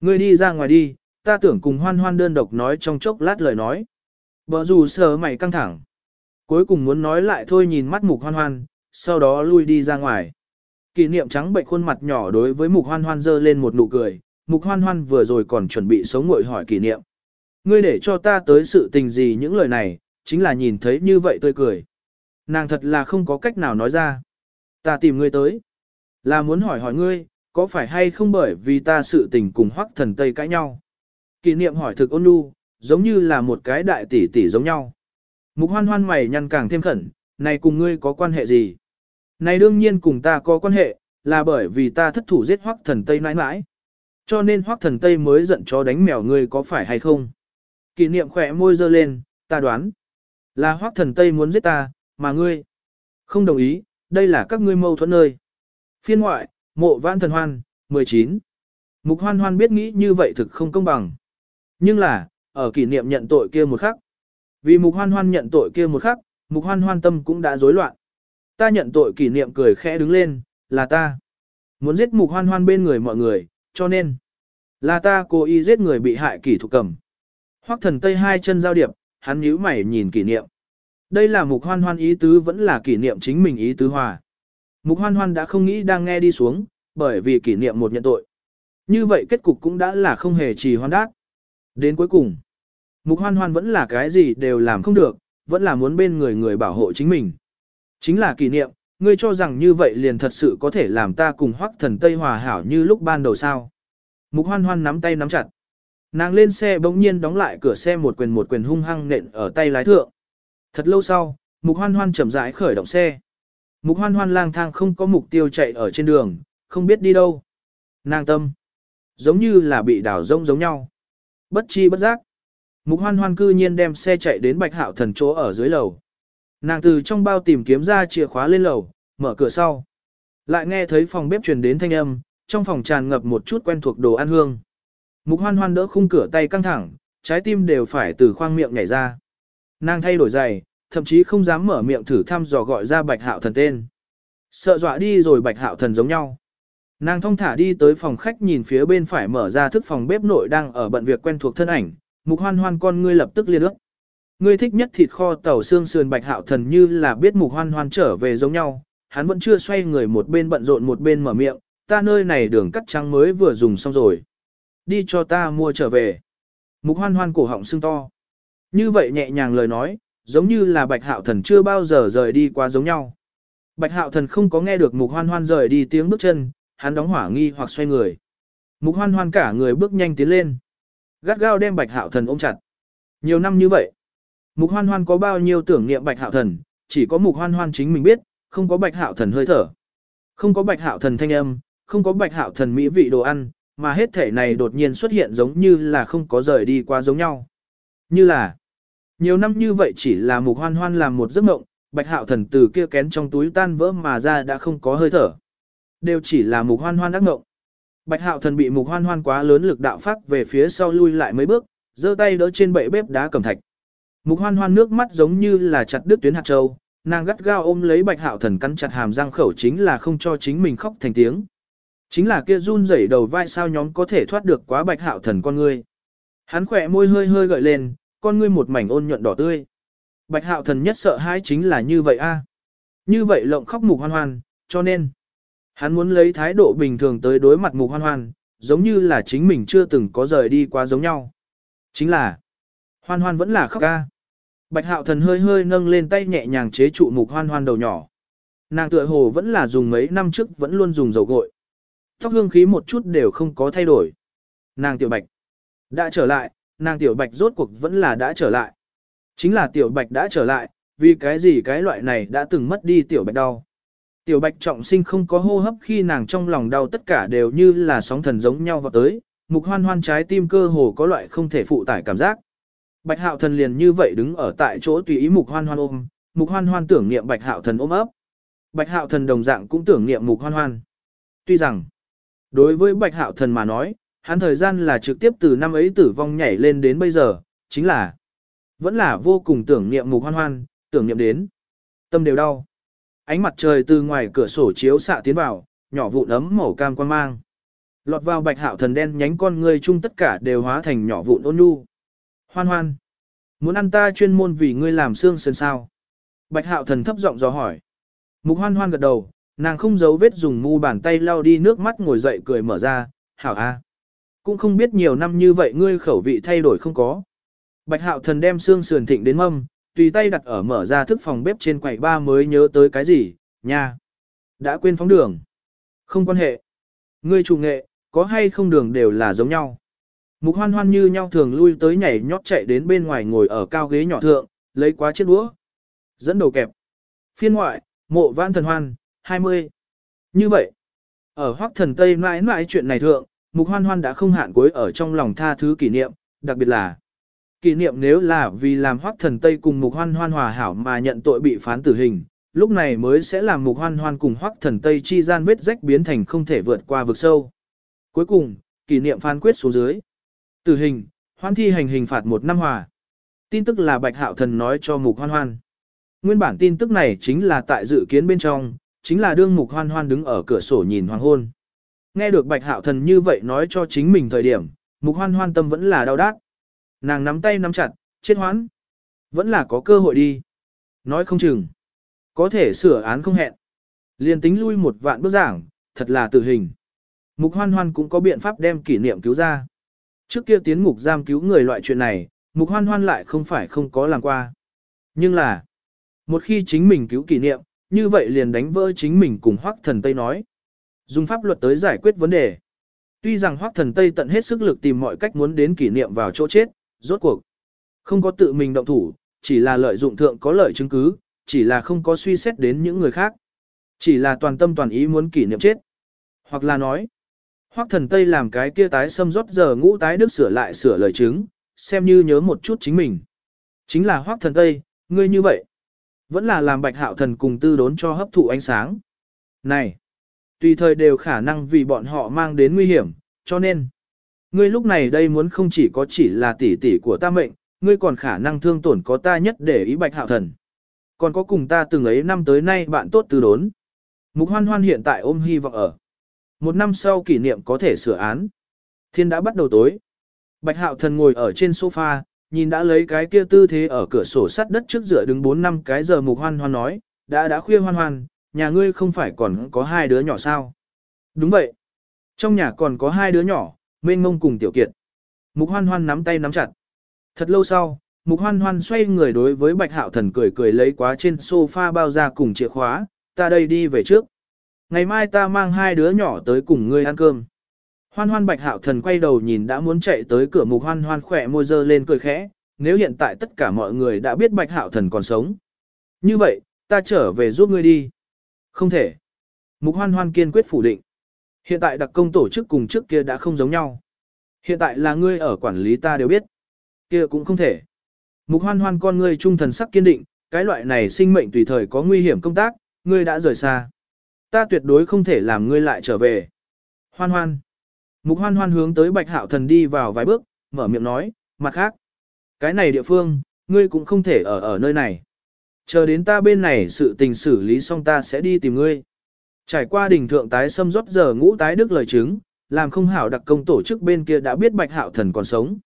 Ngươi đi ra ngoài đi, ta tưởng cùng hoan hoan đơn độc nói trong chốc lát lời nói. Bờ rủ sở mày căng thẳng. Cuối cùng muốn nói lại thôi nhìn mắt mục hoan hoan, sau đó lui đi ra ngoài. Kỷ niệm trắng bệnh khuôn mặt nhỏ đối với mục hoan hoan dơ lên một nụ cười, mục hoan hoan vừa rồi còn chuẩn bị sống ngội hỏi kỷ niệm. Ngươi để cho ta tới sự tình gì những lời này, chính là nhìn thấy như vậy tươi cười. Nàng thật là không có cách nào nói ra. Ta tìm ngươi tới. Là muốn hỏi hỏi ngươi, có phải hay không bởi vì ta sự tình cùng hoắc thần Tây cãi nhau. Kỷ niệm hỏi thực ôn nhu, giống như là một cái đại tỷ tỷ giống nhau. Mục hoan hoan mày nhăn càng thêm khẩn, này cùng ngươi có quan hệ gì? Này đương nhiên cùng ta có quan hệ, là bởi vì ta thất thủ giết hoắc thần Tây nãi nãi. Cho nên hoắc thần Tây mới giận chó đánh mèo ngươi có phải hay không? Kỷ niệm khỏe môi dơ lên, ta đoán. Là hoắc thần Tây muốn giết ta, mà ngươi. Không đồng ý, đây là các ngươi mâu thuẫn nơi. Phiên ngoại, mộ vãn thần hoan, 19. Mục hoan hoan biết nghĩ như vậy thực không công bằng. Nhưng là, ở kỷ niệm nhận tội kia một khắc. Vì mục hoan hoan nhận tội kia một khắc, mục hoan hoan tâm cũng đã rối loạn. Ta nhận tội kỷ niệm cười khẽ đứng lên, là ta. Muốn giết mục hoan hoan bên người mọi người, cho nên là ta cố ý giết người bị hại kỷ thuộc cầm. Hoắc thần tây hai chân giao điệp, hắn nhíu mày nhìn kỷ niệm. Đây là mục hoan hoan ý tứ vẫn là kỷ niệm chính mình ý tứ hòa. Mục hoan hoan đã không nghĩ đang nghe đi xuống, bởi vì kỷ niệm một nhận tội. Như vậy kết cục cũng đã là không hề trì hoan đát. Đến cuối cùng, mục hoan hoan vẫn là cái gì đều làm không được, vẫn là muốn bên người người bảo hộ chính mình. Chính là kỷ niệm, ngươi cho rằng như vậy liền thật sự có thể làm ta cùng hoắc thần Tây hòa hảo như lúc ban đầu sao. Mục hoan hoan nắm tay nắm chặt. Nàng lên xe bỗng nhiên đóng lại cửa xe một quyền một quyền hung hăng nện ở tay lái thượng. Thật lâu sau, mục hoan hoan chậm rãi khởi động xe. Mục hoan hoan lang thang không có mục tiêu chạy ở trên đường, không biết đi đâu. Nàng tâm, giống như là bị đảo rông giống nhau. Bất chi bất giác. Mục hoan hoan cư nhiên đem xe chạy đến bạch hạo thần chỗ ở dưới lầu. Nàng từ trong bao tìm kiếm ra chìa khóa lên lầu, mở cửa sau. Lại nghe thấy phòng bếp truyền đến thanh âm, trong phòng tràn ngập một chút quen thuộc đồ ăn hương. Mục hoan hoan đỡ khung cửa tay căng thẳng, trái tim đều phải từ khoang miệng nhảy ra. Nàng thay đổi giày, thậm chí không dám mở miệng thử thăm dò gọi ra bạch hạo thần tên. Sợ dọa đi rồi bạch hạo thần giống nhau. Nàng thong thả đi tới phòng khách nhìn phía bên phải mở ra thức phòng bếp nội đang ở bận việc quen thuộc thân ảnh, mục hoan hoan con ngươi lập tức liên ước. Ngươi thích nhất thịt kho tàu xương sườn bạch hạo thần như là biết mục hoan hoan trở về giống nhau, hắn vẫn chưa xoay người một bên bận rộn một bên mở miệng, ta nơi này đường cắt trắng mới vừa dùng xong rồi. Đi cho ta mua trở về. Mục hoan hoan cổ họng sưng to. Như vậy nhẹ nhàng lời nói, giống như là bạch hạo thần chưa bao giờ rời đi qua giống nhau. Bạch hạo thần không có nghe được mục hoan hoan rời đi tiếng bước chân, hắn đóng hỏa nghi hoặc xoay người. Mục hoan hoan cả người bước nhanh tiến lên. Gắt gao đem bạch hạo thần ôm chặt. Nhiều năm như vậy, mục hoan hoan có bao nhiêu tưởng niệm bạch hạo thần, chỉ có mục hoan hoan chính mình biết, không có bạch hạo thần hơi thở. Không có bạch hạo thần thanh âm, không có bạch hạo thần mỹ vị đồ ăn, mà hết thể này đột nhiên xuất hiện giống như là không có rời đi qua giống nhau. Như là, nhiều năm như vậy chỉ là mục hoan hoan làm một giấc mộng, bạch hạo thần từ kia kén trong túi tan vỡ mà ra đã không có hơi thở. Đều chỉ là mục hoan hoan ác mộng. Bạch hạo thần bị mục hoan hoan quá lớn lực đạo phát về phía sau lui lại mấy bước, giơ tay đỡ trên bệ bếp đá cầm thạch. Mục hoan hoan nước mắt giống như là chặt đứt tuyến hạt châu, nàng gắt gao ôm lấy bạch hạo thần cắn chặt hàm răng khẩu chính là không cho chính mình khóc thành tiếng. Chính là kia run rẩy đầu vai sao nhóm có thể thoát được quá bạch hạo thần con ngươi. Hắn khỏe môi hơi hơi gợi lên, con ngươi một mảnh ôn nhuận đỏ tươi. Bạch hạo thần nhất sợ hãi chính là như vậy a. Như vậy lộng khóc mục hoan hoan, cho nên, hắn muốn lấy thái độ bình thường tới đối mặt mục hoan hoan, giống như là chính mình chưa từng có rời đi qua giống nhau. Chính là, hoan hoan vẫn là khóc ca. Bạch hạo thần hơi hơi nâng lên tay nhẹ nhàng chế trụ mục hoan hoan đầu nhỏ. Nàng tựa hồ vẫn là dùng mấy năm trước vẫn luôn dùng dầu gội. Tóc hương khí một chút đều không có thay đổi. Nàng tiểu bạch đã trở lại, nàng tiểu bạch rốt cuộc vẫn là đã trở lại. Chính là tiểu bạch đã trở lại, vì cái gì cái loại này đã từng mất đi tiểu bạch đau. Tiểu bạch trọng sinh không có hô hấp khi nàng trong lòng đau tất cả đều như là sóng thần giống nhau vào tới, mục hoan hoan trái tim cơ hồ có loại không thể phụ tải cảm giác. Bạch hạo thần liền như vậy đứng ở tại chỗ tùy ý mục hoan hoan ôm, mục hoan hoan tưởng niệm bạch hạo thần ôm ấp. Bạch hạo thần đồng dạng cũng tưởng niệm mục hoan hoan. Tuy rằng, đối với bạch hạo thần mà nói, hắn thời gian là trực tiếp từ năm ấy tử vong nhảy lên đến bây giờ, chính là vẫn là vô cùng tưởng niệm mục hoan hoan, tưởng niệm đến. Tâm đều đau. Ánh mặt trời từ ngoài cửa sổ chiếu xạ tiến vào, nhỏ vụn ấm màu cam quan mang. Lọt vào bạch hạo thần đen nhánh con người chung tất cả đều hóa thành nhỏ vụn ôn nhu. Hoan hoan. Muốn ăn ta chuyên môn vì ngươi làm xương sườn sao. Bạch hạo thần thấp giọng dò hỏi. Mục hoan hoan gật đầu, nàng không giấu vết dùng mu bàn tay lau đi nước mắt ngồi dậy cười mở ra, hảo a. Cũng không biết nhiều năm như vậy ngươi khẩu vị thay đổi không có. Bạch hạo thần đem xương sườn thịnh đến mâm, tùy tay đặt ở mở ra thức phòng bếp trên quầy ba mới nhớ tới cái gì, nha. Đã quên phóng đường. Không quan hệ. Ngươi chủ nghệ, có hay không đường đều là giống nhau. Mục hoan hoan như nhau thường lui tới nhảy nhót chạy đến bên ngoài ngồi ở cao ghế nhỏ thượng, lấy quá chiếc đũa. Dẫn đầu kẹp. Phiên ngoại, mộ vãn thần hoan, 20. Như vậy, ở hoác thần Tây mãi mãi chuyện này thượng, mục hoan hoan đã không hạn cuối ở trong lòng tha thứ kỷ niệm, đặc biệt là kỷ niệm nếu là vì làm hoác thần Tây cùng mục hoan hoan hòa hảo mà nhận tội bị phán tử hình, lúc này mới sẽ làm mục hoan hoan cùng hoác thần Tây chi gian vết rách biến thành không thể vượt qua vực sâu. Cuối cùng, kỷ niệm phán quyết xuống dưới. Tử hình, hoan thi hành hình phạt một năm hòa. Tin tức là Bạch Hạo Thần nói cho mục hoan hoan. Nguyên bản tin tức này chính là tại dự kiến bên trong, chính là đương mục hoan hoan đứng ở cửa sổ nhìn hoàng hôn. Nghe được bạch hạo thần như vậy nói cho chính mình thời điểm, mục hoan hoan tâm vẫn là đau đát. Nàng nắm tay nắm chặt, chết hoãn. Vẫn là có cơ hội đi. Nói không chừng. Có thể sửa án không hẹn. Liên tính lui một vạn bước giảng, thật là tử hình. Mục hoan hoan cũng có biện pháp đem kỷ niệm cứu ra. Trước kia tiến ngục giam cứu người loại chuyện này, mục hoan hoan lại không phải không có làm qua. Nhưng là, một khi chính mình cứu kỷ niệm, như vậy liền đánh vỡ chính mình cùng hoắc thần Tây nói. Dùng pháp luật tới giải quyết vấn đề. Tuy rằng hoắc thần Tây tận hết sức lực tìm mọi cách muốn đến kỷ niệm vào chỗ chết, rốt cuộc. Không có tự mình động thủ, chỉ là lợi dụng thượng có lợi chứng cứ, chỉ là không có suy xét đến những người khác. Chỉ là toàn tâm toàn ý muốn kỷ niệm chết. Hoặc là nói, hoắc thần Tây làm cái kia tái xâm rót giờ ngũ tái đức sửa lại sửa lời chứng, xem như nhớ một chút chính mình. Chính là hoắc thần Tây, ngươi như vậy. Vẫn là làm bạch hạo thần cùng tư đốn cho hấp thụ ánh sáng. Này, tùy thời đều khả năng vì bọn họ mang đến nguy hiểm, cho nên, ngươi lúc này đây muốn không chỉ có chỉ là tỷ tỷ của ta mệnh, ngươi còn khả năng thương tổn có ta nhất để ý bạch hạo thần. Còn có cùng ta từng ấy năm tới nay bạn tốt từ đốn. Mục hoan hoan hiện tại ôm hy vọng ở. Một năm sau kỷ niệm có thể sửa án. Thiên đã bắt đầu tối. Bạch hạo thần ngồi ở trên sofa, nhìn đã lấy cái kia tư thế ở cửa sổ sắt đất trước dựa đứng 4 năm cái giờ mục hoan hoan nói, đã đã khuya hoan hoan, nhà ngươi không phải còn có hai đứa nhỏ sao? Đúng vậy. Trong nhà còn có hai đứa nhỏ, mênh mông cùng tiểu kiệt. Mục hoan hoan nắm tay nắm chặt. Thật lâu sau, mục hoan hoan xoay người đối với bạch hạo thần cười cười lấy quá trên sofa bao ra cùng chìa khóa, ta đây đi về trước. Ngày mai ta mang hai đứa nhỏ tới cùng ngươi ăn cơm. Hoan hoan bạch hạo thần quay đầu nhìn đã muốn chạy tới cửa mục hoan hoan khỏe môi dơ lên cười khẽ, nếu hiện tại tất cả mọi người đã biết bạch hạo thần còn sống. Như vậy, ta trở về giúp ngươi đi. Không thể. Mục hoan hoan kiên quyết phủ định. Hiện tại đặc công tổ chức cùng trước kia đã không giống nhau. Hiện tại là ngươi ở quản lý ta đều biết. Kia cũng không thể. Mục hoan hoan con ngươi trung thần sắc kiên định, cái loại này sinh mệnh tùy thời có nguy hiểm công tác, ngươi đã rời xa. Ta tuyệt đối không thể làm ngươi lại trở về. Hoan hoan. Mục hoan hoan hướng tới bạch hạo thần đi vào vài bước, mở miệng nói, mặt khác. Cái này địa phương, ngươi cũng không thể ở ở nơi này. Chờ đến ta bên này sự tình xử lý xong ta sẽ đi tìm ngươi. Trải qua đỉnh thượng tái xâm rót giờ ngũ tái đức lời chứng, làm không hảo đặc công tổ chức bên kia đã biết bạch hạo thần còn sống.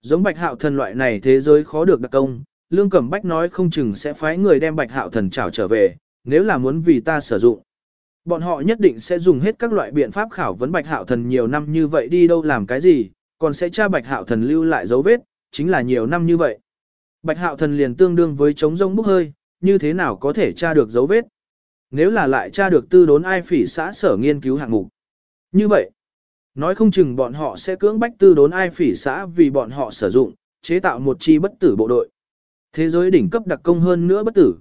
Giống bạch hạo thần loại này thế giới khó được đặc công, Lương Cẩm Bách nói không chừng sẽ phái người đem bạch hạo thần trảo trở về, nếu là muốn vì ta sử dụng. Bọn họ nhất định sẽ dùng hết các loại biện pháp khảo vấn bạch hạo thần nhiều năm như vậy đi đâu làm cái gì, còn sẽ tra bạch hạo thần lưu lại dấu vết, chính là nhiều năm như vậy. Bạch hạo thần liền tương đương với chống rông bốc hơi, như thế nào có thể tra được dấu vết. Nếu là lại tra được tư đốn ai phỉ xã sở nghiên cứu hạng mục. Như vậy, nói không chừng bọn họ sẽ cưỡng bách tư đốn ai phỉ xã vì bọn họ sử dụng, chế tạo một chi bất tử bộ đội. Thế giới đỉnh cấp đặc công hơn nữa bất tử.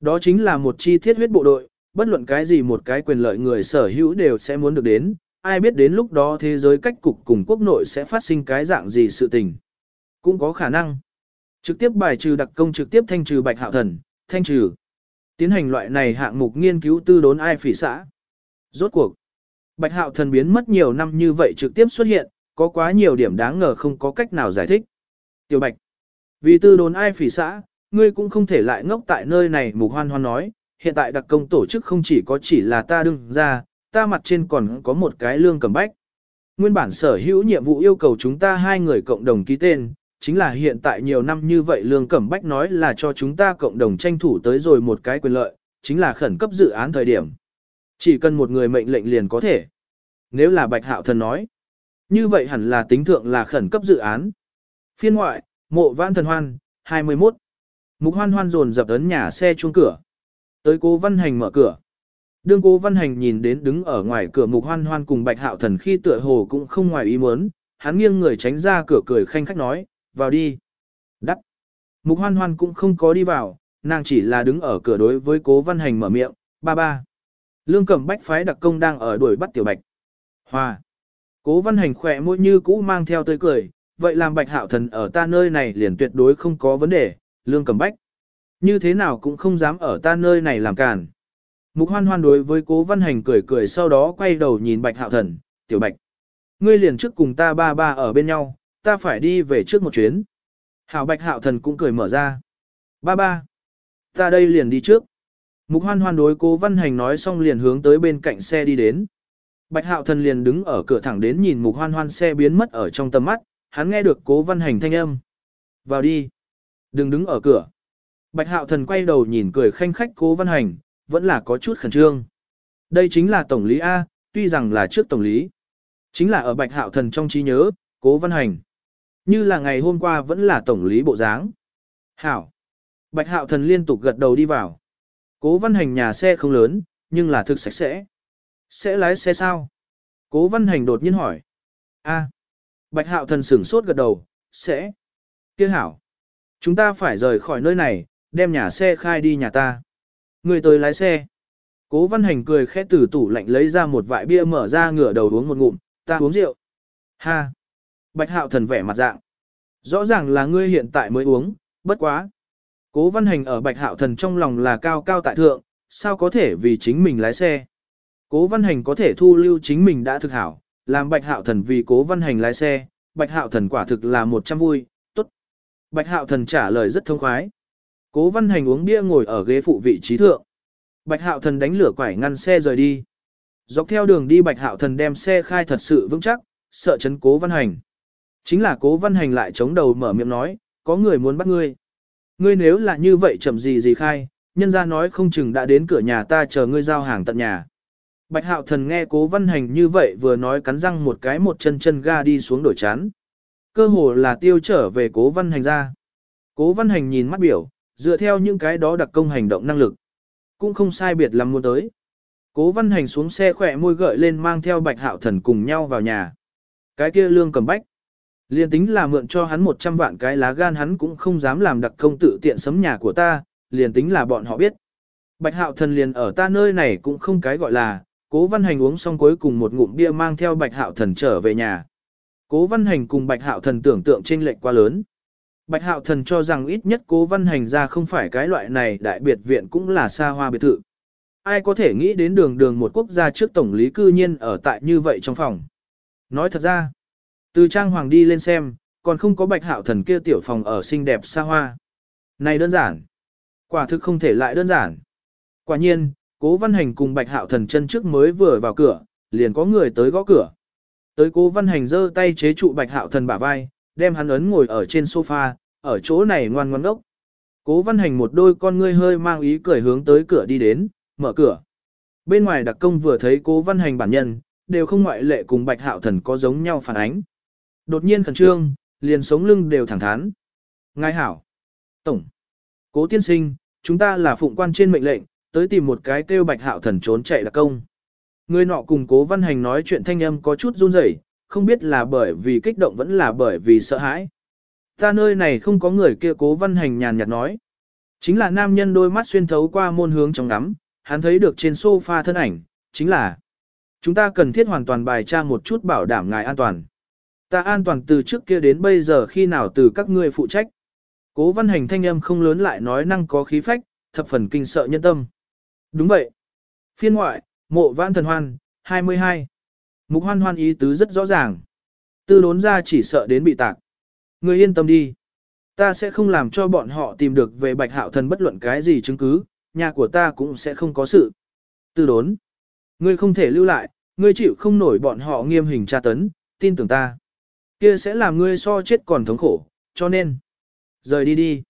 Đó chính là một chi thiết huyết bộ đội, bất luận cái gì một cái quyền lợi người sở hữu đều sẽ muốn được đến, ai biết đến lúc đó thế giới cách cục cùng quốc nội sẽ phát sinh cái dạng gì sự tình. Cũng có khả năng. Trực tiếp bài trừ đặc công trực tiếp thanh trừ bạch hạo thần, thanh trừ. Tiến hành loại này hạng mục nghiên cứu tư đốn ai phỉ xã. Rốt cuộc. Bạch hạo thần biến mất nhiều năm như vậy trực tiếp xuất hiện, có quá nhiều điểm đáng ngờ không có cách nào giải thích. Tiểu bạch. Vì tư đốn ai phỉ xã, ngươi cũng không thể lại ngốc tại nơi này mục hoan hoan nói, hiện tại đặc công tổ chức không chỉ có chỉ là ta đương ra, ta mặt trên còn có một cái lương cầm bách. Nguyên bản sở hữu nhiệm vụ yêu cầu chúng ta hai người cộng đồng ký tên, chính là hiện tại nhiều năm như vậy lương cẩm bách nói là cho chúng ta cộng đồng tranh thủ tới rồi một cái quyền lợi, chính là khẩn cấp dự án thời điểm. Chỉ cần một người mệnh lệnh liền có thể. Nếu là bạch hạo thần nói, như vậy hẳn là tính thượng là khẩn cấp dự án. Phiên ngoại, mộ vãn thần hoan, 21. Mục hoan hoan dồn dập ấn nhà xe chuông cửa. Tới cố văn hành mở cửa. Đương cố văn hành nhìn đến đứng ở ngoài cửa mục hoan hoan cùng bạch hạo thần khi tựa hồ cũng không ngoài ý muốn, hắn nghiêng người tránh ra cửa cười khanh khách nói, vào đi. Đắc. Mục hoan hoan cũng không có đi vào, nàng chỉ là đứng ở cửa đối với cố văn hành mở miệng, ba ba. Lương cẩm bách phái đặc công đang ở đuổi bắt tiểu bạch. Hòa. Cố văn hành khỏe môi như cũ mang theo tươi cười, vậy làm bạch hạo thần ở ta nơi này liền tuyệt đối không có vấn đề, lương cẩm bách. Như thế nào cũng không dám ở ta nơi này làm cản. Mục hoan hoan đối với cố văn hành cười cười sau đó quay đầu nhìn bạch hạo thần, tiểu bạch. Ngươi liền trước cùng ta ba ba ở bên nhau, ta phải đi về trước một chuyến. Hảo bạch hạo thần cũng cười mở ra. Ba ba. Ta đây liền đi trước. Mục hoan hoan đối cố văn hành nói xong liền hướng tới bên cạnh xe đi đến. Bạch hạo thần liền đứng ở cửa thẳng đến nhìn mục hoan hoan xe biến mất ở trong tầm mắt, hắn nghe được cố văn hành thanh âm. Vào đi. Đừng đứng ở cửa. Bạch hạo thần quay đầu nhìn cười khanh khách cố văn hành, vẫn là có chút khẩn trương. Đây chính là tổng lý A, tuy rằng là trước tổng lý. Chính là ở bạch hạo thần trong trí nhớ, cố văn hành. Như là ngày hôm qua vẫn là tổng lý bộ dáng. Hảo. Bạch hạo thần liên tục gật đầu đi vào. Cố văn hành nhà xe không lớn, nhưng là thực sạch sẽ. Sẽ lái xe sao? Cố văn hành đột nhiên hỏi. A. Bạch hạo thần sửng sốt gật đầu, sẽ. Kia hảo. Chúng ta phải rời khỏi nơi này, đem nhà xe khai đi nhà ta. Người tới lái xe. Cố văn hành cười khẽ từ tủ lạnh lấy ra một vại bia mở ra ngửa đầu uống một ngụm, ta uống rượu. Ha. Bạch hạo thần vẻ mặt dạng. Rõ ràng là ngươi hiện tại mới uống, bất quá. Cố văn hành ở bạch hạo thần trong lòng là cao cao tại thượng, sao có thể vì chính mình lái xe. Cố văn hành có thể thu lưu chính mình đã thực hảo, làm bạch hạo thần vì cố văn hành lái xe, bạch hạo thần quả thực là một trăm vui, tốt. Bạch hạo thần trả lời rất thông khoái. Cố văn hành uống bia ngồi ở ghế phụ vị trí thượng. Bạch hạo thần đánh lửa quải ngăn xe rời đi. Dọc theo đường đi bạch hạo thần đem xe khai thật sự vững chắc, sợ chấn cố văn hành. Chính là cố văn hành lại chống đầu mở miệng nói, có người muốn bắt ngươi. Ngươi nếu là như vậy chậm gì gì khai, nhân ra nói không chừng đã đến cửa nhà ta chờ ngươi giao hàng tận nhà. Bạch hạo thần nghe cố văn hành như vậy vừa nói cắn răng một cái một chân chân ga đi xuống đổi chán. Cơ hồ là tiêu trở về cố văn hành ra. Cố văn hành nhìn mắt biểu, dựa theo những cái đó đặc công hành động năng lực. Cũng không sai biệt lắm muốn tới. Cố văn hành xuống xe khỏe môi gợi lên mang theo bạch hạo thần cùng nhau vào nhà. Cái kia lương cầm bách. Liên tính là mượn cho hắn 100 vạn cái lá gan hắn cũng không dám làm đặc công tự tiện sấm nhà của ta, liền tính là bọn họ biết. Bạch hạo thần liền ở ta nơi này cũng không cái gọi là, cố văn hành uống xong cuối cùng một ngụm bia mang theo bạch hạo thần trở về nhà. Cố văn hành cùng bạch hạo thần tưởng tượng trên lệch quá lớn. Bạch hạo thần cho rằng ít nhất cố văn hành ra không phải cái loại này đại biệt viện cũng là xa hoa biệt thự. Ai có thể nghĩ đến đường đường một quốc gia trước tổng lý cư nhiên ở tại như vậy trong phòng. Nói thật ra, từ trang hoàng đi lên xem, còn không có bạch hạo thần kia tiểu phòng ở xinh đẹp xa hoa. Này đơn giản. Quả thực không thể lại đơn giản. Quả nhiên, cố văn hành cùng bạch hạo thần chân trước mới vừa vào cửa, liền có người tới gõ cửa. Tới cố văn hành giơ tay chế trụ bạch hạo thần bả vai, đem hắn ấn ngồi ở trên sofa, ở chỗ này ngoan ngoan ốc. Cố văn hành một đôi con ngươi hơi mang ý cười hướng tới cửa đi đến, mở cửa. Bên ngoài đặc công vừa thấy cố văn hành bản nhân, đều không ngoại lệ cùng bạch hạo thần có giống nhau phản ánh. Đột nhiên khẩn trương, liền sống lưng đều thẳng thắn. Ngài hảo. Tổng. Cố tiên sinh, chúng ta là phụng quan trên mệnh lệnh, tới tìm một cái kêu bạch hạo thần trốn chạy là công. Người nọ cùng cố văn hành nói chuyện thanh âm có chút run rẩy, không biết là bởi vì kích động vẫn là bởi vì sợ hãi. Ta nơi này không có người kia cố văn hành nhàn nhạt nói. Chính là nam nhân đôi mắt xuyên thấu qua môn hướng trong ngắm, hắn thấy được trên sofa thân ảnh, chính là chúng ta cần thiết hoàn toàn bài tra một chút bảo đảm ngài an toàn. Ta an toàn từ trước kia đến bây giờ khi nào từ các ngươi phụ trách. Cố văn hành thanh âm không lớn lại nói năng có khí phách, thập phần kinh sợ nhân tâm. Đúng vậy. Phiên ngoại, mộ vãn thần hoan, 22. Mục hoan hoan ý tứ rất rõ ràng. Tư đốn ra chỉ sợ đến bị tạc. Người yên tâm đi. Ta sẽ không làm cho bọn họ tìm được về bạch hạo thần bất luận cái gì chứng cứ, nhà của ta cũng sẽ không có sự. Tư đốn. Ngươi không thể lưu lại, ngươi chịu không nổi bọn họ nghiêm hình tra tấn, tin tưởng ta. Kia sẽ làm ngươi so chết còn thống khổ, cho nên. Rời đi đi.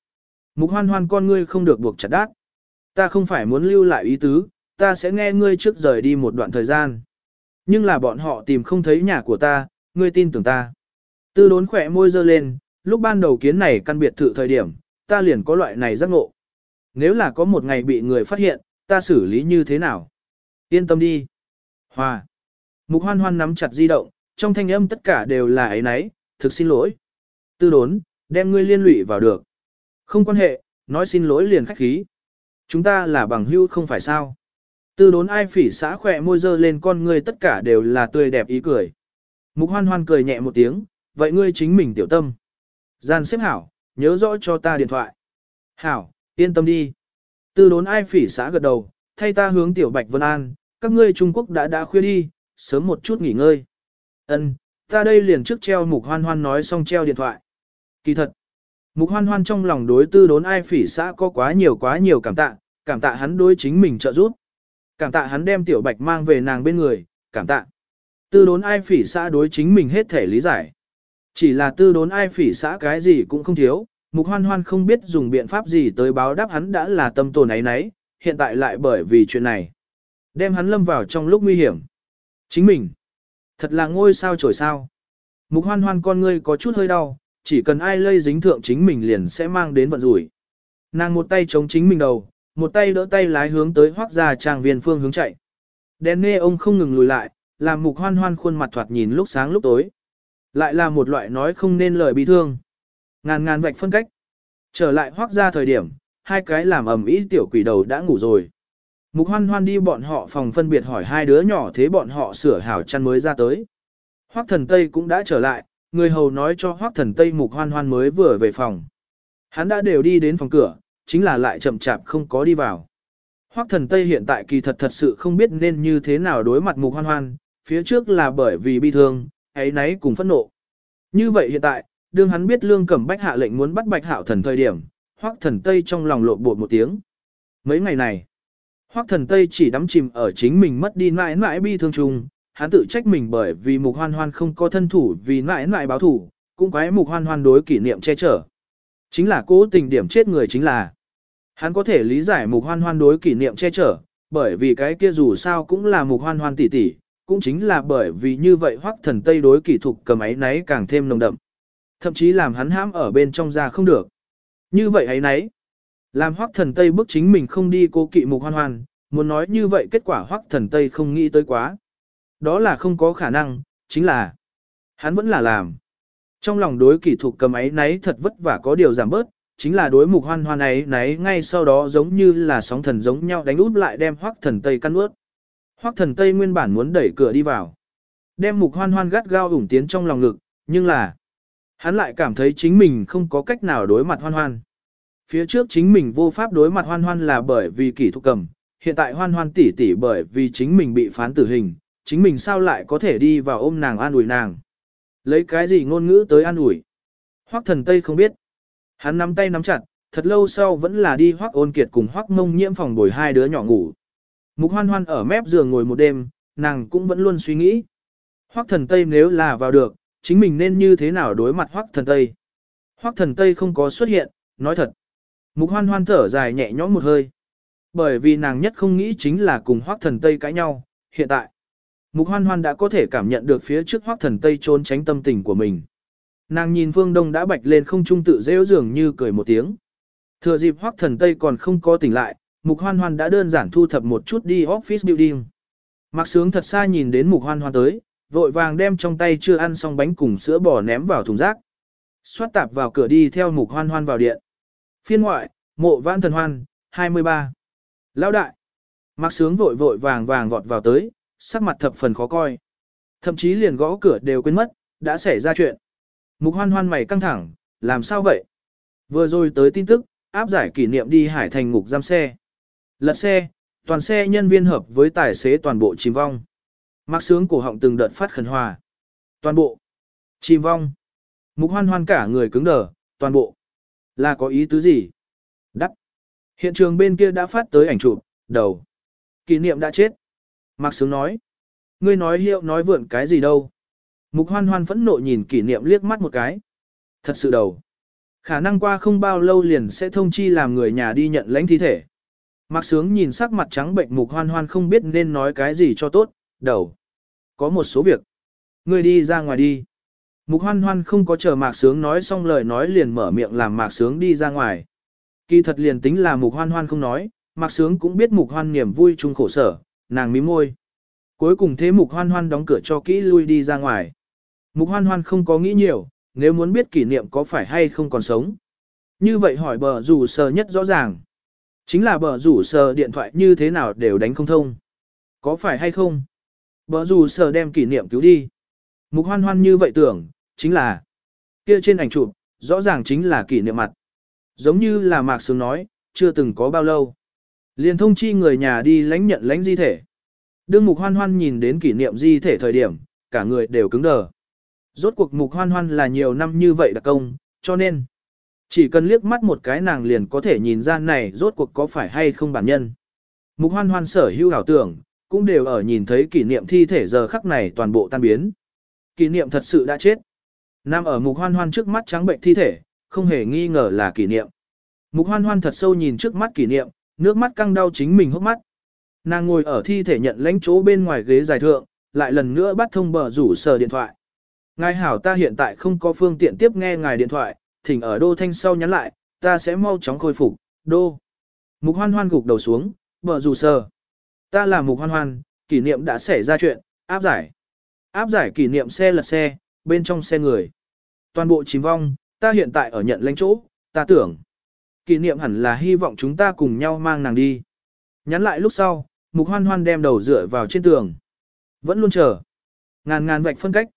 Mục hoan hoan con ngươi không được buộc chặt đát. Ta không phải muốn lưu lại ý tứ, ta sẽ nghe ngươi trước rời đi một đoạn thời gian. Nhưng là bọn họ tìm không thấy nhà của ta, ngươi tin tưởng ta. Tư đốn khỏe môi dơ lên, lúc ban đầu kiến này căn biệt thự thời điểm, ta liền có loại này giác ngộ. Nếu là có một ngày bị người phát hiện, ta xử lý như thế nào? Yên tâm đi. Hòa. Mục hoan hoan nắm chặt di động, trong thanh âm tất cả đều là ấy nấy, thực xin lỗi. Tư đốn, đem ngươi liên lụy vào được. Không quan hệ, nói xin lỗi liền khách khí. Chúng ta là bằng hữu không phải sao. Tư đốn ai phỉ xã khỏe môi dơ lên con ngươi tất cả đều là tươi đẹp ý cười. Mục hoan hoan cười nhẹ một tiếng, vậy ngươi chính mình tiểu tâm. Gian xếp hảo, nhớ rõ cho ta điện thoại. Hảo, yên tâm đi. Tư đốn ai phỉ xã gật đầu, thay ta hướng tiểu bạch vân an, các ngươi Trung Quốc đã đã khuya đi, sớm một chút nghỉ ngơi. Ân, ta đây liền trước treo mục hoan hoan nói xong treo điện thoại. Kỳ thật, mục hoan hoan trong lòng đối tư đốn ai phỉ xã có quá nhiều quá nhiều cảm tạ, cảm tạ hắn đối chính mình trợ giúp. Cảm tạ hắn đem tiểu bạch mang về nàng bên người, cảm tạ. Tư đốn ai phỉ xã đối chính mình hết thể lý giải. Chỉ là tư đốn ai phỉ xã cái gì cũng không thiếu, Mục hoan hoan không biết dùng biện pháp gì tới báo đáp hắn đã là tâm tồn ấy nấy, hiện tại lại bởi vì chuyện này. Đem hắn lâm vào trong lúc nguy hiểm. Chính mình. Thật là ngôi sao trổi sao. Mục hoan hoan con ngươi có chút hơi đau, chỉ cần ai lây dính thượng chính mình liền sẽ mang đến vận rủi. Nàng một tay chống chính mình đầu, một tay đỡ tay lái hướng tới hoác ra trang viên phương hướng chạy. Đèn nê ông không ngừng lùi lại, làm mục hoan hoan khuôn mặt thoạt nhìn lúc sáng lúc tối. Lại là một loại nói không nên lời bi thương. Ngàn ngàn vạch phân cách. Trở lại hoác ra thời điểm, hai cái làm ẩm ý tiểu quỷ đầu đã ngủ rồi. Mục hoan hoan đi bọn họ phòng phân biệt hỏi hai đứa nhỏ thế bọn họ sửa hảo chăn mới ra tới. Hoác thần Tây cũng đã trở lại, người hầu nói cho hoác thần Tây mục hoan hoan mới vừa về phòng. Hắn đã đều đi đến phòng cửa, chính là lại chậm chạp không có đi vào. Hoác thần Tây hiện tại kỳ thật thật sự không biết nên như thế nào đối mặt mục hoan hoan, phía trước là bởi vì bi thương, ấy nấy cùng phẫn nộ. Như vậy hiện tại, đương hắn biết lương cẩm bách hạ lệnh muốn bắt bạch hạo thần thời điểm, hoác thần Tây trong lòng lộn bột một tiếng. Mấy ngày này, Hoắc thần Tây chỉ đắm chìm ở chính mình mất đi mãi mãi bi thương trùng, hắn tự trách mình bởi vì mục hoan hoan không có thân thủ vì mãi mãi báo thủ, cũng quái mục hoan hoan đối kỷ niệm che chở. Chính là cố tình điểm chết người chính là. Hắn có thể lý giải mục hoan hoan đối kỷ niệm che chở, bởi vì cái kia dù sao cũng là mục hoan hoan tỷ tỷ, cũng chính là bởi vì như vậy hoắc thần tây đối kỷ thục cầm ấy nấy càng thêm nồng đậm. Thậm chí làm hắn hãm ở bên trong ra không được. Như vậy ấy nấy, làm hoắc thần tây bức chính mình không đi cố kỵ mục hoan hoan, muốn nói như vậy kết quả hoắc thần tây không nghĩ tới quá. Đó là không có khả năng, chính là hắn vẫn là làm. Trong lòng đối kỷ thục cầm ấy nấy thật vất vả có điều giảm bớt, chính là đối mục hoan hoan ấy nấy ngay sau đó giống như là sóng thần giống nhau đánh út lại đem hoắc thần tây căn ướt. Hoắc thần tây nguyên bản muốn đẩy cửa đi vào. Đem mục hoan hoan gắt gao ủng tiến trong lòng ngực, nhưng là hắn lại cảm thấy chính mình không có cách nào đối mặt hoan hoan. Phía trước chính mình vô pháp đối mặt hoan hoan là bởi vì kỷ thục cầm, hiện tại hoan hoan tỷ tỷ bởi vì chính mình bị phán tử hình, chính mình sao lại có thể đi vào ôm nàng an ủi nàng. Lấy cái gì ngôn ngữ tới an ủi? Hoắc thần Tây không biết. Hắn nắm tay nắm chặt, thật lâu sau vẫn là đi Hoắc ôn kiệt cùng Hoắc mông nhiễm phòng bồi hai đứa nhỏ ngủ. Mục hoan hoan ở mép giường ngồi một đêm, nàng cũng vẫn luôn suy nghĩ. Hoắc thần Tây nếu là vào được, chính mình nên như thế nào đối mặt Hoắc thần Tây. Hoắc thần Tây không có xuất hiện, nói thật. Mục hoan hoan thở dài nhẹ nhõm một hơi. Bởi vì nàng nhất không nghĩ chính là cùng Hoắc thần Tây cãi nhau, hiện tại. Mục hoan hoan đã có thể cảm nhận được phía trước hoác thần Tây trốn tránh tâm tình của mình. Nàng nhìn phương đông đã bạch lên không trung tự rêu dường như cười một tiếng. Thừa dịp hoác thần Tây còn không có tỉnh lại, mục hoan hoan đã đơn giản thu thập một chút đi office building. Mặc sướng thật xa nhìn đến mục hoan hoan tới, vội vàng đem trong tay chưa ăn xong bánh cùng sữa bò ném vào thùng rác. Xoát tạp vào cửa đi theo mục hoan hoan vào điện. Phiên ngoại, mộ vãn thần hoan, 23. Lão đại. Mặc sướng vội vội vàng vàng vọt vào tới, sắc mặt thập phần khó coi. Thậm chí liền gõ cửa đều quên mất, đã xảy ra chuyện. Mục hoan hoan mày căng thẳng, làm sao vậy? Vừa rồi tới tin tức, áp giải kỷ niệm đi hải thành ngục giam xe. Lật xe, toàn xe nhân viên hợp với tài xế toàn bộ chìm vong. Mạc sướng cổ họng từng đợt phát khẩn hòa. Toàn bộ. Chìm vong. Mục hoan hoan cả người cứng đờ, toàn bộ. Là có ý tứ gì? Đắc. Hiện trường bên kia đã phát tới ảnh chụp, đầu. Kỷ niệm đã chết. Mạc Sướng nói, ngươi nói hiệu nói vượn cái gì đâu. Mục hoan hoan phẫn nộ nhìn kỷ niệm liếc mắt một cái. Thật sự đầu. Khả năng qua không bao lâu liền sẽ thông chi làm người nhà đi nhận lãnh thi thể. Mạc Sướng nhìn sắc mặt trắng bệnh mục hoan hoan không biết nên nói cái gì cho tốt, đầu. Có một số việc. Ngươi đi ra ngoài đi. Mục hoan hoan không có chờ Mạc Sướng nói xong lời nói liền mở miệng làm Mạc Sướng đi ra ngoài. Kỳ thật liền tính là mục hoan hoan không nói, Mạc Sướng cũng biết mục hoan niềm vui chung khổ sở, nàng mím môi. Cuối cùng thế mục hoan hoan đóng cửa cho kỹ lui đi ra ngoài. Mục hoan hoan không có nghĩ nhiều, nếu muốn biết kỷ niệm có phải hay không còn sống. Như vậy hỏi bờ rủ sờ nhất rõ ràng. Chính là bờ rủ sờ điện thoại như thế nào đều đánh không thông. Có phải hay không? Bờ rủ sờ đem kỷ niệm cứu đi. Mục hoan hoan như vậy tưởng, chính là kia trên ảnh chụp, rõ ràng chính là kỷ niệm mặt. Giống như là Mạc Sướng nói, chưa từng có bao lâu. Liền thông chi người nhà đi lãnh nhận lãnh di thể. Đương mục hoan hoan nhìn đến kỷ niệm di thể thời điểm, cả người đều cứng đờ. Rốt cuộc mục hoan hoan là nhiều năm như vậy đặc công, cho nên chỉ cần liếc mắt một cái nàng liền có thể nhìn ra này rốt cuộc có phải hay không bản nhân. Mục hoan hoan sở hữu ảo tưởng, cũng đều ở nhìn thấy kỷ niệm thi thể giờ khắc này toàn bộ tan biến. Kỷ niệm thật sự đã chết. Nam ở mục hoan hoan trước mắt trắng bệnh thi thể, không hề nghi ngờ là kỷ niệm. Mục hoan hoan thật sâu nhìn trước mắt kỷ niệm, nước mắt căng đau chính mình hốc mắt. Nàng ngồi ở thi thể nhận lãnh chỗ bên ngoài ghế dài thượng, lại lần nữa bắt thông bờ rủ sờ điện thoại. Ngài hảo ta hiện tại không có phương tiện tiếp nghe ngài điện thoại, thỉnh ở đô thanh sau nhắn lại, ta sẽ mau chóng khôi phục, đô. Mục hoan hoan gục đầu xuống, bờ rủ sờ. Ta là mục hoan hoan, kỷ niệm đã xảy ra chuyện, áp giải. Áp giải kỷ niệm xe lật xe, bên trong xe người. Toàn bộ chìm vong, ta hiện tại ở nhận lãnh chỗ, ta tưởng. Kỷ niệm hẳn là hy vọng chúng ta cùng nhau mang nàng đi. Nhắn lại lúc sau, mục hoan hoan đem đầu dựa vào trên tường. Vẫn luôn chờ. Ngàn ngàn vạch phân cách.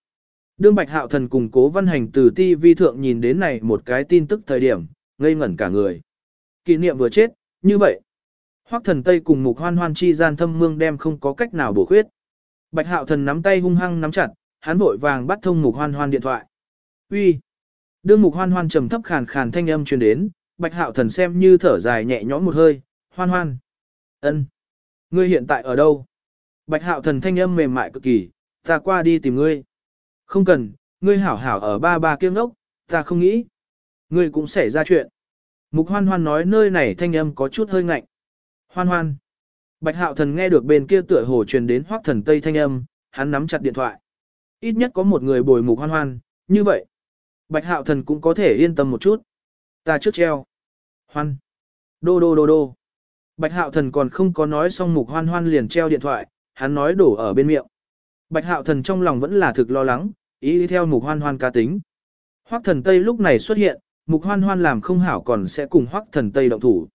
Đương Bạch Hạo Thần cùng Cố Văn Hành từ ti vi thượng nhìn đến này một cái tin tức thời điểm, ngây ngẩn cả người. Kỷ niệm vừa chết, như vậy. Hoắc Thần Tây cùng Mục Hoan Hoan chi gian thâm mương đem không có cách nào bổ khuyết. Bạch Hạo Thần nắm tay hung hăng nắm chặt, hắn vội vàng bắt thông Mục Hoan Hoan điện thoại. "Uy." Đương Mục Hoan Hoan trầm thấp khàn khàn thanh âm truyền đến, Bạch Hạo Thần xem như thở dài nhẹ nhõm một hơi, "Hoan Hoan." "Ân." "Ngươi hiện tại ở đâu?" Bạch Hạo Thần thanh âm mềm mại cực kỳ, "Ta qua đi tìm ngươi." "Không cần, ngươi hảo hảo ở ba ba kiêng ốc, ta không nghĩ." "Ngươi cũng xảy ra chuyện." Mục Hoan Hoan nói nơi này thanh âm có chút hơi ngạnh. "Hoan Hoan." Bạch Hạo Thần nghe được bên kia tựa hồ truyền đến Hoắc Thần Tây thanh âm, hắn nắm chặt điện thoại. Ít nhất có một người bồi Mục Hoan Hoan, như vậy, Bạch Hạo Thần cũng có thể yên tâm một chút. Ta trước treo. Hoan. Đô đô đô đô. Bạch Hạo Thần còn không có nói xong Mục Hoan Hoan liền treo điện thoại, hắn nói đổ ở bên miệng. Bạch Hạo Thần trong lòng vẫn là thực lo lắng, ý theo Mục Hoan Hoan cá tính. Hoắc Thần Tây lúc này xuất hiện, Mục Hoan Hoan làm không hảo còn sẽ cùng Hoắc Thần Tây động thủ.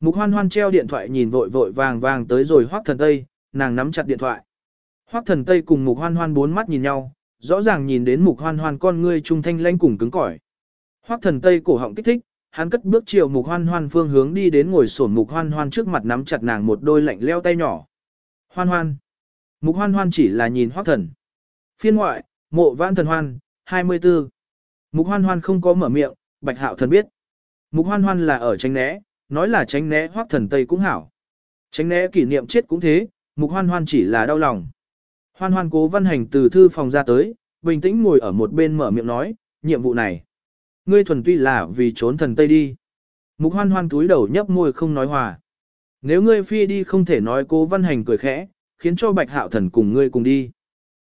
Mục Hoan Hoan treo điện thoại nhìn vội vội vàng vàng tới rồi Hoắc Thần Tây, nàng nắm chặt điện thoại. Hoắc Thần Tây cùng Mục Hoan Hoan bốn mắt nhìn nhau, rõ ràng nhìn đến Mục Hoan Hoan con ngươi trung thanh lanh cùng cứng cỏi. Hoắc Thần Tây cổ họng kích thích, hắn cất bước chiều Mục Hoan Hoan phương hướng đi đến ngồi sổn Mục Hoan Hoan trước mặt nắm chặt nàng một đôi lạnh leo tay nhỏ. Hoan Hoan. Mục Hoan Hoan chỉ là nhìn Hoắc Thần. Phiên ngoại, Mộ Vãn Thần Hoan, 24. Mục Hoan Hoan không có mở miệng, Bạch Hạo Thần biết. Mục Hoan Hoan là ở tránh né, nói là tránh né Hoắc Thần Tây cũng hảo. Tránh né kỷ niệm chết cũng thế, Mục Hoan Hoan chỉ là đau lòng. Hoan Hoan cố văn hành từ thư phòng ra tới, bình tĩnh ngồi ở một bên mở miệng nói, nhiệm vụ này. Ngươi thuần tuy là vì trốn thần Tây đi. Mục Hoan Hoan túi đầu nhấp môi không nói hòa. Nếu ngươi phi đi không thể nói cố văn hành cười khẽ, khiến cho bạch hạo thần cùng ngươi cùng đi.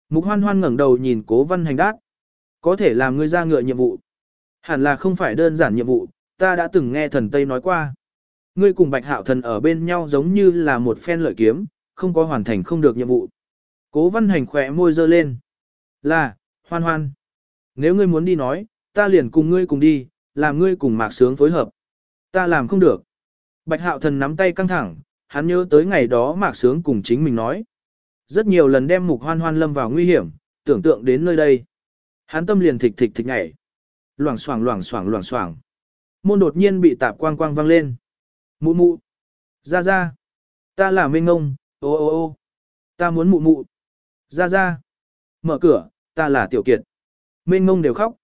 Mục Hoan Hoan ngẩng đầu nhìn cố văn hành đát. Có thể làm ngươi ra ngựa nhiệm vụ. Hẳn là không phải đơn giản nhiệm vụ, ta đã từng nghe thần Tây nói qua. Ngươi cùng bạch hạo thần ở bên nhau giống như là một phen lợi kiếm, không có hoàn thành không được nhiệm vụ. Cố văn hành khỏe môi dơ lên. Là, hoan hoan. Nếu ngươi muốn đi nói, ta liền cùng ngươi cùng đi, làm ngươi cùng mạc sướng phối hợp. Ta làm không được. Bạch hạo thần nắm tay căng thẳng, hắn nhớ tới ngày đó mạc sướng cùng chính mình nói. Rất nhiều lần đem mục hoan hoan lâm vào nguy hiểm, tưởng tượng đến nơi đây. Hắn tâm liền thịch thịch thịch nhảy. Loảng xoảng loảng xoảng loảng xoảng. Môn đột nhiên bị tạp quang quang vang lên. Mụ mụ. Ra ra. Ta là minh ngông, ô ô ô. Ta muốn mụ mụ. Ra ra. Mở cửa, ta là tiểu kiệt. Mênh mông đều khóc.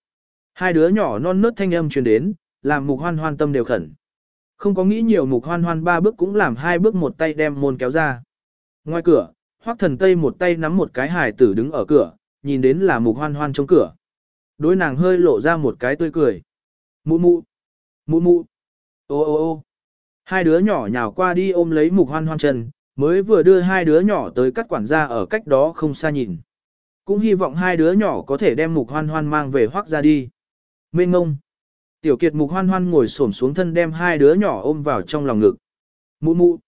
Hai đứa nhỏ non nớt thanh âm truyền đến, làm mục hoan hoan tâm đều khẩn. Không có nghĩ nhiều mục hoan hoan ba bước cũng làm hai bước một tay đem môn kéo ra. Ngoài cửa, hoác thần tây một tay nắm một cái hài tử đứng ở cửa, nhìn đến là mục hoan hoan trong cửa. Đối nàng hơi lộ ra một cái tươi cười. Mụ mụ. Mụ mụ. Ô ô ô Hai đứa nhỏ nhào qua đi ôm lấy mục hoan hoan chân, mới vừa đưa hai đứa nhỏ tới cắt quản gia ở cách đó không xa nhìn. Cũng hy vọng hai đứa nhỏ có thể đem mục hoan hoan mang về hoác ra đi. Mênh ngông. Tiểu kiệt mục hoan hoan ngồi xổm xuống thân đem hai đứa nhỏ ôm vào trong lòng ngực. Mụ mụ.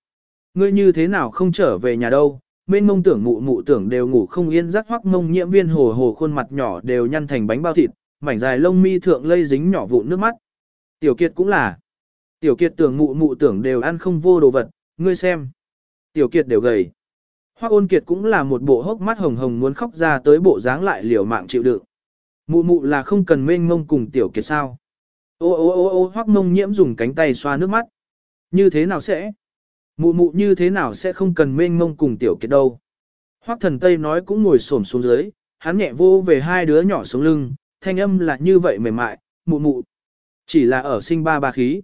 Ngươi như thế nào không trở về nhà đâu, mênh mông tưởng mụ mụ tưởng đều ngủ không yên rắc hoắc mông nhiễm viên hồ hồ khuôn mặt nhỏ đều nhăn thành bánh bao thịt, mảnh dài lông mi thượng lây dính nhỏ vụn nước mắt. Tiểu kiệt cũng là. Tiểu kiệt tưởng mụ mụ tưởng đều ăn không vô đồ vật, ngươi xem. Tiểu kiệt đều gầy. Hoắc ôn kiệt cũng là một bộ hốc mắt hồng hồng muốn khóc ra tới bộ dáng lại liều mạng chịu đựng. Mụ mụ là không cần mênh mông cùng tiểu kiệt sao. Ô ô ô ô hoắc mông nhiễm dùng cánh tay xoa nước mắt. Như thế nào sẽ? Mụ mụ như thế nào sẽ không cần mênh mông cùng tiểu kiệt đâu? Hoắc thần Tây nói cũng ngồi xổm xuống dưới, hắn nhẹ vô về hai đứa nhỏ xuống lưng, thanh âm là như vậy mềm mại, mụ mụ. Chỉ là ở sinh ba ba khí.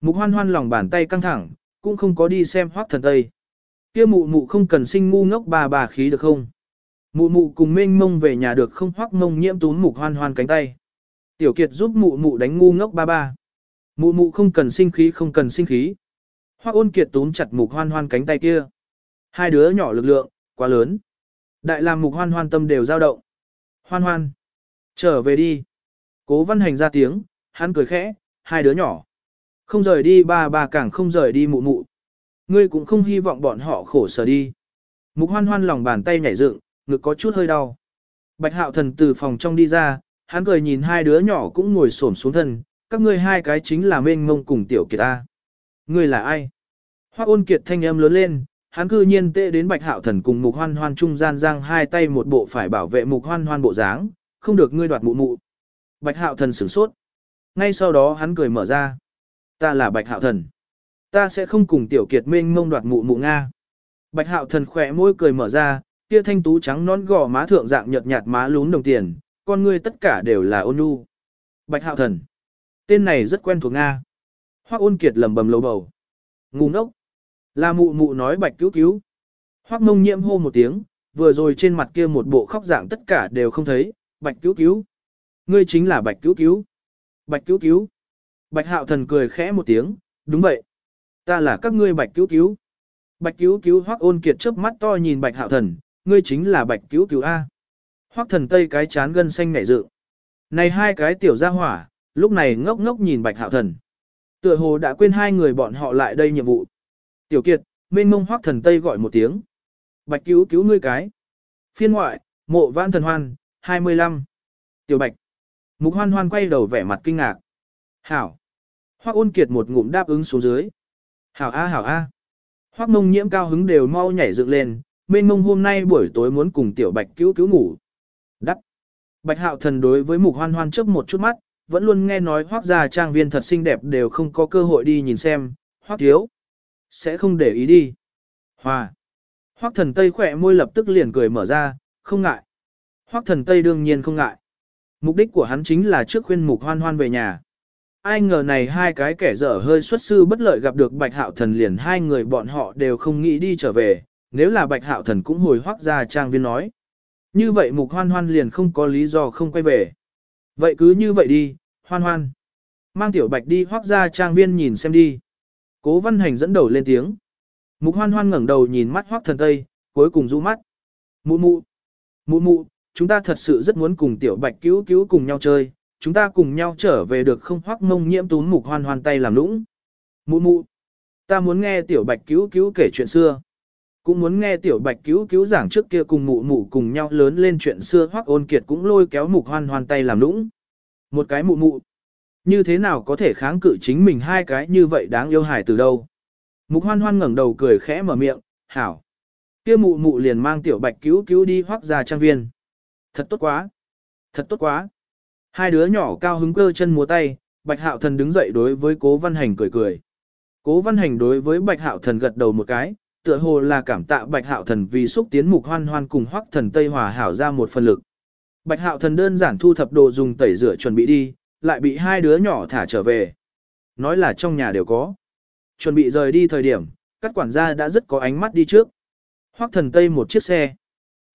Mục hoan hoan lòng bàn tay căng thẳng, cũng không có đi xem Hoắc thần Tây. Kia mụ mụ không cần sinh ngu ngốc bà bà khí được không? Mụ mụ cùng mênh mông về nhà được không hoắc mông nhiễm tún mục hoan hoan cánh tay. Tiểu Kiệt giúp mụ mụ đánh ngu ngốc ba ba. Mụ mụ không cần sinh khí không cần sinh khí. Hoắc ôn kiệt túm chặt mục hoan hoan cánh tay kia. Hai đứa nhỏ lực lượng, quá lớn. Đại làm mục hoan hoan tâm đều dao động. Hoan hoan. Trở về đi. Cố văn hành ra tiếng, hắn cười khẽ, hai đứa nhỏ. Không rời đi ba ba càng không rời đi mụ mụ. Ngươi cũng không hy vọng bọn họ khổ sở đi. Mục hoan hoan lòng bàn tay nhảy dựng, ngực có chút hơi đau. Bạch hạo thần từ phòng trong đi ra, hắn cười nhìn hai đứa nhỏ cũng ngồi xổm xuống thân, các ngươi hai cái chính là mênh mông cùng tiểu kiệt ta. Ngươi là ai? Hoác ôn kiệt thanh âm lớn lên, hắn cư nhiên tệ đến bạch hạo thần cùng mục hoan hoan trung gian giang hai tay một bộ phải bảo vệ mục hoan hoan bộ dáng, không được ngươi đoạt mụ mụ. Bạch hạo thần sửng sốt. Ngay sau đó hắn cười mở ra. Ta là bạch hạo thần. Ta sẽ không cùng tiểu kiệt mênh mông đoạt mụ mụ Nga. Bạch hạo thần khỏe môi cười mở ra, kia thanh tú trắng nón gò má thượng dạng nhợt nhạt má lún đồng tiền, con ngươi tất cả đều là ôn nhu. Bạch hạo thần. Tên này rất quen thuộc Nga. Hoác ôn kiệt lầm bầm lầu bầu. Ngu ngốc. Là mụ mụ nói bạch cứu cứu. Hoác mông nhiễm hô một tiếng, vừa rồi trên mặt kia một bộ khóc dạng tất cả đều không thấy, bạch cứu cứu. Ngươi chính là bạch cứu cứu. Bạch cứu cứu. Bạch hạo thần cười khẽ một tiếng, đúng vậy. Ta là các ngươi bạch cứu cứu. Bạch cứu cứu hoắc ôn kiệt chớp mắt to nhìn bạch hạo thần, ngươi chính là bạch cứu cứu A. hoắc thần tây cái chán gân xanh nảy dự. Này hai cái tiểu gia hỏa, lúc này ngốc ngốc nhìn bạch hạo thần. Tựa hồ đã quên hai người bọn họ lại đây nhiệm vụ. Tiểu kiệt, mênh mông hoắc thần tây gọi một tiếng. Bạch cứu cứu ngươi cái. Phiên ngoại, mộ vãn thần hoan, 25. Tiểu bạch. Mục hoan hoan quay đầu vẻ mặt kinh ngạc. Hảo. hoắc ôn kiệt một ngụm đáp ứng xuống dưới. Hảo A hảo A. Hoác mông nhiễm cao hứng đều mau nhảy dựng lên, mênh mông hôm nay buổi tối muốn cùng tiểu bạch cứu cứu ngủ. Đắc. Bạch hạo thần đối với mục hoan hoan chớp một chút mắt, vẫn luôn nghe nói hoác gia trang viên thật xinh đẹp đều không có cơ hội đi nhìn xem, hoác thiếu. Sẽ không để ý đi. Hòa. Hoác thần Tây khỏe môi lập tức liền cười mở ra, không ngại. Hoác thần Tây đương nhiên không ngại. Mục đích của hắn chính là trước khuyên mục hoan hoan về nhà. Ai ngờ này hai cái kẻ dở hơi xuất sư bất lợi gặp được bạch hạo thần liền hai người bọn họ đều không nghĩ đi trở về, nếu là bạch hạo thần cũng hồi hoác ra trang viên nói. Như vậy mục hoan hoan liền không có lý do không quay về. Vậy cứ như vậy đi, hoan hoan. Mang tiểu bạch đi hoác ra trang viên nhìn xem đi. Cố văn hành dẫn đầu lên tiếng. Mục hoan hoan ngẩng đầu nhìn mắt hoác thần tây, cuối cùng rũ mắt. Mụ mụ, mụ mụ, chúng ta thật sự rất muốn cùng tiểu bạch cứu cứu cùng nhau chơi, chúng ta cùng nhau trở về được không Hoắc mông nhiễm tún mục hoan hoan tay làm lũng. Mụ mụ, ta muốn nghe tiểu bạch cứu cứu kể chuyện xưa. Cũng muốn nghe tiểu bạch cứu cứu giảng trước kia cùng mụ mụ cùng nhau lớn lên chuyện xưa Hoắc ôn kiệt cũng lôi kéo mục hoan hoan tay làm lũng. Một cái mụ mụ. Như thế nào có thể kháng cự chính mình hai cái như vậy đáng yêu hài từ đâu. Mục hoan hoan ngẩng đầu cười khẽ mở miệng, hảo. Kia mụ mụ liền mang tiểu bạch cứu cứu đi Hoắc ra trang viên. Thật tốt quá. Thật tốt quá. Hai đứa nhỏ cao hứng cơ chân múa tay, bạch hạo thần đứng dậy đối với cố văn hành cười cười. Cố văn hành đối với bạch hạo thần gật đầu một cái, tựa hồ là cảm tạ bạch hạo thần vì xúc tiến mục hoan hoan cùng hoắc thần tây hòa hảo ra một phần lực. Bạch hạo thần đơn giản thu thập đồ dùng tẩy rửa chuẩn bị đi, lại bị hai đứa nhỏ thả trở về. Nói là trong nhà đều có. Chuẩn bị rời đi thời điểm, các quản gia đã rất có ánh mắt đi trước. hoắc thần tây một chiếc xe.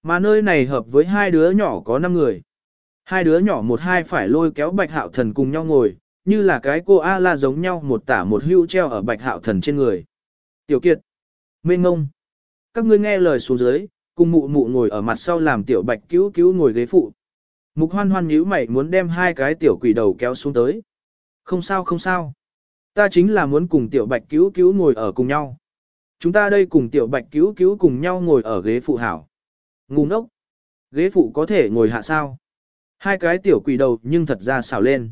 Mà nơi này hợp với hai đứa nhỏ có 5 người. Hai đứa nhỏ một hai phải lôi kéo bạch hạo thần cùng nhau ngồi, như là cái cô A-la giống nhau một tả một hưu treo ở bạch hạo thần trên người. Tiểu kiệt. Mênh ngông. Các ngươi nghe lời xuống dưới, cùng mụ mụ ngồi ở mặt sau làm tiểu bạch cứu cứu ngồi ghế phụ. Mục hoan hoan nhíu mày muốn đem hai cái tiểu quỷ đầu kéo xuống tới. Không sao không sao. Ta chính là muốn cùng tiểu bạch cứu cứu ngồi ở cùng nhau. Chúng ta đây cùng tiểu bạch cứu cứu cùng nhau ngồi ở ghế phụ hảo. Ngu ngốc. Ghế phụ có thể ngồi hạ sao? Hai cái tiểu quỷ đầu nhưng thật ra xảo lên.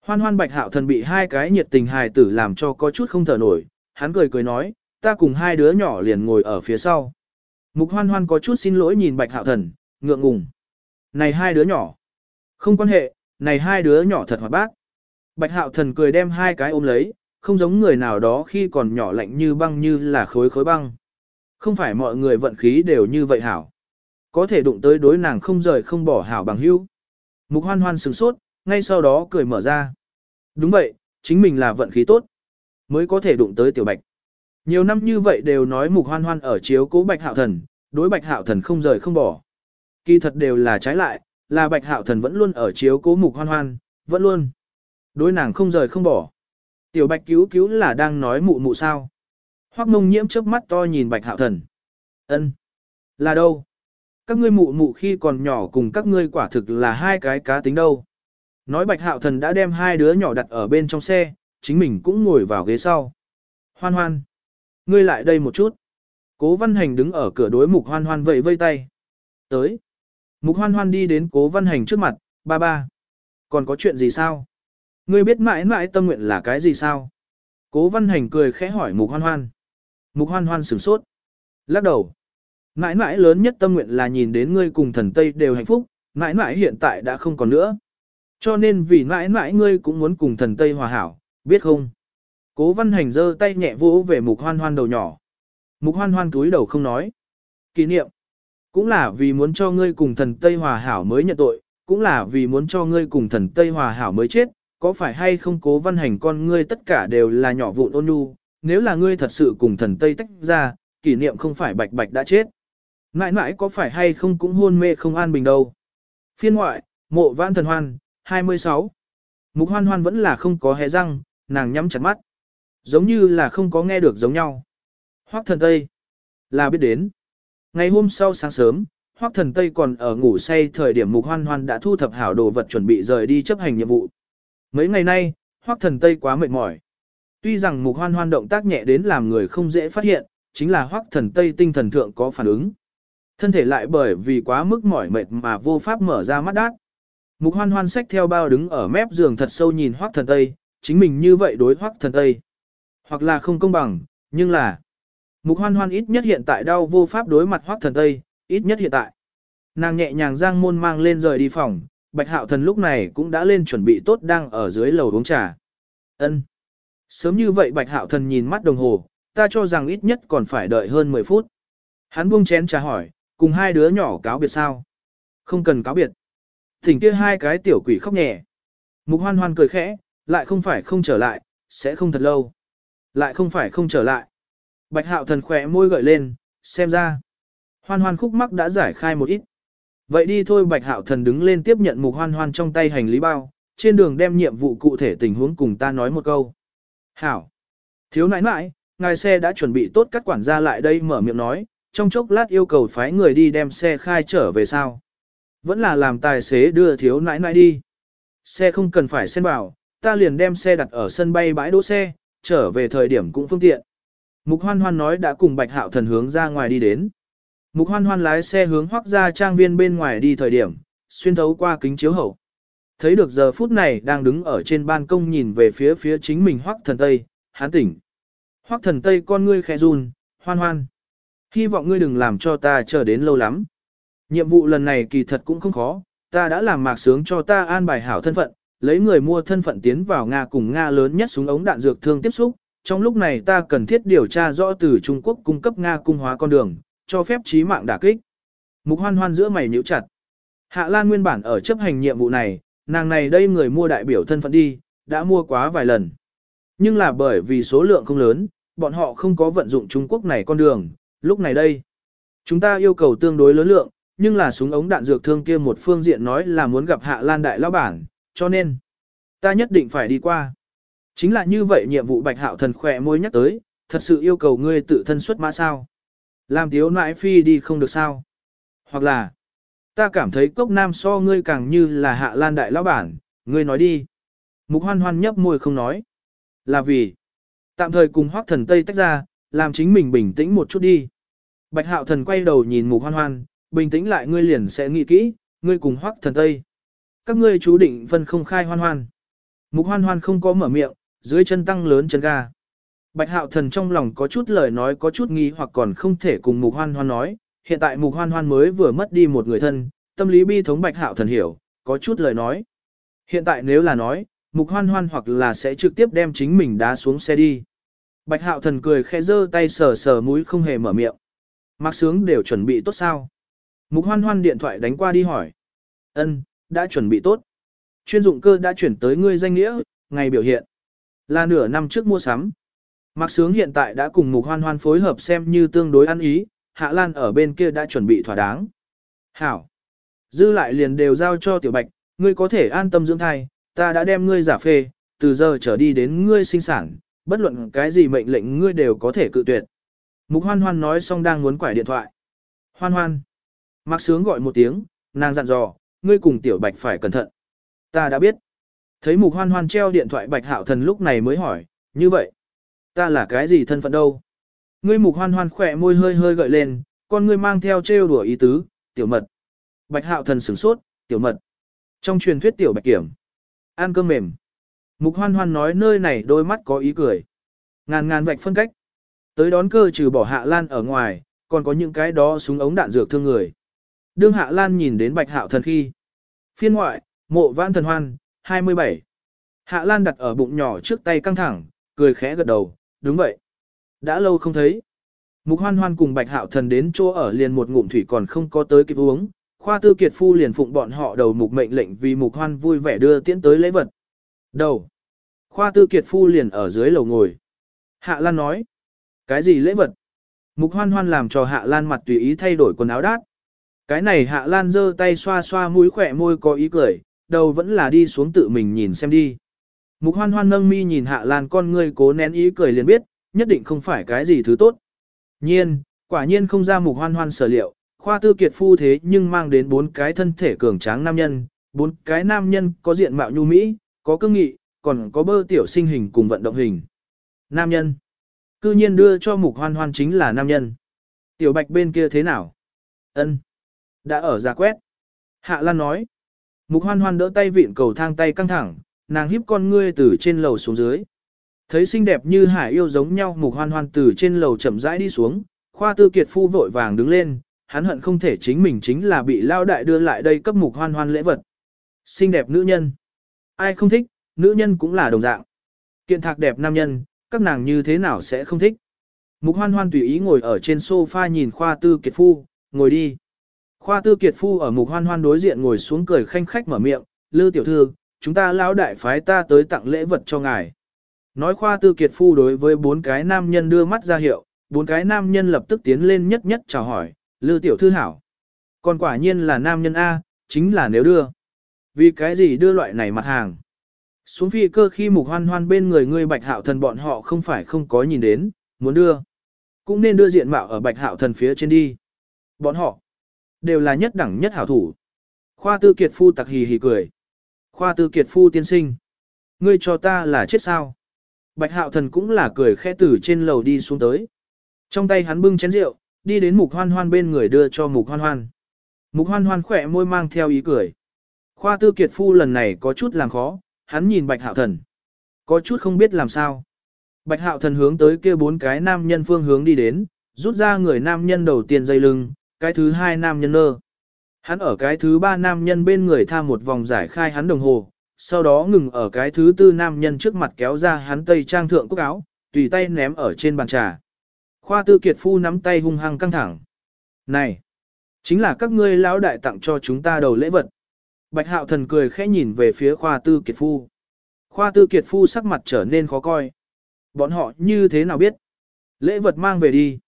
Hoan hoan bạch hạo thần bị hai cái nhiệt tình hài tử làm cho có chút không thở nổi. Hắn cười cười nói, ta cùng hai đứa nhỏ liền ngồi ở phía sau. Mục hoan hoan có chút xin lỗi nhìn bạch hạo thần, ngượng ngùng. Này hai đứa nhỏ. Không quan hệ, này hai đứa nhỏ thật hoạt bác. Bạch hạo thần cười đem hai cái ôm lấy, không giống người nào đó khi còn nhỏ lạnh như băng như là khối khối băng. Không phải mọi người vận khí đều như vậy hảo. Có thể đụng tới đối nàng không rời không bỏ hảo bằng hữu. Mục hoan hoan sửng sốt, ngay sau đó cười mở ra. Đúng vậy, chính mình là vận khí tốt. Mới có thể đụng tới tiểu bạch. Nhiều năm như vậy đều nói mục hoan hoan ở chiếu cố bạch hạo thần, đối bạch hạo thần không rời không bỏ. Kỳ thật đều là trái lại, là bạch hạo thần vẫn luôn ở chiếu cố mục hoan hoan, vẫn luôn. Đối nàng không rời không bỏ. Tiểu bạch cứu cứu là đang nói mụ mụ sao. Hoắc mông nhiễm trước mắt to nhìn bạch hạo thần. ân Là đâu? Các ngươi mụ mụ khi còn nhỏ cùng các ngươi quả thực là hai cái cá tính đâu. Nói bạch hạo thần đã đem hai đứa nhỏ đặt ở bên trong xe, chính mình cũng ngồi vào ghế sau. Hoan hoan. Ngươi lại đây một chút. Cố văn hành đứng ở cửa đối mục hoan hoan vẫy vây tay. Tới. Mục hoan hoan đi đến cố văn hành trước mặt, ba ba. Còn có chuyện gì sao? Ngươi biết mãi mãi tâm nguyện là cái gì sao? Cố văn hành cười khẽ hỏi mục hoan hoan. Mục hoan hoan sửng sốt. Lắc đầu. Mãi mãi lớn nhất tâm nguyện là nhìn đến ngươi cùng thần Tây đều hạnh phúc, mãi mãi hiện tại đã không còn nữa. Cho nên vì mãi mãi ngươi cũng muốn cùng thần Tây hòa hảo, biết không? Cố văn hành giơ tay nhẹ vỗ về mục hoan hoan đầu nhỏ. Mục hoan hoan túi đầu không nói. Kỷ niệm. Cũng là vì muốn cho ngươi cùng thần Tây hòa hảo mới nhận tội, cũng là vì muốn cho ngươi cùng thần Tây hòa hảo mới chết, có phải hay không cố văn hành con ngươi tất cả đều là nhỏ vụn ôn nhu, nếu là ngươi thật sự cùng thần Tây tách ra, kỷ niệm không phải bạch bạch đã chết. Mãi mãi có phải hay không cũng hôn mê không an bình đâu. Phiên ngoại, mộ vãn thần hoan, 26. Mục hoan hoan vẫn là không có hé răng, nàng nhắm chặt mắt. Giống như là không có nghe được giống nhau. Hoác thần Tây. Là biết đến. Ngày hôm sau sáng sớm, Hoác thần Tây còn ở ngủ say thời điểm mục hoan hoan đã thu thập hảo đồ vật chuẩn bị rời đi chấp hành nhiệm vụ. Mấy ngày nay, Hoác thần Tây quá mệt mỏi. Tuy rằng mục hoan hoan động tác nhẹ đến làm người không dễ phát hiện, chính là Hoác thần Tây tinh thần thượng có phản ứng. Thân thể lại bởi vì quá mức mỏi mệt mà vô pháp mở ra mắt đát. Mục hoan hoan sách theo bao đứng ở mép giường thật sâu nhìn Hoác thần Tây, chính mình như vậy đối Hoác thần Tây. Hoặc là không công bằng, nhưng là Mục hoan hoan ít nhất hiện tại đau vô pháp đối mặt Hoác thần Tây, ít nhất hiện tại. Nàng nhẹ nhàng giang môn mang lên rời đi phòng, Bạch Hạo Thần lúc này cũng đã lên chuẩn bị tốt đang ở dưới lầu uống trà. Ân. Sớm như vậy Bạch Hạo Thần nhìn mắt đồng hồ, ta cho rằng ít nhất còn phải đợi hơn 10 phút. Hắn buông chén trà hỏi, cùng hai đứa nhỏ cáo biệt sao? Không cần cáo biệt. Thỉnh kia hai cái tiểu quỷ khóc nhẹ. Mục hoan hoan cười khẽ, lại không phải không trở lại, sẽ không thật lâu. Lại không phải không trở lại. Bạch hạo thần khỏe môi gợi lên, xem ra. Hoan hoan khúc mắc đã giải khai một ít. Vậy đi thôi bạch hạo thần đứng lên tiếp nhận mục hoan hoan trong tay hành lý bao, trên đường đem nhiệm vụ cụ thể tình huống cùng ta nói một câu. Hảo. Thiếu nãi nãi, ngài xe đã chuẩn bị tốt các quản gia lại đây mở miệng nói, trong chốc lát yêu cầu phái người đi đem xe khai trở về sao. Vẫn là làm tài xế đưa thiếu nãi nãi đi. Xe không cần phải xen vào, ta liền đem xe đặt ở sân bay bãi đỗ xe, trở về thời điểm cũng phương tiện. Mục hoan hoan nói đã cùng bạch hạo thần hướng ra ngoài đi đến. Mục hoan hoan lái xe hướng hoác ra trang viên bên ngoài đi thời điểm, xuyên thấu qua kính chiếu hậu. Thấy được giờ phút này đang đứng ở trên ban công nhìn về phía phía chính mình hoác thần Tây, hán tỉnh. Hoác thần Tây con ngươi khẽ run, hoan hoan. Hy vọng ngươi đừng làm cho ta chờ đến lâu lắm. Nhiệm vụ lần này kỳ thật cũng không khó, ta đã làm mạc sướng cho ta an bài hảo thân phận, lấy người mua thân phận tiến vào Nga cùng Nga lớn nhất súng ống đạn dược thương tiếp xúc. Trong lúc này ta cần thiết điều tra rõ từ Trung Quốc cung cấp Nga cung hóa con đường, cho phép trí mạng đả kích. Mục hoan hoan giữa mày nhíu chặt. Hạ Lan nguyên bản ở chấp hành nhiệm vụ này, nàng này đây người mua đại biểu thân phận đi, đã mua quá vài lần. Nhưng là bởi vì số lượng không lớn, bọn họ không có vận dụng Trung Quốc này con đường, lúc này đây. Chúng ta yêu cầu tương đối lớn lượng, nhưng là súng ống đạn dược thương kia một phương diện nói là muốn gặp Hạ Lan đại lão bản, cho nên ta nhất định phải đi qua. Chính là như vậy nhiệm vụ Bạch Hạo thần khỏe môi nhắc tới, thật sự yêu cầu ngươi tự thân xuất mã sao? Làm thiếu nãi phi đi không được sao? Hoặc là, ta cảm thấy cốc nam so ngươi càng như là Hạ Lan đại lão bản, ngươi nói đi. Mục hoan hoan nhấp môi không nói. Là vì, tạm thời cùng hoác thần Tây tách ra, làm chính mình bình tĩnh một chút đi. Bạch hạo thần quay đầu nhìn mục hoan hoan, bình tĩnh lại ngươi liền sẽ nghĩ kỹ, ngươi cùng hoắc thần Tây. Các ngươi chú định phân không khai hoan hoan. Mục hoan hoan không có mở miệng, dưới chân tăng lớn chân ga. Bạch hạo thần trong lòng có chút lời nói có chút nghi hoặc còn không thể cùng mục hoan hoan nói. Hiện tại mục hoan hoan mới vừa mất đi một người thân, tâm lý bi thống bạch hạo thần hiểu, có chút lời nói. Hiện tại nếu là nói, mục hoan hoan hoặc là sẽ trực tiếp đem chính mình đá xuống xe đi. Bạch hạo thần cười khẽ giơ tay sờ sờ mũi không hề mở miệng. Mạc sướng đều chuẩn bị tốt sao? Mục hoan hoan điện thoại đánh qua đi hỏi. Ân, đã chuẩn bị tốt. Chuyên dụng cơ đã chuyển tới ngươi danh nghĩa, ngày biểu hiện. Là nửa năm trước mua sắm. Mạc Sướng hiện tại đã cùng Mục Hoan Hoan phối hợp xem như tương đối ăn ý, Hạ Lan ở bên kia đã chuẩn bị thỏa đáng. Hảo. Dư lại liền đều giao cho Tiểu Bạch, ngươi có thể an tâm dưỡng thai, ta đã đem ngươi giả phê, từ giờ trở đi đến ngươi sinh sản, bất luận cái gì mệnh lệnh ngươi đều có thể cự tuyệt. Mục hoan hoan nói xong đang muốn quải điện thoại. Hoan hoan. Mạc sướng gọi một tiếng, nàng dặn dò, ngươi cùng tiểu bạch phải cẩn thận. Ta đã biết. Thấy mục hoan hoan treo điện thoại bạch hạo thần lúc này mới hỏi, như vậy. Ta là cái gì thân phận đâu? Ngươi mục hoan hoan khỏe môi hơi hơi gợi lên, con ngươi mang theo trêu đùa ý tứ, tiểu mật. Bạch hạo thần sửng sốt, tiểu mật. Trong truyền thuyết tiểu bạch kiểm. Ăn cơm mềm. Mục hoan hoan nói nơi này đôi mắt có ý cười. Ngàn ngàn vạch phân cách. Tới đón cơ trừ bỏ hạ lan ở ngoài, còn có những cái đó súng ống đạn dược thương người. Đương hạ lan nhìn đến bạch hạo thần khi. Phiên ngoại, mộ vãn thần hoan, 27. Hạ lan đặt ở bụng nhỏ trước tay căng thẳng, cười khẽ gật đầu, đúng vậy. Đã lâu không thấy. Mục hoan hoan cùng bạch hạo thần đến chỗ ở liền một ngụm thủy còn không có tới kịp uống. Khoa tư kiệt phu liền phụng bọn họ đầu mục mệnh lệnh vì mục hoan vui vẻ đưa tiễn tới lễ vật. Đầu. Khoa tư kiệt phu liền ở dưới lầu ngồi. Hạ Lan nói. Cái gì lễ vật? Mục hoan hoan làm cho Hạ Lan mặt tùy ý thay đổi quần áo đát. Cái này Hạ Lan giơ tay xoa xoa mũi khỏe môi có ý cười, đầu vẫn là đi xuống tự mình nhìn xem đi. Mục hoan hoan nâng mi nhìn Hạ Lan con ngươi cố nén ý cười liền biết, nhất định không phải cái gì thứ tốt. Nhiên, quả nhiên không ra mục hoan hoan sở liệu, khoa tư kiệt phu thế nhưng mang đến bốn cái thân thể cường tráng nam nhân, bốn cái nam nhân có diện mạo nhu mỹ, có cương nghị, còn có bơ tiểu sinh hình cùng vận động hình. Nam nhân. Cư nhiên đưa cho mục hoan hoan chính là nam nhân. Tiểu bạch bên kia thế nào? ân Đã ở ra quét. Hạ Lan nói. Mục hoan hoan đỡ tay vịn cầu thang tay căng thẳng, nàng híp con ngươi từ trên lầu xuống dưới. Thấy xinh đẹp như hải yêu giống nhau mục hoan hoan từ trên lầu chậm rãi đi xuống, khoa tư kiệt phu vội vàng đứng lên, hắn hận không thể chính mình chính là bị lao đại đưa lại đây cấp mục hoan hoan lễ vật. Xinh đẹp nữ nhân. Ai không thích, nữ nhân cũng là đồng dạng. Kiện thạc đẹp nam nhân, các nàng như thế nào sẽ không thích. Mục hoan hoan tùy ý ngồi ở trên sofa nhìn khoa tư kiệt phu, ngồi đi. Khoa tư kiệt phu ở mục hoan hoan đối diện ngồi xuống cười khanh khách mở miệng, lư tiểu thư, chúng ta lão đại phái ta tới tặng lễ vật cho ngài. Nói khoa tư kiệt phu đối với bốn cái nam nhân đưa mắt ra hiệu, bốn cái nam nhân lập tức tiến lên nhất nhất chào hỏi, lư tiểu thư hảo. Còn quả nhiên là nam nhân A, chính là nếu đưa. Vì cái gì đưa loại này mặt hàng? Xuống phi cơ khi mục hoan hoan bên người ngươi bạch hạo thần bọn họ không phải không có nhìn đến, muốn đưa. Cũng nên đưa diện mạo ở bạch hạo thần phía trên đi. Bọn họ đều là nhất đẳng nhất hảo thủ. Khoa tư kiệt phu tặc hì hì cười. Khoa tư kiệt phu tiên sinh. Ngươi cho ta là chết sao? Bạch hạo thần cũng là cười khẽ từ trên lầu đi xuống tới. Trong tay hắn bưng chén rượu, đi đến mục hoan hoan bên người đưa cho mục hoan hoan. Mục hoan hoan khỏe môi mang theo ý cười. Khoa tư kiệt phu lần này có chút làm khó, hắn nhìn bạch hạo thần. Có chút không biết làm sao. Bạch hạo thần hướng tới kia bốn cái nam nhân phương hướng đi đến, rút ra người nam nhân đầu tiên dây lưng, cái thứ hai nam nhân nơ. Hắn ở cái thứ ba nam nhân bên người tha một vòng giải khai hắn đồng hồ, sau đó ngừng ở cái thứ tư nam nhân trước mặt kéo ra hắn tây trang thượng cúc áo, tùy tay ném ở trên bàn trà. Khoa tư kiệt phu nắm tay hung hăng căng thẳng. Này, chính là các ngươi lão đại tặng cho chúng ta đầu lễ vật. Bạch hạo thần cười khẽ nhìn về phía khoa tư kiệt phu. Khoa tư kiệt phu sắc mặt trở nên khó coi. Bọn họ như thế nào biết? Lễ vật mang về đi.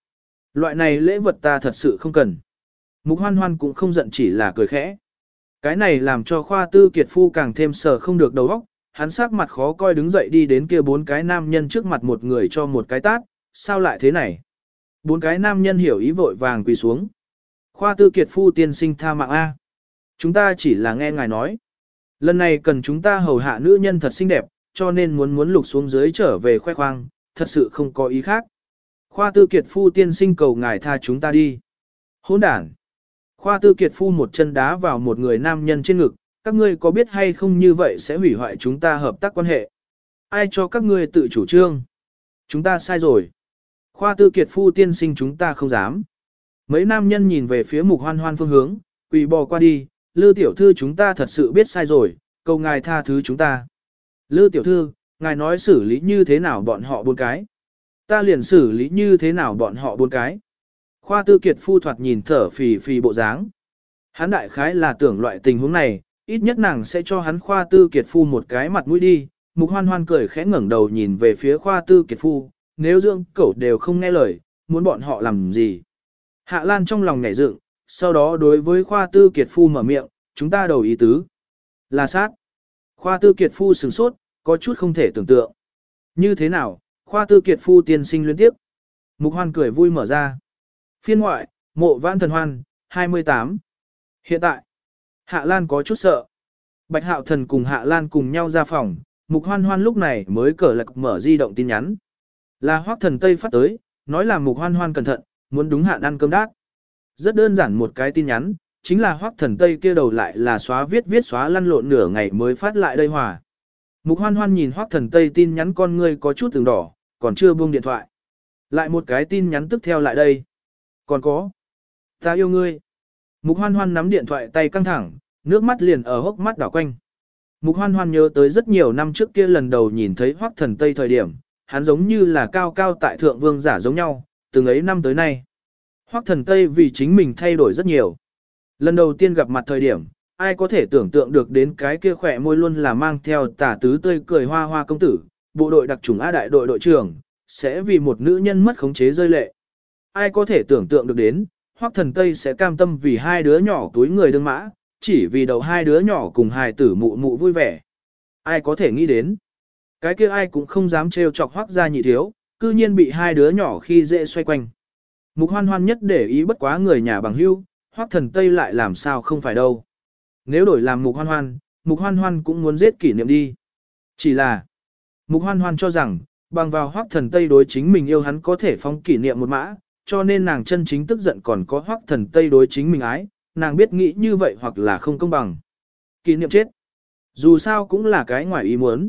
Loại này lễ vật ta thật sự không cần. Mục hoan hoan cũng không giận chỉ là cười khẽ. Cái này làm cho khoa tư kiệt phu càng thêm sờ không được đầu óc, hắn sắc mặt khó coi đứng dậy đi đến kia bốn cái nam nhân trước mặt một người cho một cái tát, sao lại thế này? Bốn cái nam nhân hiểu ý vội vàng quỳ xuống. Khoa tư kiệt phu tiên sinh tha mạng A. Chúng ta chỉ là nghe ngài nói. Lần này cần chúng ta hầu hạ nữ nhân thật xinh đẹp, cho nên muốn muốn lục xuống dưới trở về khoe khoang, thật sự không có ý khác. Khoa tư kiệt phu tiên sinh cầu ngài tha chúng ta đi. Hỗn đản. Khoa tư kiệt phu một chân đá vào một người nam nhân trên ngực, các ngươi có biết hay không như vậy sẽ hủy hoại chúng ta hợp tác quan hệ. Ai cho các ngươi tự chủ trương? Chúng ta sai rồi. Khoa tư kiệt phu tiên sinh chúng ta không dám. Mấy nam nhân nhìn về phía mục hoan hoan phương hướng, quỳ bò qua đi, lư tiểu thư chúng ta thật sự biết sai rồi, cầu ngài tha thứ chúng ta. Lư tiểu thư, ngài nói xử lý như thế nào bọn họ bốn cái. Ta liền xử lý như thế nào bọn họ bốn cái. Khoa tư kiệt phu thoạt nhìn thở phì phì bộ dáng. Hắn đại khái là tưởng loại tình huống này, ít nhất nàng sẽ cho hắn khoa tư kiệt phu một cái mặt mũi đi. Mục hoan hoan cười khẽ ngẩng đầu nhìn về phía khoa tư kiệt phu, nếu dương cẩu đều không nghe lời, muốn bọn họ làm gì. Hạ Lan trong lòng nhảy dựng, sau đó đối với khoa tư kiệt phu mở miệng, chúng ta đầu ý tứ. Là sát. Khoa tư kiệt phu sửng sốt, có chút không thể tưởng tượng. Như thế nào, khoa tư kiệt phu tiên sinh liên tiếp. Mục hoan cười vui mở ra. Phiên ngoại, mộ vãn thần hoan, 28. Hiện tại, Hạ Lan có chút sợ. Bạch Hạo Thần cùng Hạ Lan cùng nhau ra phòng, Mục Hoan Hoan lúc này mới cởi lạc mở di động tin nhắn. Là Hoắc Thần Tây phát tới, nói là Mục Hoan Hoan cẩn thận, muốn đúng hạn ăn cơm đát. Rất đơn giản một cái tin nhắn, chính là Hoắc Thần Tây kia đầu lại là xóa viết viết xóa lăn lộn nửa ngày mới phát lại đây hòa. Mục Hoan Hoan nhìn Hoắc Thần Tây tin nhắn con ngươi có chút từng đỏ, còn chưa buông điện thoại. Lại một cái tin nhắn tức theo lại đây. Còn có. Ta yêu ngươi. Mục Hoan Hoan nắm điện thoại tay căng thẳng, nước mắt liền ở hốc mắt đảo quanh. Mục Hoan Hoan nhớ tới rất nhiều năm trước kia lần đầu nhìn thấy Hoắc Thần Tây thời điểm, hắn giống như là cao cao tại thượng vương giả giống nhau, từng ấy năm tới nay. Hoắc Thần Tây vì chính mình thay đổi rất nhiều. Lần đầu tiên gặp mặt thời điểm, ai có thể tưởng tượng được đến cái kia khỏe môi luôn là mang theo tả tứ tươi cười hoa hoa công tử, bộ đội đặc trùng A đại đội đội trưởng, sẽ vì một nữ nhân mất khống chế rơi lệ. Ai có thể tưởng tượng được đến, Hoắc Thần Tây sẽ cam tâm vì hai đứa nhỏ túi người đương mã, chỉ vì đầu hai đứa nhỏ cùng hài tử mụ mụ vui vẻ. Ai có thể nghĩ đến. Cái kia ai cũng không dám trêu chọc Hoắc gia nhị thiếu, cư nhiên bị hai đứa nhỏ khi dễ xoay quanh. Mục hoan hoan nhất để ý bất quá người nhà bằng hưu, hoác thần Tây lại làm sao không phải đâu. Nếu đổi làm mục hoan hoan, mục hoan hoan cũng muốn giết kỷ niệm đi. Chỉ là, mục hoan hoan cho rằng, bằng vào hoác thần Tây đối chính mình yêu hắn có thể phong kỷ niệm một mã, cho nên nàng chân chính tức giận còn có hoác thần Tây đối chính mình ái, nàng biết nghĩ như vậy hoặc là không công bằng. Kỷ niệm chết. Dù sao cũng là cái ngoài ý muốn.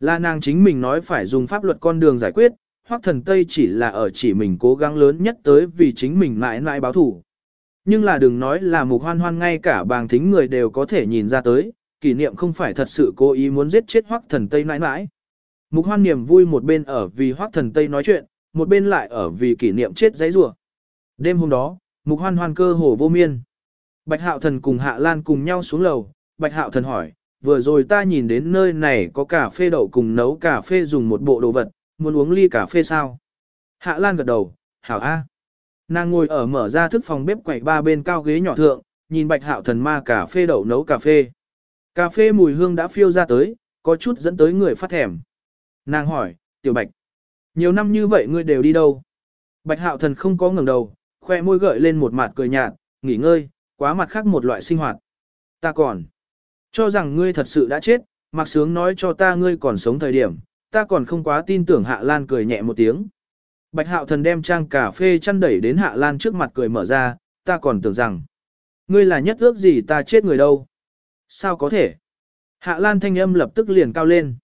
Là nàng chính mình nói phải dùng pháp luật con đường giải quyết, Hoắc thần Tây chỉ là ở chỉ mình cố gắng lớn nhất tới vì chính mình mãi mãi báo thủ. Nhưng là đừng nói là mục hoan hoan ngay cả bàng thính người đều có thể nhìn ra tới, kỷ niệm không phải thật sự cố ý muốn giết chết hoắc thần Tây mãi mãi. Mục hoan niềm vui một bên ở vì hoắc thần Tây nói chuyện, một bên lại ở vì kỷ niệm chết giấy rủa. Đêm hôm đó, mục hoan hoan cơ hồ vô miên. Bạch Hạo Thần cùng Hạ Lan cùng nhau xuống lầu, Bạch Hạo Thần hỏi, vừa rồi ta nhìn đến nơi này có cà phê đậu cùng nấu cà phê dùng một bộ đồ vật, muốn uống ly cà phê sao? Hạ Lan gật đầu, hảo a. Nàng ngồi ở mở ra thức phòng bếp quẩy ba bên cao ghế nhỏ thượng, nhìn Bạch Hạo Thần ma cà phê đậu nấu cà phê. Cà phê mùi hương đã phiêu ra tới, có chút dẫn tới người phát thèm. Nàng hỏi, Tiểu Bạch, nhiều năm như vậy ngươi đều đi đâu? Bạch Hạo Thần không có ngẩng đầu, khoe môi gợi lên một mặt cười nhạt, nghỉ ngơi, quá mặt khác một loại sinh hoạt. Ta còn cho rằng ngươi thật sự đã chết, mặc sướng nói cho ta ngươi còn sống thời điểm, ta còn không quá tin tưởng Hạ Lan cười nhẹ một tiếng. Bạch Hạo Thần đem trang cà phê chăn đẩy đến Hạ Lan trước mặt cười mở ra, ta còn tưởng rằng, ngươi là nhất ước gì ta chết người đâu. Sao có thể? Hạ Lan thanh âm lập tức liền cao lên.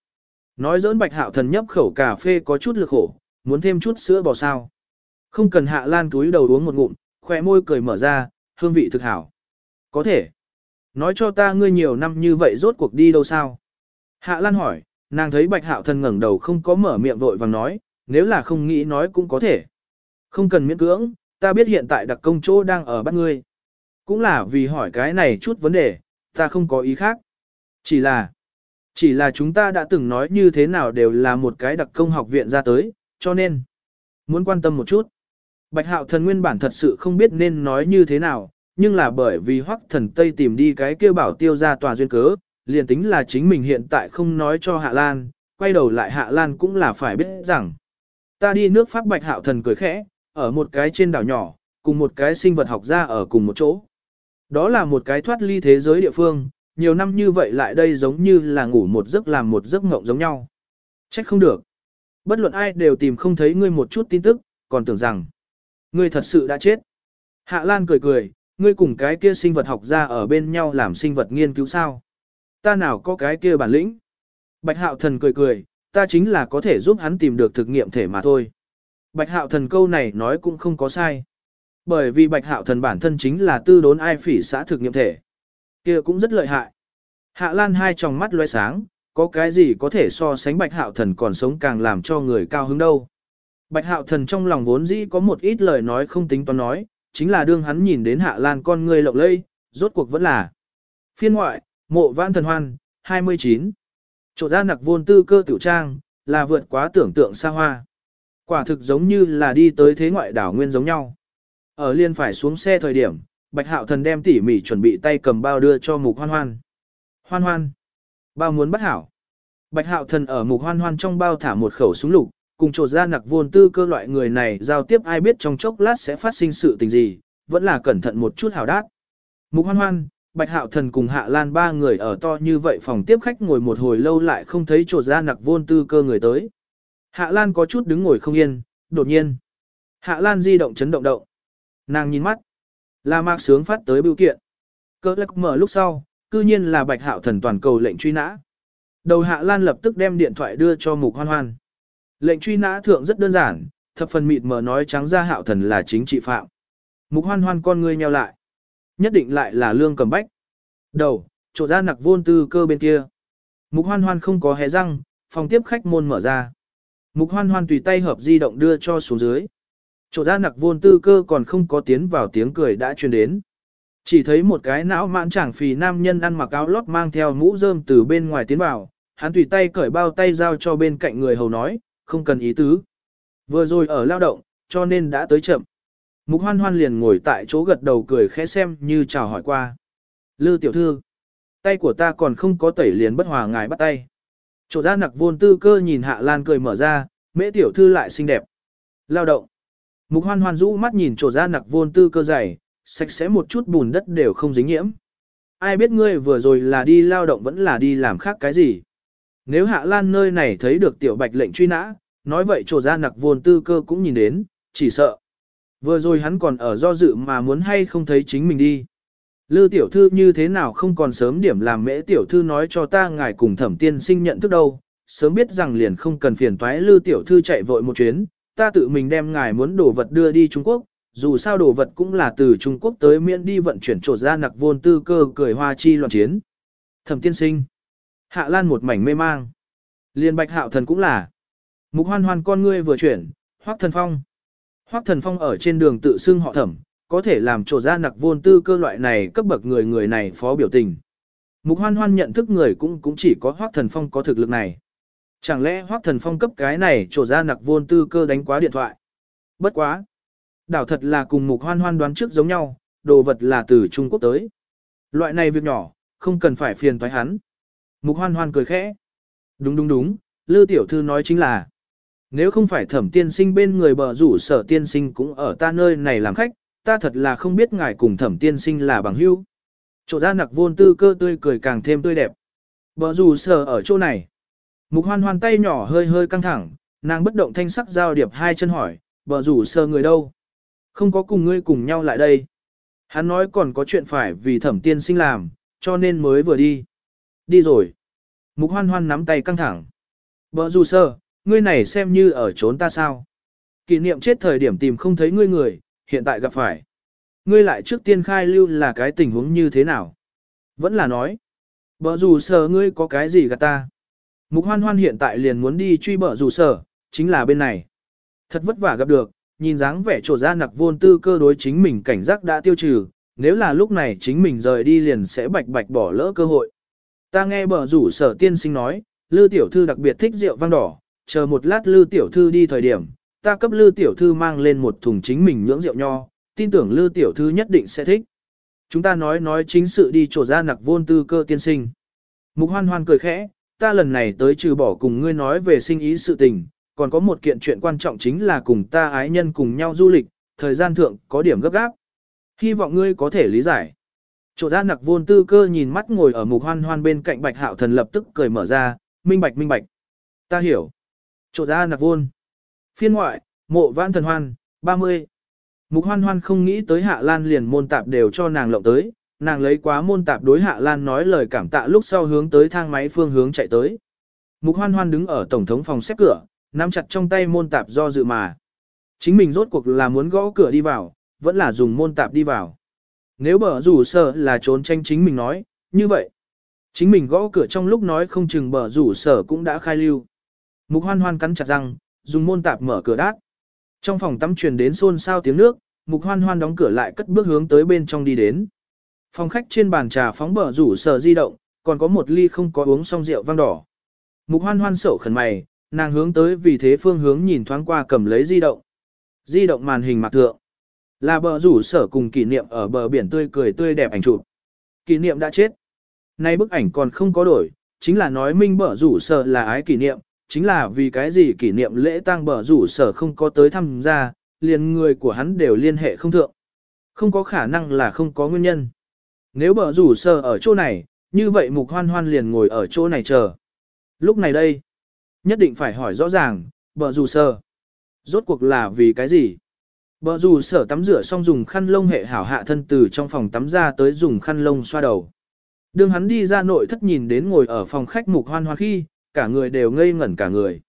Nói dỡn Bạch Hạo Thần nhấp khẩu cà phê có chút lực khổ, muốn thêm chút sữa bò sao. Không cần Hạ Lan túi đầu uống một ngụm, khỏe môi cười mở ra, hương vị thực hảo. Có thể. Nói cho ta ngươi nhiều năm như vậy rốt cuộc đi đâu sao? Hạ Lan hỏi, nàng thấy bạch hạo thần ngẩng đầu không có mở miệng vội vàng nói, nếu là không nghĩ nói cũng có thể. Không cần miễn cưỡng, ta biết hiện tại đặc công chỗ đang ở bắt ngươi. Cũng là vì hỏi cái này chút vấn đề, ta không có ý khác. Chỉ là, chỉ là chúng ta đã từng nói như thế nào đều là một cái đặc công học viện ra tới, cho nên, muốn quan tâm một chút. Bạch hạo thần nguyên bản thật sự không biết nên nói như thế nào, nhưng là bởi vì hoắc thần Tây tìm đi cái kêu bảo tiêu ra tòa duyên cớ, liền tính là chính mình hiện tại không nói cho Hạ Lan, quay đầu lại Hạ Lan cũng là phải biết rằng. Ta đi nước Pháp bạch hạo thần cười khẽ, ở một cái trên đảo nhỏ, cùng một cái sinh vật học ra ở cùng một chỗ. Đó là một cái thoát ly thế giới địa phương, nhiều năm như vậy lại đây giống như là ngủ một giấc làm một giấc ngộng giống nhau. Trách không được. Bất luận ai đều tìm không thấy ngươi một chút tin tức, còn tưởng rằng Ngươi thật sự đã chết. Hạ Lan cười cười, ngươi cùng cái kia sinh vật học ra ở bên nhau làm sinh vật nghiên cứu sao. Ta nào có cái kia bản lĩnh. Bạch Hạo Thần cười cười, ta chính là có thể giúp hắn tìm được thực nghiệm thể mà thôi. Bạch Hạo Thần câu này nói cũng không có sai. Bởi vì Bạch Hạo Thần bản thân chính là tư đốn ai phỉ xã thực nghiệm thể. kia cũng rất lợi hại. Hạ Lan hai tròng mắt loe sáng, có cái gì có thể so sánh Bạch Hạo Thần còn sống càng làm cho người cao hứng đâu. Bạch hạo thần trong lòng vốn dĩ có một ít lời nói không tính toán nói, chính là đương hắn nhìn đến hạ lan con người lộng lây, rốt cuộc vẫn là. Phiên ngoại, mộ vãn thần hoan, 29. Chỗ ra nặc vôn tư cơ tiểu trang, là vượt quá tưởng tượng xa hoa. Quả thực giống như là đi tới thế ngoại đảo nguyên giống nhau. Ở liên phải xuống xe thời điểm, bạch hạo thần đem tỉ mỉ chuẩn bị tay cầm bao đưa cho mục hoan hoan. Hoan hoan. Bao muốn bắt hảo. Bạch hạo thần ở mục hoan hoan trong bao thả một khẩu súng lục, cùng trột ra nặc vôn tư cơ loại người này giao tiếp ai biết trong chốc lát sẽ phát sinh sự tình gì, vẫn là cẩn thận một chút hảo đát. Mục hoan hoan, Bạch Hạo Thần cùng Hạ Lan ba người ở to như vậy phòng tiếp khách ngồi một hồi lâu lại không thấy trột ra nặc vôn tư cơ người tới. Hạ Lan có chút đứng ngồi không yên, đột nhiên. Hạ Lan di động chấn động động. Nàng nhìn mắt. Là mạc sướng phát tới bưu kiện. Cơ lắc mở lúc sau, cư nhiên là Bạch Hạo Thần toàn cầu lệnh truy nã. Đầu Hạ Lan lập tức đem điện thoại đưa cho Mục Hoan Hoan. Lệnh truy nã thượng rất đơn giản, thập phần mịt mờ nói trắng ra Hạo Thần là chính trị phạm. Mục Hoan Hoan con ngươi nheo lại. Nhất định lại là lương cầm bách. Đầu, chỗ ra nặc vôn tư cơ bên kia. Mục Hoan Hoan không có hé răng, phòng tiếp khách môn mở ra. Mục Hoan Hoan tùy tay hợp di động đưa cho xuống dưới. Chỗ ra nặc vôn tư cơ còn không có tiến vào tiếng cười đã truyền đến. Chỉ thấy một cái não mãn chẳng phì nam nhân ăn mặc áo lót mang theo mũ rơm từ bên ngoài tiến vào, hắn tùy tay cởi bao tay giao cho bên cạnh người hầu nói, không cần ý tứ. Vừa rồi ở lao động, cho nên đã tới chậm. Mục hoan hoan liền ngồi tại chỗ gật đầu cười khẽ xem như chào hỏi qua. Lư tiểu thư, tay của ta còn không có tẩy liền bất hòa ngài bắt tay. Chỗ ra nặc vôn tư cơ nhìn hạ lan cười mở ra, mễ tiểu thư lại xinh đẹp. Lao động. Mục hoan hoan rũ mắt nhìn chỗ ra nặc vôn tư cơ dày, sạch sẽ một chút bùn đất đều không dính nhiễm. Ai biết ngươi vừa rồi là đi lao động vẫn là đi làm khác cái gì. Nếu hạ lan nơi này thấy được tiểu bạch lệnh truy nã, nói vậy chỗ ra nặc vôn tư cơ cũng nhìn đến, chỉ sợ. Vừa rồi hắn còn ở do dự mà muốn hay không thấy chính mình đi. Lư tiểu thư như thế nào không còn sớm điểm làm mễ tiểu thư nói cho ta ngài cùng thẩm tiên sinh nhận thức đâu, sớm biết rằng liền không cần phiền toái lư tiểu thư chạy vội một chuyến, ta tự mình đem ngài muốn đồ vật đưa đi Trung Quốc, dù sao đồ vật cũng là từ Trung Quốc tới miễn đi vận chuyển trột ra nặc vôn tư cơ cười hoa chi loạn chiến. Thẩm tiên sinh. Hạ Lan một mảnh mê mang. Liên bạch hạo thần cũng là. Mục hoan hoan con ngươi vừa chuyển, hoác thần phong. Hoắc thần phong ở trên đường tự xưng họ thẩm, có thể làm trổ ra nặc vôn tư cơ loại này cấp bậc người người này phó biểu tình. Mục hoan hoan nhận thức người cũng cũng chỉ có Hoắc thần phong có thực lực này. Chẳng lẽ Hoắc thần phong cấp cái này trổ ra nặc vôn tư cơ đánh quá điện thoại? Bất quá. Đảo thật là cùng mục hoan hoan đoán trước giống nhau, đồ vật là từ Trung Quốc tới. Loại này việc nhỏ, không cần phải phiền toái hắn. Mục hoan hoan cười khẽ. Đúng đúng đúng, Lư Tiểu Thư nói chính là. Nếu không phải thẩm tiên sinh bên người bờ rủ sở tiên sinh cũng ở ta nơi này làm khách, ta thật là không biết ngài cùng thẩm tiên sinh là bằng hữu. Chỗ ra nặc vôn tư cơ tươi cười càng thêm tươi đẹp. Bờ rủ sở ở chỗ này. Mục hoan hoan tay nhỏ hơi hơi căng thẳng, nàng bất động thanh sắc giao điệp hai chân hỏi, bờ rủ sở người đâu? Không có cùng ngươi cùng nhau lại đây. Hắn nói còn có chuyện phải vì thẩm tiên sinh làm, cho nên mới vừa đi. Đi rồi. Mục hoan hoan nắm tay căng thẳng. Bờ rủ sở, ngươi này xem như ở trốn ta sao. Kỷ niệm chết thời điểm tìm không thấy ngươi người, hiện tại gặp phải. Ngươi lại trước tiên khai lưu là cái tình huống như thế nào? Vẫn là nói. Bờ rủ sở ngươi có cái gì gạt ta? Mục hoan hoan hiện tại liền muốn đi truy bờ rủ sở, chính là bên này. Thật vất vả gặp được, nhìn dáng vẻ trổ ra nặc vôn tư cơ đối chính mình cảnh giác đã tiêu trừ, nếu là lúc này chính mình rời đi liền sẽ bạch bạch bỏ lỡ cơ hội. Ta nghe bờ rủ sở tiên sinh nói, Lư tiểu thư đặc biệt thích rượu vang đỏ, chờ một lát Lư tiểu thư đi thời điểm, ta cấp Lư tiểu thư mang lên một thùng chính mình nhưỡng rượu nho, tin tưởng Lư tiểu thư nhất định sẽ thích. Chúng ta nói nói chính sự đi chỗ ra nặc vôn tư cơ tiên sinh. Mục hoan hoan cười khẽ, ta lần này tới trừ bỏ cùng ngươi nói về sinh ý sự tình, còn có một kiện chuyện quan trọng chính là cùng ta ái nhân cùng nhau du lịch, thời gian thượng có điểm gấp gáp. Hy vọng ngươi có thể lý giải. Chỗ ra nặc vôn tư cơ nhìn mắt ngồi ở mục hoan hoan bên cạnh bạch hạo thần lập tức cười mở ra, minh bạch minh bạch. Ta hiểu. Chỗ ra nạc vôn. Phiên ngoại, mộ vãn thần hoan, 30. Mục hoan hoan không nghĩ tới hạ lan liền môn tạp đều cho nàng lộng tới, nàng lấy quá môn tạp đối hạ lan nói lời cảm tạ lúc sau hướng tới thang máy phương hướng chạy tới. Mục hoan hoan đứng ở tổng thống phòng xếp cửa, nắm chặt trong tay môn tạp do dự mà. Chính mình rốt cuộc là muốn gõ cửa đi vào, vẫn là dùng môn tạp đi vào. Nếu bở rủ sở là trốn tranh chính mình nói, như vậy. Chính mình gõ cửa trong lúc nói không chừng bở rủ sở cũng đã khai lưu. Mục hoan hoan cắn chặt răng, dùng môn tạp mở cửa đát. Trong phòng tắm truyền đến xôn xao tiếng nước, mục hoan hoan đóng cửa lại cất bước hướng tới bên trong đi đến. Phòng khách trên bàn trà phóng bờ rủ sở di động, còn có một ly không có uống xong rượu vang đỏ. Mục hoan hoan sổ khẩn mày, nàng hướng tới vì thế phương hướng nhìn thoáng qua cầm lấy di động. Di động màn hình mặt thượng. Là bờ rủ sở cùng kỷ niệm ở bờ biển tươi cười tươi đẹp ảnh chụp. Kỷ niệm đã chết. Nay bức ảnh còn không có đổi, chính là nói minh bờ rủ sở là ái kỷ niệm, chính là vì cái gì kỷ niệm lễ tang bở rủ sở không có tới tham gia, liền người của hắn đều liên hệ không thượng. Không có khả năng là không có nguyên nhân. Nếu bở rủ sở ở chỗ này, như vậy mục hoan hoan liền ngồi ở chỗ này chờ. Lúc này đây, nhất định phải hỏi rõ ràng, bở rủ sở, rốt cuộc là vì cái gì? Bờ rủ sở tắm rửa xong dùng khăn lông hệ hảo hạ thân từ trong phòng tắm ra tới dùng khăn lông xoa đầu. Đường hắn đi ra nội thất nhìn đến ngồi ở phòng khách mục hoan hoan khi, cả người đều ngây ngẩn cả người.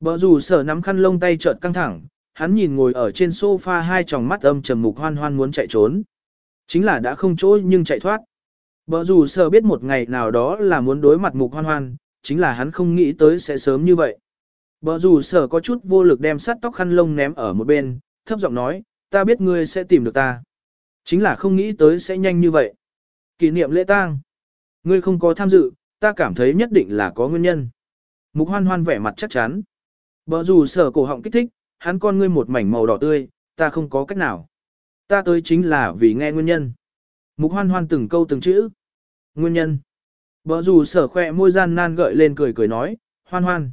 Bờ rủ sở nắm khăn lông tay chợt căng thẳng, hắn nhìn ngồi ở trên sofa hai tròng mắt âm trầm mục hoan hoan muốn chạy trốn. Chính là đã không chỗ nhưng chạy thoát. Bờ rủ sở biết một ngày nào đó là muốn đối mặt mục hoan hoan, chính là hắn không nghĩ tới sẽ sớm như vậy. Bờ rủ sở có chút vô lực đem sắt tóc khăn lông ném ở một bên, thấp giọng nói, ta biết ngươi sẽ tìm được ta. Chính là không nghĩ tới sẽ nhanh như vậy. Kỷ niệm lễ tang. Ngươi không có tham dự, ta cảm thấy nhất định là có nguyên nhân. Mục hoan hoan vẻ mặt chắc chắn. Bờ rủ sở cổ họng kích thích, hắn con ngươi một mảnh màu đỏ tươi, ta không có cách nào. Ta tới chính là vì nghe nguyên nhân. Mục hoan hoan từng câu từng chữ. Nguyên nhân. Bờ rủ sở khoe môi gian nan gợi lên cười cười nói, hoan hoan.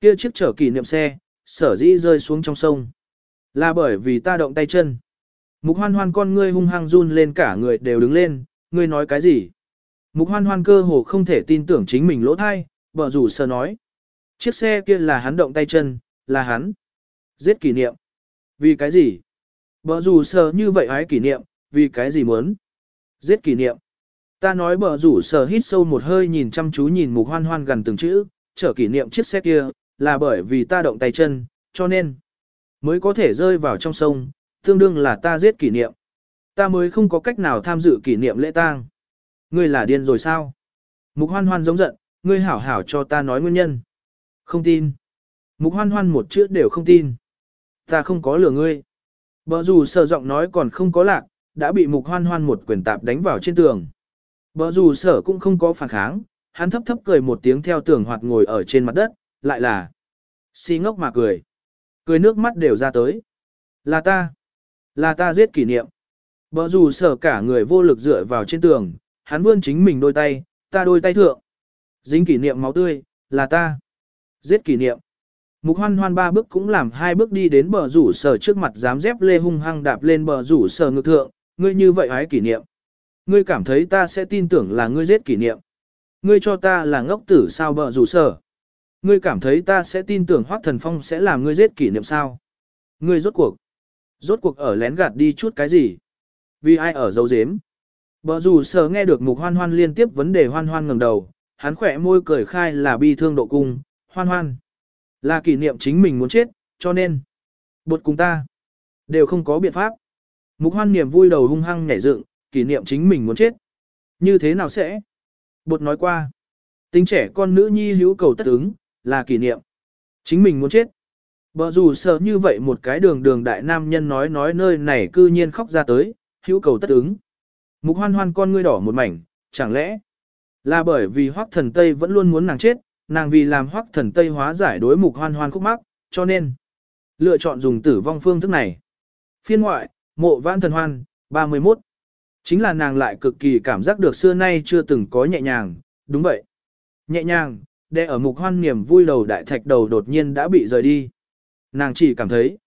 Kia chiếc chở kỷ niệm xe, sở dĩ rơi xuống trong sông. Là bởi vì ta động tay chân. Mục hoan hoan con ngươi hung hăng run lên cả người đều đứng lên, ngươi nói cái gì? Mục hoan hoan cơ hồ không thể tin tưởng chính mình lỗ thai, bờ rủ sở nói. Chiếc xe kia là hắn động tay chân, là hắn. Giết kỷ niệm. Vì cái gì? Bờ rủ sở như vậy ái kỷ niệm, vì cái gì muốn? Giết kỷ niệm. Ta nói bờ rủ sở hít sâu một hơi nhìn chăm chú nhìn mục hoan hoan gần từng chữ, trở kỷ niệm chiếc xe kia, là bởi vì ta động tay chân, cho nên mới có thể rơi vào trong sông, tương đương là ta giết kỷ niệm. Ta mới không có cách nào tham dự kỷ niệm lễ tang. Ngươi là điên rồi sao? Mục hoan hoan giống giận, ngươi hảo hảo cho ta nói nguyên nhân. Không tin. Mục hoan hoan một chữ đều không tin. Ta không có lừa ngươi. Bờ dù sờ giọng nói còn không có lạc, đã bị mục hoan hoan một quyền tạp đánh vào trên tường. Bờ dù sở cũng không có phản kháng, hắn thấp thấp cười một tiếng theo tường hoạt ngồi ở trên mặt đất, lại là si ngốc mà cười. Cười nước mắt đều ra tới. Là ta. Là ta giết kỷ niệm. Bờ dù sở cả người vô lực dựa vào trên tường, hắn vươn chính mình đôi tay, ta đôi tay thượng. Dính kỷ niệm máu tươi, là ta. Giết kỷ niệm. Mục hoan hoan ba bước cũng làm hai bước đi đến bờ rủ sở trước mặt dám dép lê hung hăng đạp lên bờ rủ sở ngực thượng, ngươi như vậy hái kỷ niệm. Ngươi cảm thấy ta sẽ tin tưởng là ngươi giết kỷ niệm. Ngươi cho ta là ngốc tử sao bờ rủ sở. Ngươi cảm thấy ta sẽ tin tưởng Hoắc Thần Phong sẽ làm ngươi giết kỷ niệm sao? Ngươi rốt cuộc. Rốt cuộc ở lén gạt đi chút cái gì? Vì ai ở dấu dếm? Bờ rủ sở nghe được mục hoan hoan liên tiếp vấn đề hoan hoan ngẩng đầu, hắn khỏe môi cười khai là bi thương độ cung, hoan hoan. Là kỷ niệm chính mình muốn chết, cho nên. Bột cùng ta. Đều không có biện pháp. Mục hoan niềm vui đầu hung hăng nhảy dựng, kỷ niệm chính mình muốn chết. Như thế nào sẽ? Bột nói qua. Tính trẻ con nữ nhi hữu cầu tất ứng, là kỷ niệm. Chính mình muốn chết. Bờ dù sợ như vậy một cái đường đường đại nam nhân nói nói nơi này cư nhiên khóc ra tới, hữu cầu tất ứng. Mục hoan hoan con ngươi đỏ một mảnh, chẳng lẽ là bởi vì hoắc thần Tây vẫn luôn muốn nàng chết, nàng vì làm hoắc thần Tây hóa giải đối mục hoan hoan khúc mắc, cho nên lựa chọn dùng tử vong phương thức này. Phiên ngoại, mộ vãn thần hoan, 31. Chính là nàng lại cực kỳ cảm giác được xưa nay chưa từng có nhẹ nhàng, đúng vậy. Nhẹ nhàng, đệ ở mục hoan niềm vui đầu đại thạch đầu đột nhiên đã bị rời đi. Nàng chỉ cảm thấy,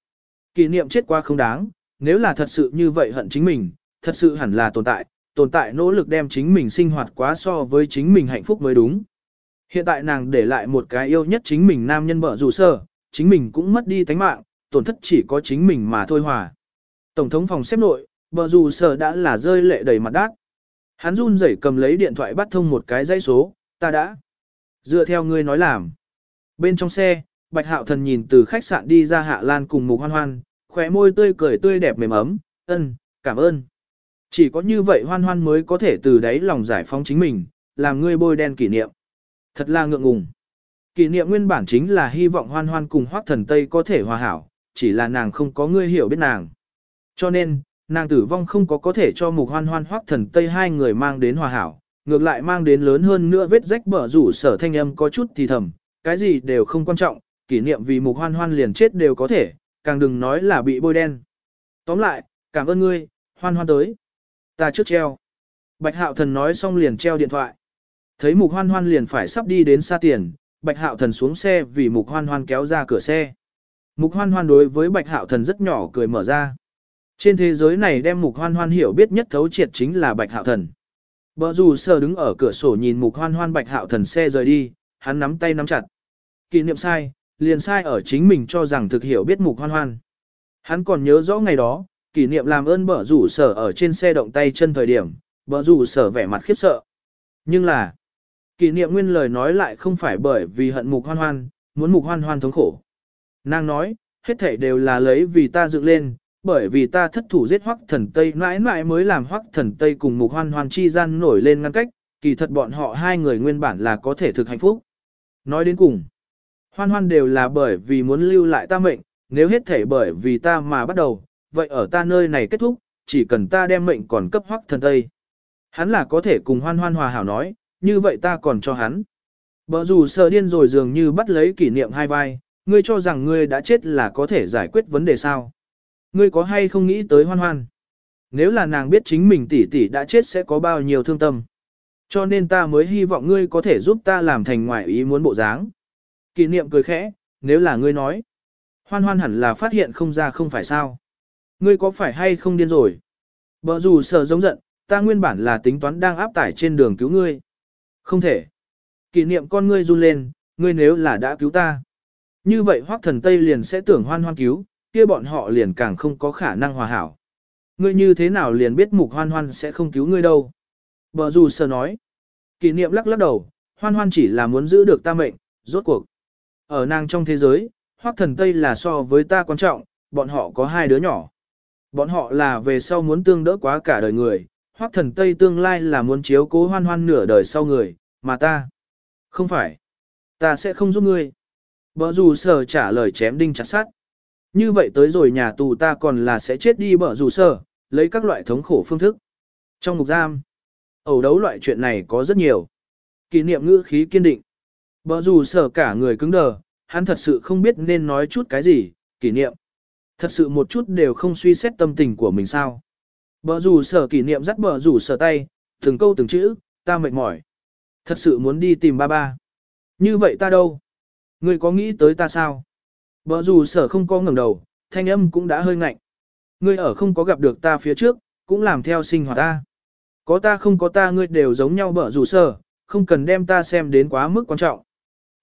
kỷ niệm chết qua không đáng, nếu là thật sự như vậy hận chính mình, thật sự hẳn là tồn tại, tồn tại nỗ lực đem chính mình sinh hoạt quá so với chính mình hạnh phúc mới đúng. Hiện tại nàng để lại một cái yêu nhất chính mình nam nhân bở rủ sở, chính mình cũng mất đi tánh mạng, tổn thất chỉ có chính mình mà thôi hòa. Tổng thống phòng xếp nội, bở rủ sở đã là rơi lệ đầy mặt đát. Hắn run rẩy cầm lấy điện thoại bắt thông một cái dãy số, ta đã. Dựa theo ngươi nói làm. Bên trong xe, Bạch Hạo Thần nhìn từ khách sạn đi ra Hạ Lan cùng Mục Hoan Hoan, khóe môi tươi cười tươi đẹp mềm ấm, ân, cảm ơn. Chỉ có như vậy Hoan Hoan mới có thể từ đáy lòng giải phóng chính mình, làm ngươi bôi đen kỷ niệm. Thật là ngượng ngùng. Kỷ niệm nguyên bản chính là hy vọng Hoan Hoan cùng Hoắc Thần Tây có thể hòa hảo, chỉ là nàng không có ngươi hiểu biết nàng. Cho nên, nàng tử vong không có có thể cho Mục Hoan Hoan Hoắc Thần Tây hai người mang đến hòa hảo, ngược lại mang đến lớn hơn nữa vết rách bở rủ sở thanh âm có chút thì thầm, cái gì đều không quan trọng, kỷ niệm vì mục hoan hoan liền chết đều có thể, càng đừng nói là bị bôi đen. Tóm lại, cảm ơn ngươi, hoan hoan tới. Ta trước treo. Bạch hạo thần nói xong liền treo điện thoại. Thấy mục hoan hoan liền phải sắp đi đến xa tiền, bạch hạo thần xuống xe vì mục hoan hoan kéo ra cửa xe. Mục hoan hoan đối với bạch hạo thần rất nhỏ cười mở ra. Trên thế giới này đem mục hoan hoan hiểu biết nhất thấu triệt chính là bạch hạo thần. Bờ dù sờ đứng ở cửa sổ nhìn mục hoan hoan bạch hạo thần xe rời đi, hắn nắm tay nắm chặt. Kỷ niệm sai, liền sai ở chính mình cho rằng thực hiểu biết mục hoan hoan. Hắn còn nhớ rõ ngày đó, kỷ niệm làm ơn bờ rủ sở ở trên xe động tay chân thời điểm, bờ rủ sở vẻ mặt khiếp sợ. Nhưng là, kỷ niệm nguyên lời nói lại không phải bởi vì hận mục hoan hoan, muốn mục hoan hoan thống khổ. Nàng nói, hết thảy đều là lấy vì ta dựng lên, bởi vì ta thất thủ giết hoắc thần Tây mãi mãi mới làm hoắc thần Tây cùng mục hoan hoan chi gian nổi lên ngăn cách, kỳ thật bọn họ hai người nguyên bản là có thể thực hạnh phúc. Nói đến cùng, hoan hoan đều là bởi vì muốn lưu lại ta mệnh, nếu hết thể bởi vì ta mà bắt đầu, vậy ở ta nơi này kết thúc, chỉ cần ta đem mệnh còn cấp hoắc thần Tây. Hắn là có thể cùng hoan hoan hòa hảo nói, như vậy ta còn cho hắn. Bờ dù sợ điên rồi dường như bắt lấy kỷ niệm hai vai, ngươi cho rằng ngươi đã chết là có thể giải quyết vấn đề sao. Ngươi có hay không nghĩ tới hoan hoan? Nếu là nàng biết chính mình tỷ tỷ đã chết sẽ có bao nhiêu thương tâm. Cho nên ta mới hy vọng ngươi có thể giúp ta làm thành ngoại ý muốn bộ dáng. Kỷ niệm cười khẽ, nếu là ngươi nói. Hoan hoan hẳn là phát hiện không ra không phải sao. Ngươi có phải hay không điên rồi? Bờ dù sợ giống giận, ta nguyên bản là tính toán đang áp tải trên đường cứu ngươi. Không thể. Kỷ niệm con ngươi run lên, ngươi nếu là đã cứu ta. Như vậy hoắc thần Tây liền sẽ tưởng hoan hoan cứu, kia bọn họ liền càng không có khả năng hòa hảo. Ngươi như thế nào liền biết mục hoan hoan sẽ không cứu ngươi đâu. Bờ dù sơ nói. Kỷ niệm lắc lắc đầu, hoan hoan chỉ là muốn giữ được ta mệnh, rốt cuộc. Ở nàng trong thế giới, hoắc thần Tây là so với ta quan trọng, bọn họ có hai đứa nhỏ. Bọn họ là về sau muốn tương đỡ quá cả đời người, hoắc thần Tây tương lai là muốn chiếu cố hoan hoan nửa đời sau người, mà ta. Không phải. Ta sẽ không giúp ngươi. Bở dù sở trả lời chém đinh chặt sát. Như vậy tới rồi nhà tù ta còn là sẽ chết đi bở dù sở, lấy các loại thống khổ phương thức. Trong ngục giam, ẩu đấu loại chuyện này có rất nhiều. Kỷ niệm ngữ khí kiên định. Bở dù sở cả người cứng đờ, hắn thật sự không biết nên nói chút cái gì, kỷ niệm. Thật sự một chút đều không suy xét tâm tình của mình sao. Bờ rủ sở kỷ niệm dắt bờ rủ sở tay, từng câu từng chữ, ta mệt mỏi. Thật sự muốn đi tìm ba ba. Như vậy ta đâu? Ngươi có nghĩ tới ta sao? Bờ rủ sở không có ngẩng đầu, thanh âm cũng đã hơi ngạnh. Ngươi ở không có gặp được ta phía trước, cũng làm theo sinh hoạt ta. Có ta không có ta ngươi đều giống nhau bờ rủ sở, không cần đem ta xem đến quá mức quan trọng.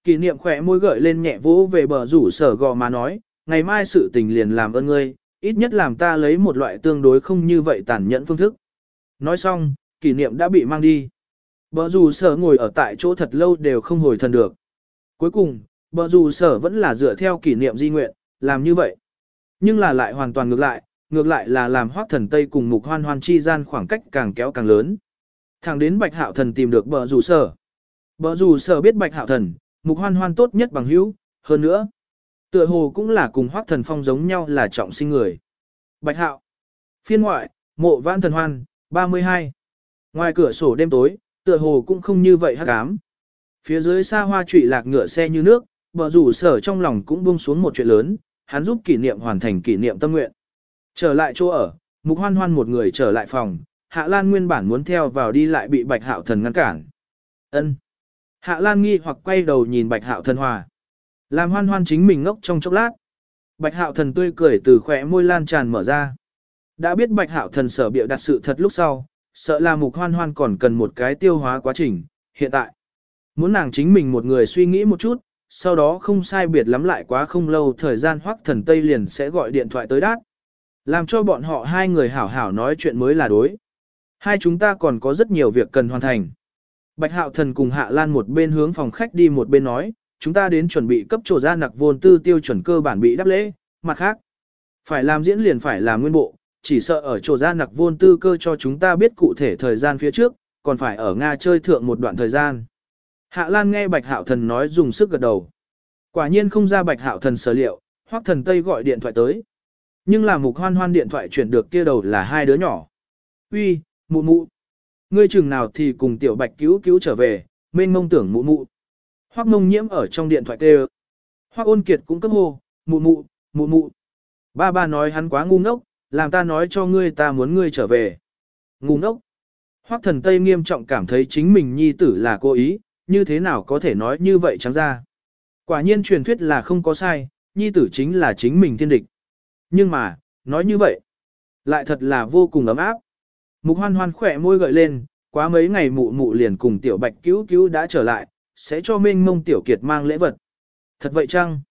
Kỷ niệm khỏe môi gợi lên nhẹ vỗ về bờ rủ sở gò mà nói, ngày mai sự tình liền làm ơn ngươi, ít nhất làm ta lấy một loại tương đối không như vậy tàn nhẫn phương thức. Nói xong, kỷ niệm đã bị mang đi. Bờ rù sở ngồi ở tại chỗ thật lâu đều không hồi thần được. Cuối cùng, bờ rù sở vẫn là dựa theo kỷ niệm di nguyện, làm như vậy. Nhưng là lại hoàn toàn ngược lại, ngược lại là làm hoác thần Tây cùng mục hoan hoan chi gian khoảng cách càng kéo càng lớn. Thẳng đến bạch hạo thần tìm được bờ rủ sở. Bờ rủ sở biết bạch hạo thần, mục hoan hoan tốt nhất bằng hữu, hơn nữa. Tựa hồ cũng là cùng hoác thần phong giống nhau là trọng sinh người. Bạch hạo. Phiên ngoại, mộ vãn thần hoan, 32. Ngoài cửa sổ đêm tối, tựa hồ cũng không như vậy hắc ám. Phía dưới xa hoa trụy lạc ngựa xe như nước, bờ rủ sở trong lòng cũng buông xuống một chuyện lớn, hắn giúp kỷ niệm hoàn thành kỷ niệm tâm nguyện. Trở lại chỗ ở, mục hoan hoan một người trở lại phòng, Hạ Lan nguyên bản muốn theo vào đi lại bị Bạch Hạo Thần ngăn cản. Ân. Hạ Lan nghi hoặc quay đầu nhìn Bạch Hạo Thần hòa. Làm hoan hoan chính mình ngốc trong chốc lát. Bạch Hạo Thần tươi cười từ khỏe môi lan tràn mở ra. Đã biết Bạch Hạo Thần sở biểu đặt sự thật lúc sau, sợ là mục hoan hoan còn cần một cái tiêu hóa quá trình, hiện tại. Muốn nàng chính mình một người suy nghĩ một chút, sau đó không sai biệt lắm lại quá không lâu thời gian hoắc thần Tây liền sẽ gọi điện thoại tới đát. Làm cho bọn họ hai người hảo hảo nói chuyện mới là đối. Hai chúng ta còn có rất nhiều việc cần hoàn thành. Bạch Hạo Thần cùng Hạ Lan một bên hướng phòng khách đi một bên nói, chúng ta đến chuẩn bị cấp trổ ra nặc vôn tư tiêu chuẩn cơ bản bị đáp lễ, mặt khác. Phải làm diễn liền phải làm nguyên bộ, chỉ sợ ở trổ ra nặc vôn tư cơ cho chúng ta biết cụ thể thời gian phía trước, còn phải ở Nga chơi thượng một đoạn thời gian. Hạ Lan nghe Bạch Hạo Thần nói dùng sức gật đầu. Quả nhiên không ra Bạch Hạo Thần sở liệu, Hoắc Thần Tây gọi điện thoại tới. Nhưng là mục hoan hoan điện thoại chuyển được kia đầu là hai đứa nhỏ. Uy, mụ mụ. Ngươi chừng nào thì cùng tiểu bạch cứu cứu trở về, mênh mông tưởng mụ mụ. Hoắc mông nhiễm ở trong điện thoại kêu. Hoắc ôn kiệt cũng cấp hô, mụ mụ, mụ mụ. Ba ba nói hắn quá ngu ngốc, làm ta nói cho ngươi ta muốn ngươi trở về. Ngu ngốc. Hoắc thần Tây nghiêm trọng cảm thấy chính mình nhi tử là cố ý, như thế nào có thể nói như vậy trắng ra. Quả nhiên truyền thuyết là không có sai, nhi tử chính là chính mình thiên địch. Nhưng mà, nói như vậy, lại thật là vô cùng ấm áp. Mục hoan hoan khỏe môi gợi lên, quá mấy ngày mụ mụ liền cùng tiểu bạch cứu cứu đã trở lại, sẽ cho minh mông tiểu kiệt mang lễ vật. Thật vậy chăng?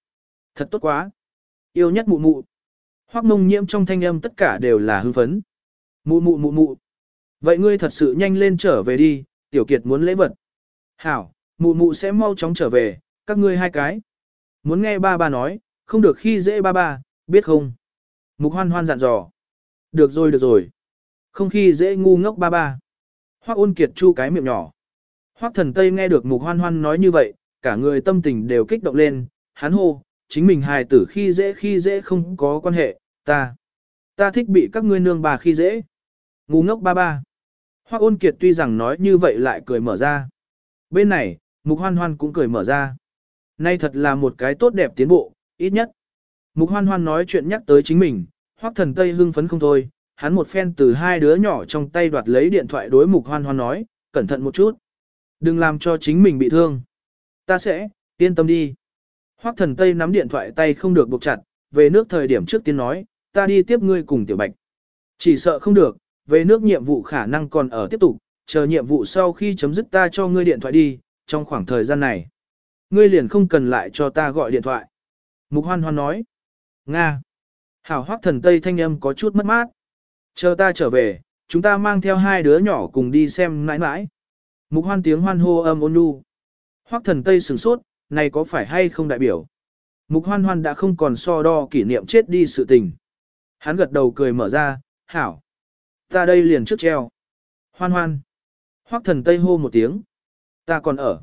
Thật tốt quá. Yêu nhất mụ mụ. hoắc mông nhiễm trong thanh âm tất cả đều là hưng phấn. Mụ mụ mụ mụ. Vậy ngươi thật sự nhanh lên trở về đi, tiểu kiệt muốn lễ vật. Hảo, mụ mụ sẽ mau chóng trở về, các ngươi hai cái. Muốn nghe ba ba nói, không được khi dễ ba ba, biết không? Mục hoan hoan dặn dò. Được rồi được rồi. Không khi dễ ngu ngốc ba ba. hoắc ôn kiệt chu cái miệng nhỏ. Hoắc thần Tây nghe được mục hoan hoan nói như vậy, cả người tâm tình đều kích động lên, hắn hô, chính mình hài tử khi dễ khi dễ không có quan hệ, ta. Ta thích bị các ngươi nương bà khi dễ. Ngu ngốc ba ba. Hoắc ôn kiệt tuy rằng nói như vậy lại cười mở ra. Bên này, mục hoan hoan cũng cười mở ra. Nay thật là một cái tốt đẹp tiến bộ, ít nhất. Mục hoan hoan nói chuyện nhắc tới chính mình, Hoắc thần Tây hưng phấn không thôi, hắn một phen từ hai đứa nhỏ trong tay đoạt lấy điện thoại đối mục hoan hoan nói, cẩn thận một chút. Đừng làm cho chính mình bị thương. Ta sẽ, yên tâm đi. Hoắc thần Tây nắm điện thoại tay không được buộc chặt, về nước thời điểm trước tiên nói, ta đi tiếp ngươi cùng tiểu bạch. Chỉ sợ không được, về nước nhiệm vụ khả năng còn ở tiếp tục, chờ nhiệm vụ sau khi chấm dứt ta cho ngươi điện thoại đi, trong khoảng thời gian này. Ngươi liền không cần lại cho ta gọi điện thoại. Mục hoan hoan nói. Nga. Hảo hoắc thần Tây thanh âm có chút mất mát. Chờ ta trở về, chúng ta mang theo hai đứa nhỏ cùng đi xem nãi nãi. Mục hoan tiếng hoan hô âm ôn nhu. Hoắc thần Tây sửng sốt, này có phải hay không đại biểu? Mục hoan hoan đã không còn so đo kỷ niệm chết đi sự tình. Hắn gật đầu cười mở ra, hảo. Ta đây liền trước treo. Hoan hoan. Hoắc thần Tây hô một tiếng. Ta còn ở.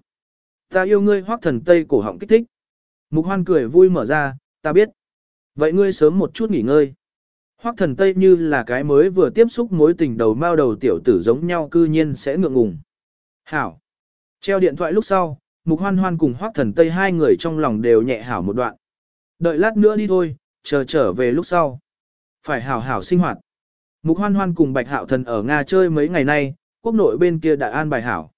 Ta yêu ngươi hoắc thần Tây cổ họng kích thích. Mục hoan cười vui mở ra, ta biết. Vậy ngươi sớm một chút nghỉ ngơi. Hoắc thần Tây như là cái mới vừa tiếp xúc mối tình đầu mao đầu tiểu tử giống nhau cư nhiên sẽ ngượng ngùng. Hảo. Treo điện thoại lúc sau, Mục Hoan Hoan cùng Hoắc Thần Tây hai người trong lòng đều nhẹ hảo một đoạn. Đợi lát nữa đi thôi, chờ trở về lúc sau. Phải hảo hảo sinh hoạt. Mục Hoan Hoan cùng Bạch Hạo Thần ở Nga chơi mấy ngày nay, quốc nội bên kia đã an bài hảo.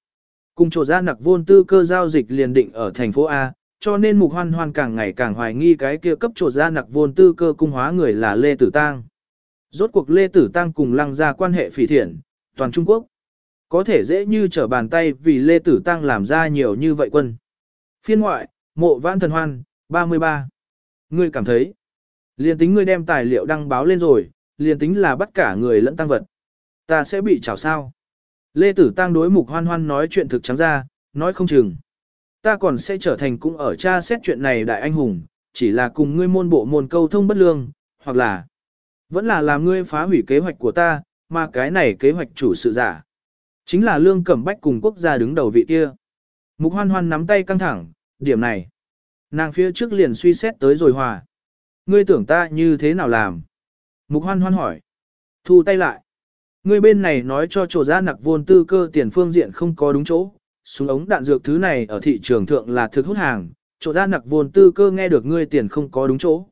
Cùng chỗ ra nặc vôn tư cơ giao dịch liền định ở thành phố A, cho nên Mục Hoan Hoan càng ngày càng hoài nghi cái kia cấp chỗ ra nặc vôn tư cơ cung hóa người là Lê Tử Tăng. Rốt cuộc Lê Tử Tăng cùng lăng ra quan hệ phỉ thiện, toàn Trung Quốc. Có thể dễ như trở bàn tay vì Lê Tử Tăng làm ra nhiều như vậy quân. Phiên ngoại, mộ vãn thần hoan, 33. Ngươi cảm thấy, liền tính ngươi đem tài liệu đăng báo lên rồi, liền tính là bắt cả người lẫn tăng vật. Ta sẽ bị chảo sao. Lê Tử Tăng đối mục hoan hoan nói chuyện thực trắng ra, nói không chừng. Ta còn sẽ trở thành cũng ở cha xét chuyện này đại anh hùng, chỉ là cùng ngươi môn bộ môn câu thông bất lương, hoặc là vẫn là làm ngươi phá hủy kế hoạch của ta, mà cái này kế hoạch chủ sự giả. Chính là Lương Cẩm Bách cùng quốc gia đứng đầu vị kia. Mục hoan hoan nắm tay căng thẳng, điểm này. Nàng phía trước liền suy xét tới rồi hòa. Ngươi tưởng ta như thế nào làm? Mục hoan hoan hỏi. Thu tay lại. Ngươi bên này nói cho chỗ ra nặc vôn tư cơ tiền phương diện không có đúng chỗ. Súng ống đạn dược thứ này ở thị trường thượng là thực hút hàng. Chỗ ra nặc vôn tư cơ nghe được ngươi tiền không có đúng chỗ.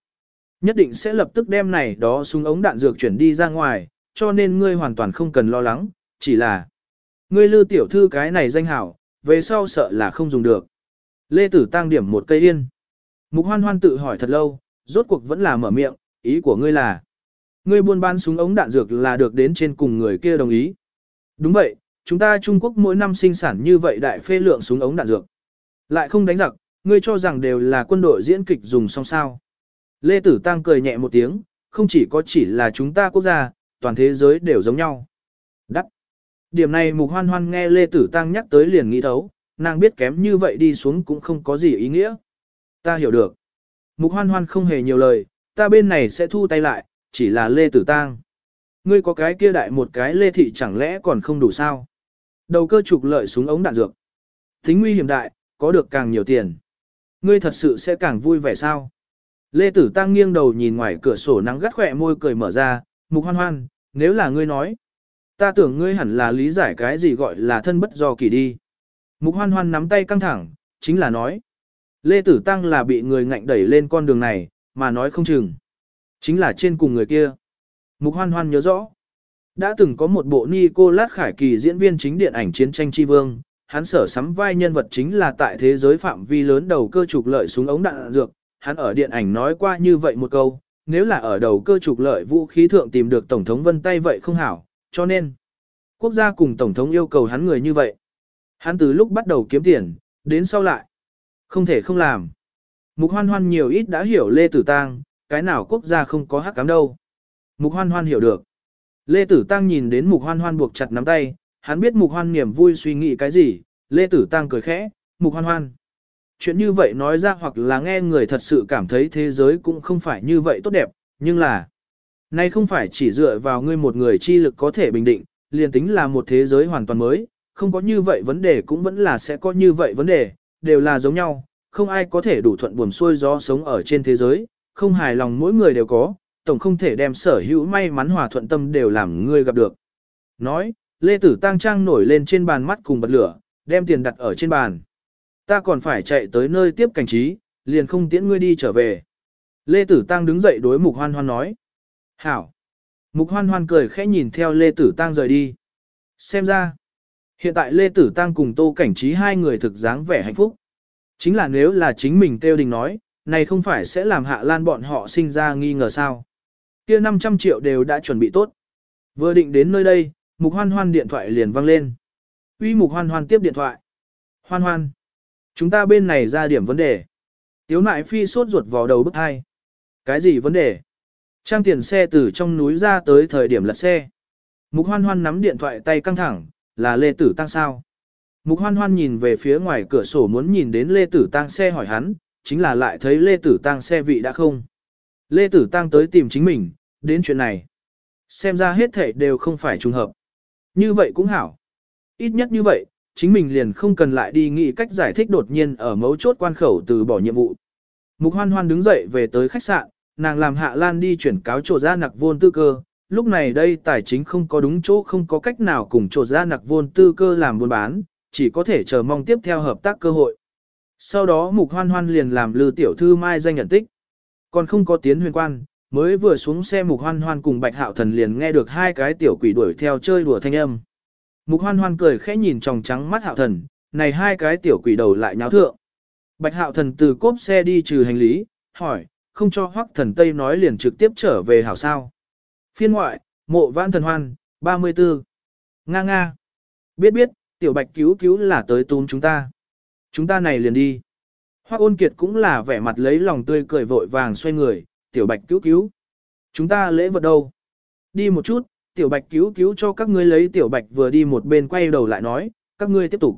Nhất định sẽ lập tức đem này đó súng ống đạn dược chuyển đi ra ngoài, cho nên ngươi hoàn toàn không cần lo lắng, chỉ là Ngươi lư tiểu thư cái này danh hảo, về sau sợ là không dùng được. Lê Tử tăng điểm một cây yên. Mục hoan hoan tự hỏi thật lâu, rốt cuộc vẫn là mở miệng, ý của ngươi là. Ngươi buôn bán súng ống đạn dược là được đến trên cùng người kia đồng ý. Đúng vậy, chúng ta Trung Quốc mỗi năm sinh sản như vậy đại phê lượng súng ống đạn dược. Lại không đánh giặc, ngươi cho rằng đều là quân đội diễn kịch dùng song sao. Lê Tử Tăng cười nhẹ một tiếng, không chỉ có chỉ là chúng ta quốc gia, toàn thế giới đều giống nhau. Đắc. Điểm này mục hoan hoan nghe Lê Tử Tăng nhắc tới liền nghĩ thấu, nàng biết kém như vậy đi xuống cũng không có gì ý nghĩa. Ta hiểu được. Mục hoan hoan không hề nhiều lời, ta bên này sẽ thu tay lại, chỉ là Lê Tử Tăng. Ngươi có cái kia đại một cái Lê Thị chẳng lẽ còn không đủ sao? Đầu cơ trục lợi súng ống đạn dược. Tính nguy hiểm đại, có được càng nhiều tiền. Ngươi thật sự sẽ càng vui vẻ sao? Lê Tử Tăng nghiêng đầu nhìn ngoài cửa sổ nắng gắt khỏe môi cười mở ra, mục hoan hoan, nếu là ngươi nói. Ta tưởng ngươi hẳn là lý giải cái gì gọi là thân bất do kỳ đi. Mục hoan hoan nắm tay căng thẳng, chính là nói. Lê Tử Tăng là bị người ngạnh đẩy lên con đường này, mà nói không chừng. Chính là trên cùng người kia. Mục hoan hoan nhớ rõ. Đã từng có một bộ Nicolas Khải Kỳ diễn viên chính điện ảnh Chiến tranh Chi Vương, hắn sở sắm vai nhân vật chính là tại thế giới phạm vi lớn đầu cơ trục lợi súng ống đạn dược, hắn ở điện ảnh nói qua như vậy một câu, nếu là ở đầu cơ trục lợi vũ khí thượng tìm được Tổng thống Vân Tay vậy không hảo, cho nên, quốc gia cùng Tổng thống yêu cầu hắn người như vậy. Hắn từ lúc bắt đầu kiếm tiền, đến sau lại, không thể không làm. Mục hoan hoan nhiều ít đã hiểu Lê Tử Tăng, cái nào quốc gia không có hắc cám đâu. Mục hoan hoan hiểu được. Lê Tử Tăng nhìn đến mục hoan hoan buộc chặt nắm tay, hắn biết mục hoan niềm vui suy nghĩ cái gì, Lê Tử Tăng cười khẽ, mục hoan hoan. Chuyện như vậy nói ra hoặc là nghe người thật sự cảm thấy thế giới cũng không phải như vậy tốt đẹp, nhưng là, nay không phải chỉ dựa vào ngươi một người chi lực có thể bình định, liền tính là một thế giới hoàn toàn mới, không có như vậy vấn đề cũng vẫn là sẽ có như vậy vấn đề, đều là giống nhau, không ai có thể đủ thuận buồm xuôi gió sống ở trên thế giới, không hài lòng mỗi người đều có, tổng không thể đem sở hữu may mắn hòa thuận tâm đều làm ngươi gặp được. Nói, Lê Tử Tăng Trang nổi lên trên bàn mắt cùng bật lửa, đem tiền đặt ở trên bàn. Ta còn phải chạy tới nơi tiếp cảnh trí, liền không tiễn ngươi đi trở về. Lê Tử Tăng đứng dậy đối Mục Hoan Hoan nói. Hảo. Mục Hoan Hoan cười khẽ nhìn theo Lê Tử Tăng rời đi. Xem ra, hiện tại Lê Tử Tăng cùng Tô Cảnh Trí hai người thực dáng vẻ hạnh phúc. Chính là nếu là chính mình Têu đình nói, này không phải sẽ làm Hạ Lan bọn họ sinh ra nghi ngờ sao. Kia 500 triệu đều đã chuẩn bị tốt. Vừa định đến nơi đây, Mục Hoan Hoan điện thoại liền vang lên. Uy Mục Hoan Hoan tiếp điện thoại. Hoan Hoan. Chúng ta bên này ra điểm vấn đề. Tiếu nại phi sốt ruột vào đầu bức hai. Cái gì vấn đề? Trang tiền xe từ trong núi ra tới thời điểm lật xe. Mục hoan hoan nắm điện thoại tay căng thẳng, là Lê Tử Tăng sao? Mục hoan hoan nhìn về phía ngoài cửa sổ muốn nhìn đến Lê Tử Tăng xe hỏi hắn, chính là lại thấy Lê Tử Tăng xe vị đã không. Lê Tử Tăng tới tìm chính mình, đến chuyện này. Xem ra hết thể đều không phải trùng hợp. Như vậy cũng hảo. Ít nhất như vậy, chính mình liền không cần lại đi nghĩ cách giải thích đột nhiên ở mấu chốt quan khẩu từ bỏ nhiệm vụ. Mục hoan hoan đứng dậy về tới khách sạn, nàng làm hạ lan đi chuyển cáo trổ ra nặc vôn tư cơ. Lúc này đây tài chính không có đúng chỗ không có cách nào cùng trổ ra nặc vôn tư cơ làm buôn bán, chỉ có thể chờ mong tiếp theo hợp tác cơ hội. Sau đó mục hoan hoan liền làm lư tiểu thư mai danh nhận tích. Còn không có tiến huyền quan, mới vừa xuống xe mục hoan hoan cùng bạch hạo thần liền nghe được hai cái tiểu quỷ đuổi theo chơi đùa thanh âm. Mục hoan hoan cười khẽ nhìn tròng trắng mắt hạo thần, này hai cái tiểu quỷ đầu lại nháo thượng. Bạch hạo thần từ cốp xe đi trừ hành lý, hỏi, không cho hoắc thần Tây nói liền trực tiếp trở về hảo sao. Phiên ngoại, mộ vãn thần hoan, 34. Nga nga. Biết biết, tiểu bạch cứu cứu là tới tún chúng ta. Chúng ta này liền đi. Hoắc ôn kiệt cũng là vẻ mặt lấy lòng tươi cười vội vàng xoay người, tiểu bạch cứu cứu. Chúng ta lễ vật đâu? Đi một chút, tiểu bạch cứu cứu cho các ngươi lấy tiểu bạch vừa đi một bên quay đầu lại nói, các ngươi tiếp tục.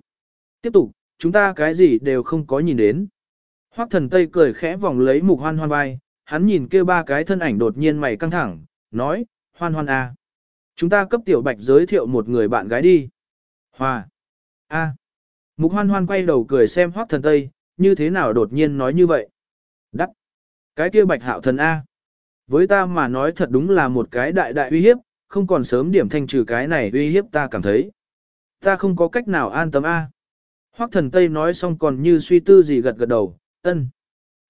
Tiếp tục, chúng ta cái gì đều không có nhìn đến. Hoắc thần Tây cười khẽ vòng lấy mục hoan hoan vai, hắn nhìn kia ba cái thân ảnh đột nhiên mày căng thẳng, nói, hoan hoan à. Chúng ta cấp tiểu bạch giới thiệu một người bạn gái đi. Hoa. a. Mục hoan hoan quay đầu cười xem Hoắc thần Tây, như thế nào đột nhiên nói như vậy. Đắc. Cái kia bạch hạo thần A. Với ta mà nói thật đúng là một cái đại đại uy hiếp, không còn sớm điểm thanh trừ cái này uy hiếp ta cảm thấy. Ta không có cách nào an tâm A. Hoắc thần Tây nói xong còn như suy tư gì gật gật đầu, ân.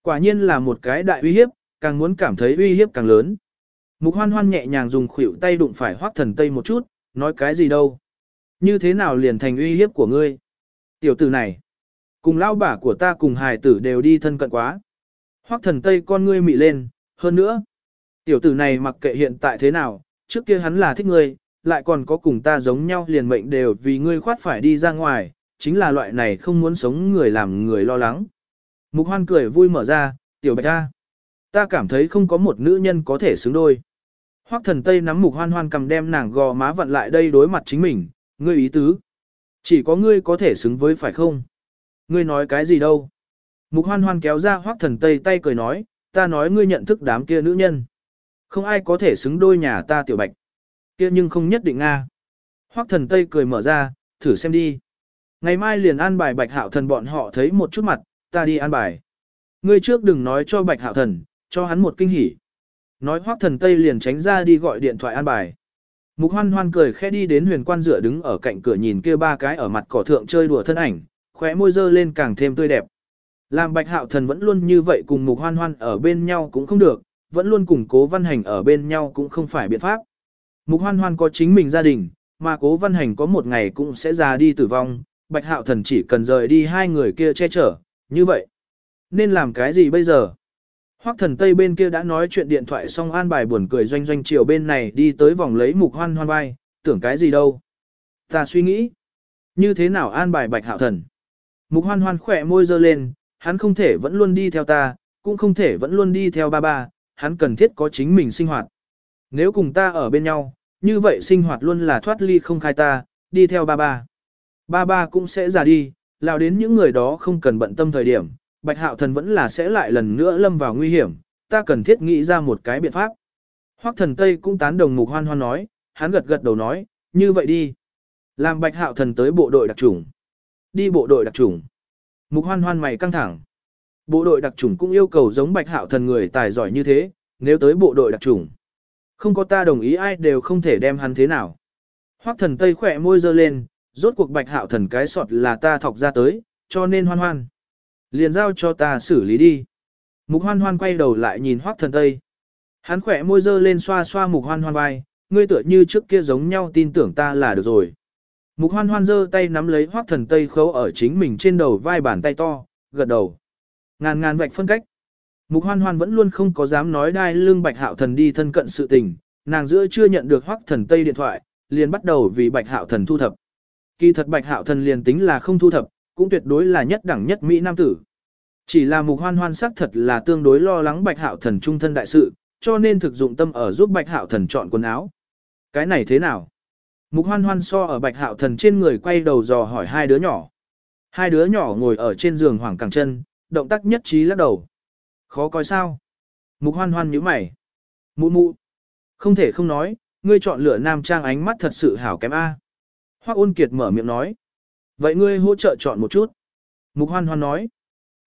Quả nhiên là một cái đại uy hiếp, càng muốn cảm thấy uy hiếp càng lớn. Mục hoan hoan nhẹ nhàng dùng khuỷu tay đụng phải Hoắc thần Tây một chút, nói cái gì đâu. Như thế nào liền thành uy hiếp của ngươi? Tiểu tử này, cùng lao bả của ta cùng hài tử đều đi thân cận quá. Hoắc thần Tây con ngươi mị lên, hơn nữa. Tiểu tử này mặc kệ hiện tại thế nào, trước kia hắn là thích ngươi, lại còn có cùng ta giống nhau liền mệnh đều vì ngươi khoát phải đi ra ngoài, chính là loại này không muốn sống người làm người lo lắng. Mục hoan cười vui mở ra, tiểu bạch ta. Ta cảm thấy không có một nữ nhân có thể xứng đôi. Hoắc thần Tây nắm mục hoan hoan cầm đem nàng gò má vặn lại đây đối mặt chính mình, ngươi ý tứ. Chỉ có ngươi có thể xứng với phải không? Ngươi nói cái gì đâu? Mục hoan hoan kéo ra Hoắc thần Tây tay cười nói, ta nói ngươi nhận thức đám kia nữ nhân. Không ai có thể xứng đôi nhà ta tiểu bạch. Kia nhưng không nhất định Nga. Hoắc thần Tây cười mở ra, thử xem đi. Ngày mai liền an bài bạch hạo thần bọn họ thấy một chút mặt, ta đi an bài. Ngươi trước đừng nói cho bạch hạo thần, cho hắn một kinh hỉ. Nói Hoắc thần Tây liền tránh ra đi gọi điện thoại an bài. Mục hoan hoan cười khẽ đi đến huyền quan Dựa đứng ở cạnh cửa nhìn kia ba cái ở mặt cỏ thượng chơi đùa thân ảnh, khóe môi dơ lên càng thêm tươi đẹp. Làm bạch hạo thần vẫn luôn như vậy cùng mục hoan hoan ở bên nhau cũng không được, vẫn luôn cùng cố văn hành ở bên nhau cũng không phải biện pháp. Mục hoan hoan có chính mình gia đình, mà cố văn hành có một ngày cũng sẽ già đi tử vong, bạch hạo thần chỉ cần rời đi hai người kia che chở, như vậy. Nên làm cái gì bây giờ? Hoắc thần Tây bên kia đã nói chuyện điện thoại xong an bài buồn cười doanh doanh chiều bên này đi tới vòng lấy mục hoan hoan vai, tưởng cái gì đâu. Ta suy nghĩ, như thế nào an bài bạch hạo thần? Mục hoan hoan khỏe môi dơ lên, hắn không thể vẫn luôn đi theo ta, cũng không thể vẫn luôn đi theo ba ba, hắn cần thiết có chính mình sinh hoạt. Nếu cùng ta ở bên nhau, như vậy sinh hoạt luôn là thoát ly không khai ta, đi theo ba ba. Ba ba cũng sẽ già đi, lao đến những người đó không cần bận tâm thời điểm, bạch hạo thần vẫn là sẽ lại lần nữa lâm vào nguy hiểm, ta cần thiết nghĩ ra một cái biện pháp. Hoắc thần Tây cũng tán đồng mục hoan hoan nói, hắn gật gật đầu nói, như vậy đi. Làm bạch hạo thần tới bộ đội đặc chủng Đi bộ đội đặc chủng Mục hoan hoan mày căng thẳng. Bộ đội đặc chủng cũng yêu cầu giống bạch hạo thần người tài giỏi như thế, nếu tới bộ đội đặc chủng Không có ta đồng ý ai đều không thể đem hắn thế nào. Hoắc thần Tây khỏe môi giơ lên, rốt cuộc bạch hạo thần cái sọt là ta thọc ra tới, cho nên hoan hoan. Liền giao cho ta xử lý đi. Mục hoan hoan quay đầu lại nhìn Hoắc thần Tây. Hắn khỏe môi dơ lên xoa xoa mục hoan hoan vai, ngươi tựa như trước kia giống nhau tin tưởng ta là được rồi. Mục hoan hoan giơ tay nắm lấy Hoắc thần Tây khấu ở chính mình trên đầu vai bàn tay to, gật đầu. Ngàn ngàn vạch phân cách. Mục hoan hoan vẫn luôn không có dám nói đai lưng bạch hạo thần đi thân cận sự tình, nàng giữa chưa nhận được Hoắc thần Tây điện thoại, liền bắt đầu vì bạch hạo thần thu thập. Kỳ thật bạch hạo thần liền tính là không thu thập, cũng tuyệt đối là nhất đẳng nhất Mỹ Nam tử. Chỉ là mục hoan hoan sắc thật là tương đối lo lắng bạch hạo thần trung thân đại sự, cho nên thực dụng tâm ở giúp bạch hạo thần chọn quần áo. Cái này thế nào? Mục hoan hoan so ở bạch hạo thần trên người quay đầu dò hỏi hai đứa nhỏ. Hai đứa nhỏ ngồi ở trên giường hoảng càng chân, động tác nhất trí lắc đầu. Khó coi sao? Mục hoan hoan nhíu mày. Mụ mụ. Không thể không nói, ngươi chọn lựa nam trang ánh mắt thật sự hảo kém A. Hoác ôn kiệt mở miệng nói. Vậy ngươi hỗ trợ chọn một chút. Mục hoan hoan nói.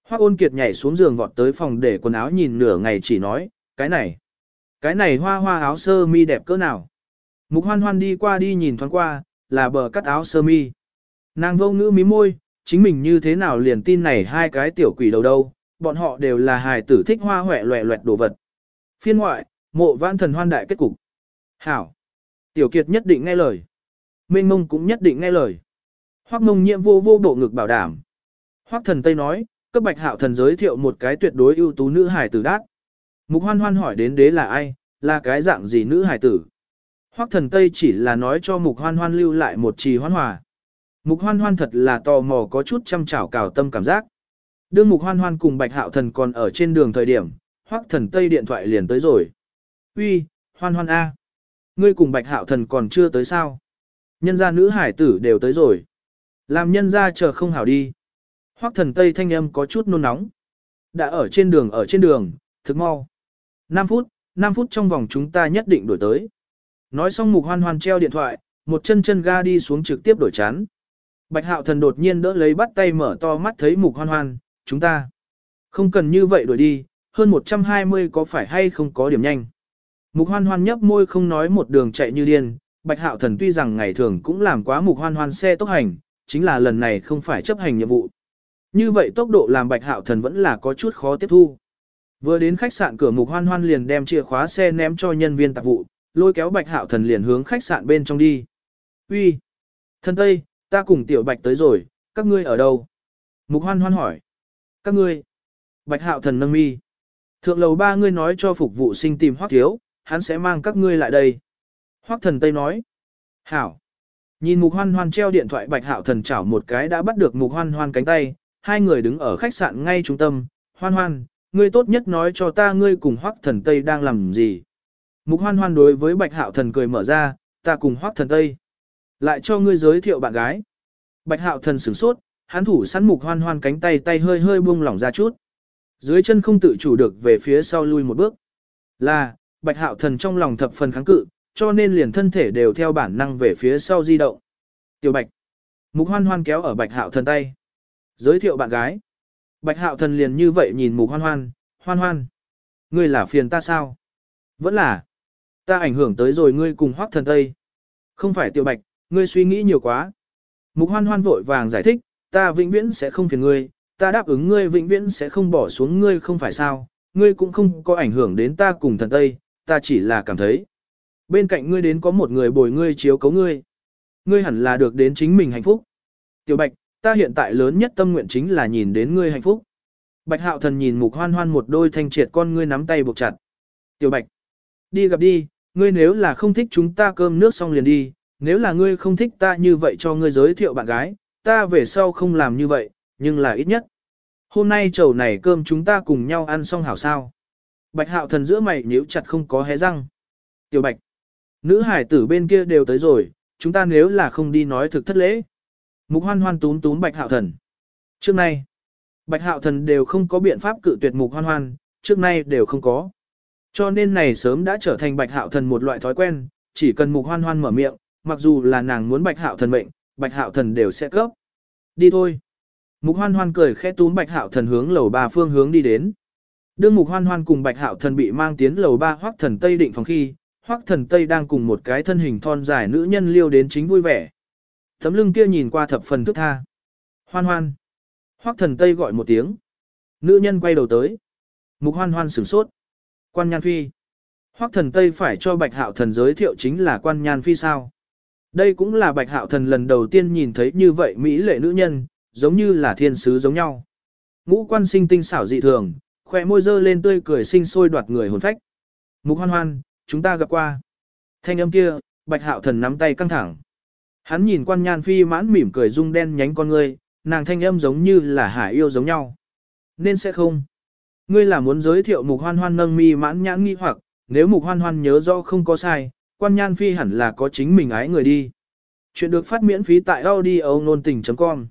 Hoác ôn kiệt nhảy xuống giường vọt tới phòng để quần áo nhìn nửa ngày chỉ nói, cái này. Cái này hoa hoa áo sơ mi đẹp cỡ nào. Mục hoan hoan đi qua đi nhìn thoáng qua, là bờ cắt áo sơ mi. Nàng vô ngữ mí môi, chính mình như thế nào liền tin này hai cái tiểu quỷ đầu đâu, bọn họ đều là hài tử thích hoa hoẹ loẹ loẹt đồ vật. Phiên ngoại, mộ vãn thần hoan đại kết cục. Hảo. Tiểu kiệt nhất định nghe lời. Mênh mông cũng nhất định nghe lời. Hoắc mông nhiệm vô vô bộ ngực bảo đảm. Hoắc thần Tây nói, cấp bạch hạo thần giới thiệu một cái tuyệt đối ưu tú nữ hài tử đát. Mục hoan hoan hỏi đến đế là ai, là cái dạng gì nữ hài tử. Hoắc thần Tây chỉ là nói cho mục hoan hoan lưu lại một trì hoan hòa. Mục hoan hoan thật là tò mò có chút chăm chảo cào tâm cảm giác. Đương mục hoan hoan cùng bạch hạo thần còn ở trên đường thời điểm, Hoắc thần Tây điện thoại liền tới rồi. Uy, hoan hoan A. Ngươi cùng bạch hạo thần còn chưa tới sao? Nhân gia nữ hải tử đều tới rồi. Làm nhân gia chờ không hảo đi. Hoắc thần Tây thanh âm có chút nôn nóng. Đã ở trên đường ở trên đường, thực mau. 5 phút, 5 phút trong vòng chúng ta nhất định đổi tới. Nói xong mục hoan hoan treo điện thoại, một chân chân ga đi xuống trực tiếp đổi chán. Bạch hạo thần đột nhiên đỡ lấy bắt tay mở to mắt thấy mục hoan hoan, chúng ta. Không cần như vậy đổi đi, hơn 120 có phải hay không có điểm nhanh. Mục hoan hoan nhấp môi không nói một đường chạy như điên, Bạch Hạo Thần tuy rằng ngày thường cũng làm quá mục hoan hoan xe tốc hành, chính là lần này không phải chấp hành nhiệm vụ. Như vậy tốc độ làm Bạch Hạo Thần vẫn là có chút khó tiếp thu. Vừa đến khách sạn cửa mục hoan hoan liền đem chìa khóa xe ném cho nhân viên tạp vụ, lôi kéo Bạch Hạo Thần liền hướng khách sạn bên trong đi. Uy, Thần Tây, ta cùng Tiểu Bạch tới rồi, các ngươi ở đâu? Mục hoan hoan hỏi. Các ngươi. Bạch Hạo Thần nâng mi. Thượng lầu ba ngươi nói cho phục vụ sinh tìm hoắc thiếu, hắn sẽ mang các ngươi lại đây. Hoắc thần Tây nói. Hảo. Nhìn mục hoan hoan treo điện thoại bạch hạo thần chảo một cái đã bắt được mục hoan hoan cánh tay, hai người đứng ở khách sạn ngay trung tâm. Hoan hoan, ngươi tốt nhất nói cho ta ngươi cùng Hoắc thần Tây đang làm gì. Mục hoan hoan đối với bạch hạo thần cười mở ra, ta cùng Hoắc thần Tây. Lại cho ngươi giới thiệu bạn gái. Bạch hạo thần sửng sốt, hắn thủ sẵn mục hoan hoan cánh tay tay hơi hơi buông lỏng ra chút. Dưới chân không tự chủ được về phía sau lui một bước. Là, bạch hạo thần trong lòng thập phần kháng cự, cho nên liền thân thể đều theo bản năng về phía sau di động. Tiểu Bạch. Mục Hoan Hoan kéo ở Bạch Hạo Thần tay. Giới thiệu bạn gái. Bạch Hạo Thần liền như vậy nhìn Mục Hoan Hoan, "Hoan Hoan, ngươi là phiền ta sao?" "Vẫn là. Ta ảnh hưởng tới rồi ngươi cùng Hoắc Thần Tây." "Không phải Tiểu Bạch, ngươi suy nghĩ nhiều quá." Mục Hoan Hoan vội vàng giải thích, "Ta vĩnh viễn sẽ không phiền ngươi, ta đáp ứng ngươi vĩnh viễn sẽ không bỏ xuống ngươi không phải sao? Ngươi cũng không có ảnh hưởng đến ta cùng Thần Tây, ta chỉ là cảm thấy." Bên cạnh ngươi đến có một người bồi ngươi chiếu cấu ngươi. Ngươi hẳn là được đến chính mình hạnh phúc. Tiểu Bạch, ta hiện tại lớn nhất tâm nguyện chính là nhìn đến ngươi hạnh phúc. Bạch Hạo Thần nhìn Mục Hoan Hoan một đôi thanh triệt con ngươi nắm tay buộc chặt. Tiểu Bạch, đi gặp đi, ngươi nếu là không thích chúng ta cơm nước xong liền đi, nếu là ngươi không thích ta như vậy cho ngươi giới thiệu bạn gái, ta về sau không làm như vậy, nhưng là ít nhất. Hôm nay chầu này cơm chúng ta cùng nhau ăn xong hảo sao. Bạch Hạo Thần giữa mày nhíu chặt không có hé răng. Tiểu Bạch, nữ hải tử bên kia đều tới rồi, chúng ta nếu là không đi nói thực thất lễ. Mục hoan hoan túm túm Bạch Hạo Thần. Trước nay, Bạch Hạo Thần đều không có biện pháp cự tuyệt mục hoan hoan, trước nay đều không có. Cho nên này sớm đã trở thành Bạch Hạo Thần một loại thói quen, chỉ cần mục hoan hoan mở miệng, mặc dù là nàng muốn Bạch Hạo Thần mệnh, Bạch Hạo Thần đều sẽ cấp. Đi thôi. Mục hoan hoan cười khẽ túm Bạch Hạo Thần hướng lầu ba phương hướng đi đến. Đương mục hoan hoan cùng Bạch Hạo Thần bị mang tiến lầu ba hoắc thần Tây định phòng khi, hoắc thần Tây đang cùng một cái thân hình thon dài nữ nhân liêu đến chính vui vẻ. Tấm lưng kia nhìn qua thập phần thức tha. Hoan hoan. Hoắc thần Tây gọi một tiếng. Nữ nhân quay đầu tới. Mục hoan hoan sửng sốt. Quan Nhan Phi. Hoắc thần Tây phải cho Bạch Hạo Thần giới thiệu chính là Quan Nhan Phi sao. Đây cũng là Bạch Hạo Thần lần đầu tiên nhìn thấy như vậy Mỹ lệ nữ nhân, giống như là thiên sứ giống nhau. Ngũ quan sinh tinh xảo dị thường, khỏe môi dơ lên tươi cười sinh sôi đoạt người hồn phách. Mục hoan hoan, chúng ta gặp qua. Thanh âm kia, Bạch Hạo Thần nắm tay căng thẳng. Hắn nhìn quan nhan phi mãn mỉm cười rung đen nhánh con ngươi, nàng thanh âm giống như là hải yêu giống nhau. Nên sẽ không. Ngươi là muốn giới thiệu mục hoan hoan nâng mi mãn nhãn nghi hoặc, nếu mục hoan hoan nhớ rõ không có sai, quan nhan phi hẳn là có chính mình ái người đi. Chuyện được phát miễn phí tại audio nôn tình.com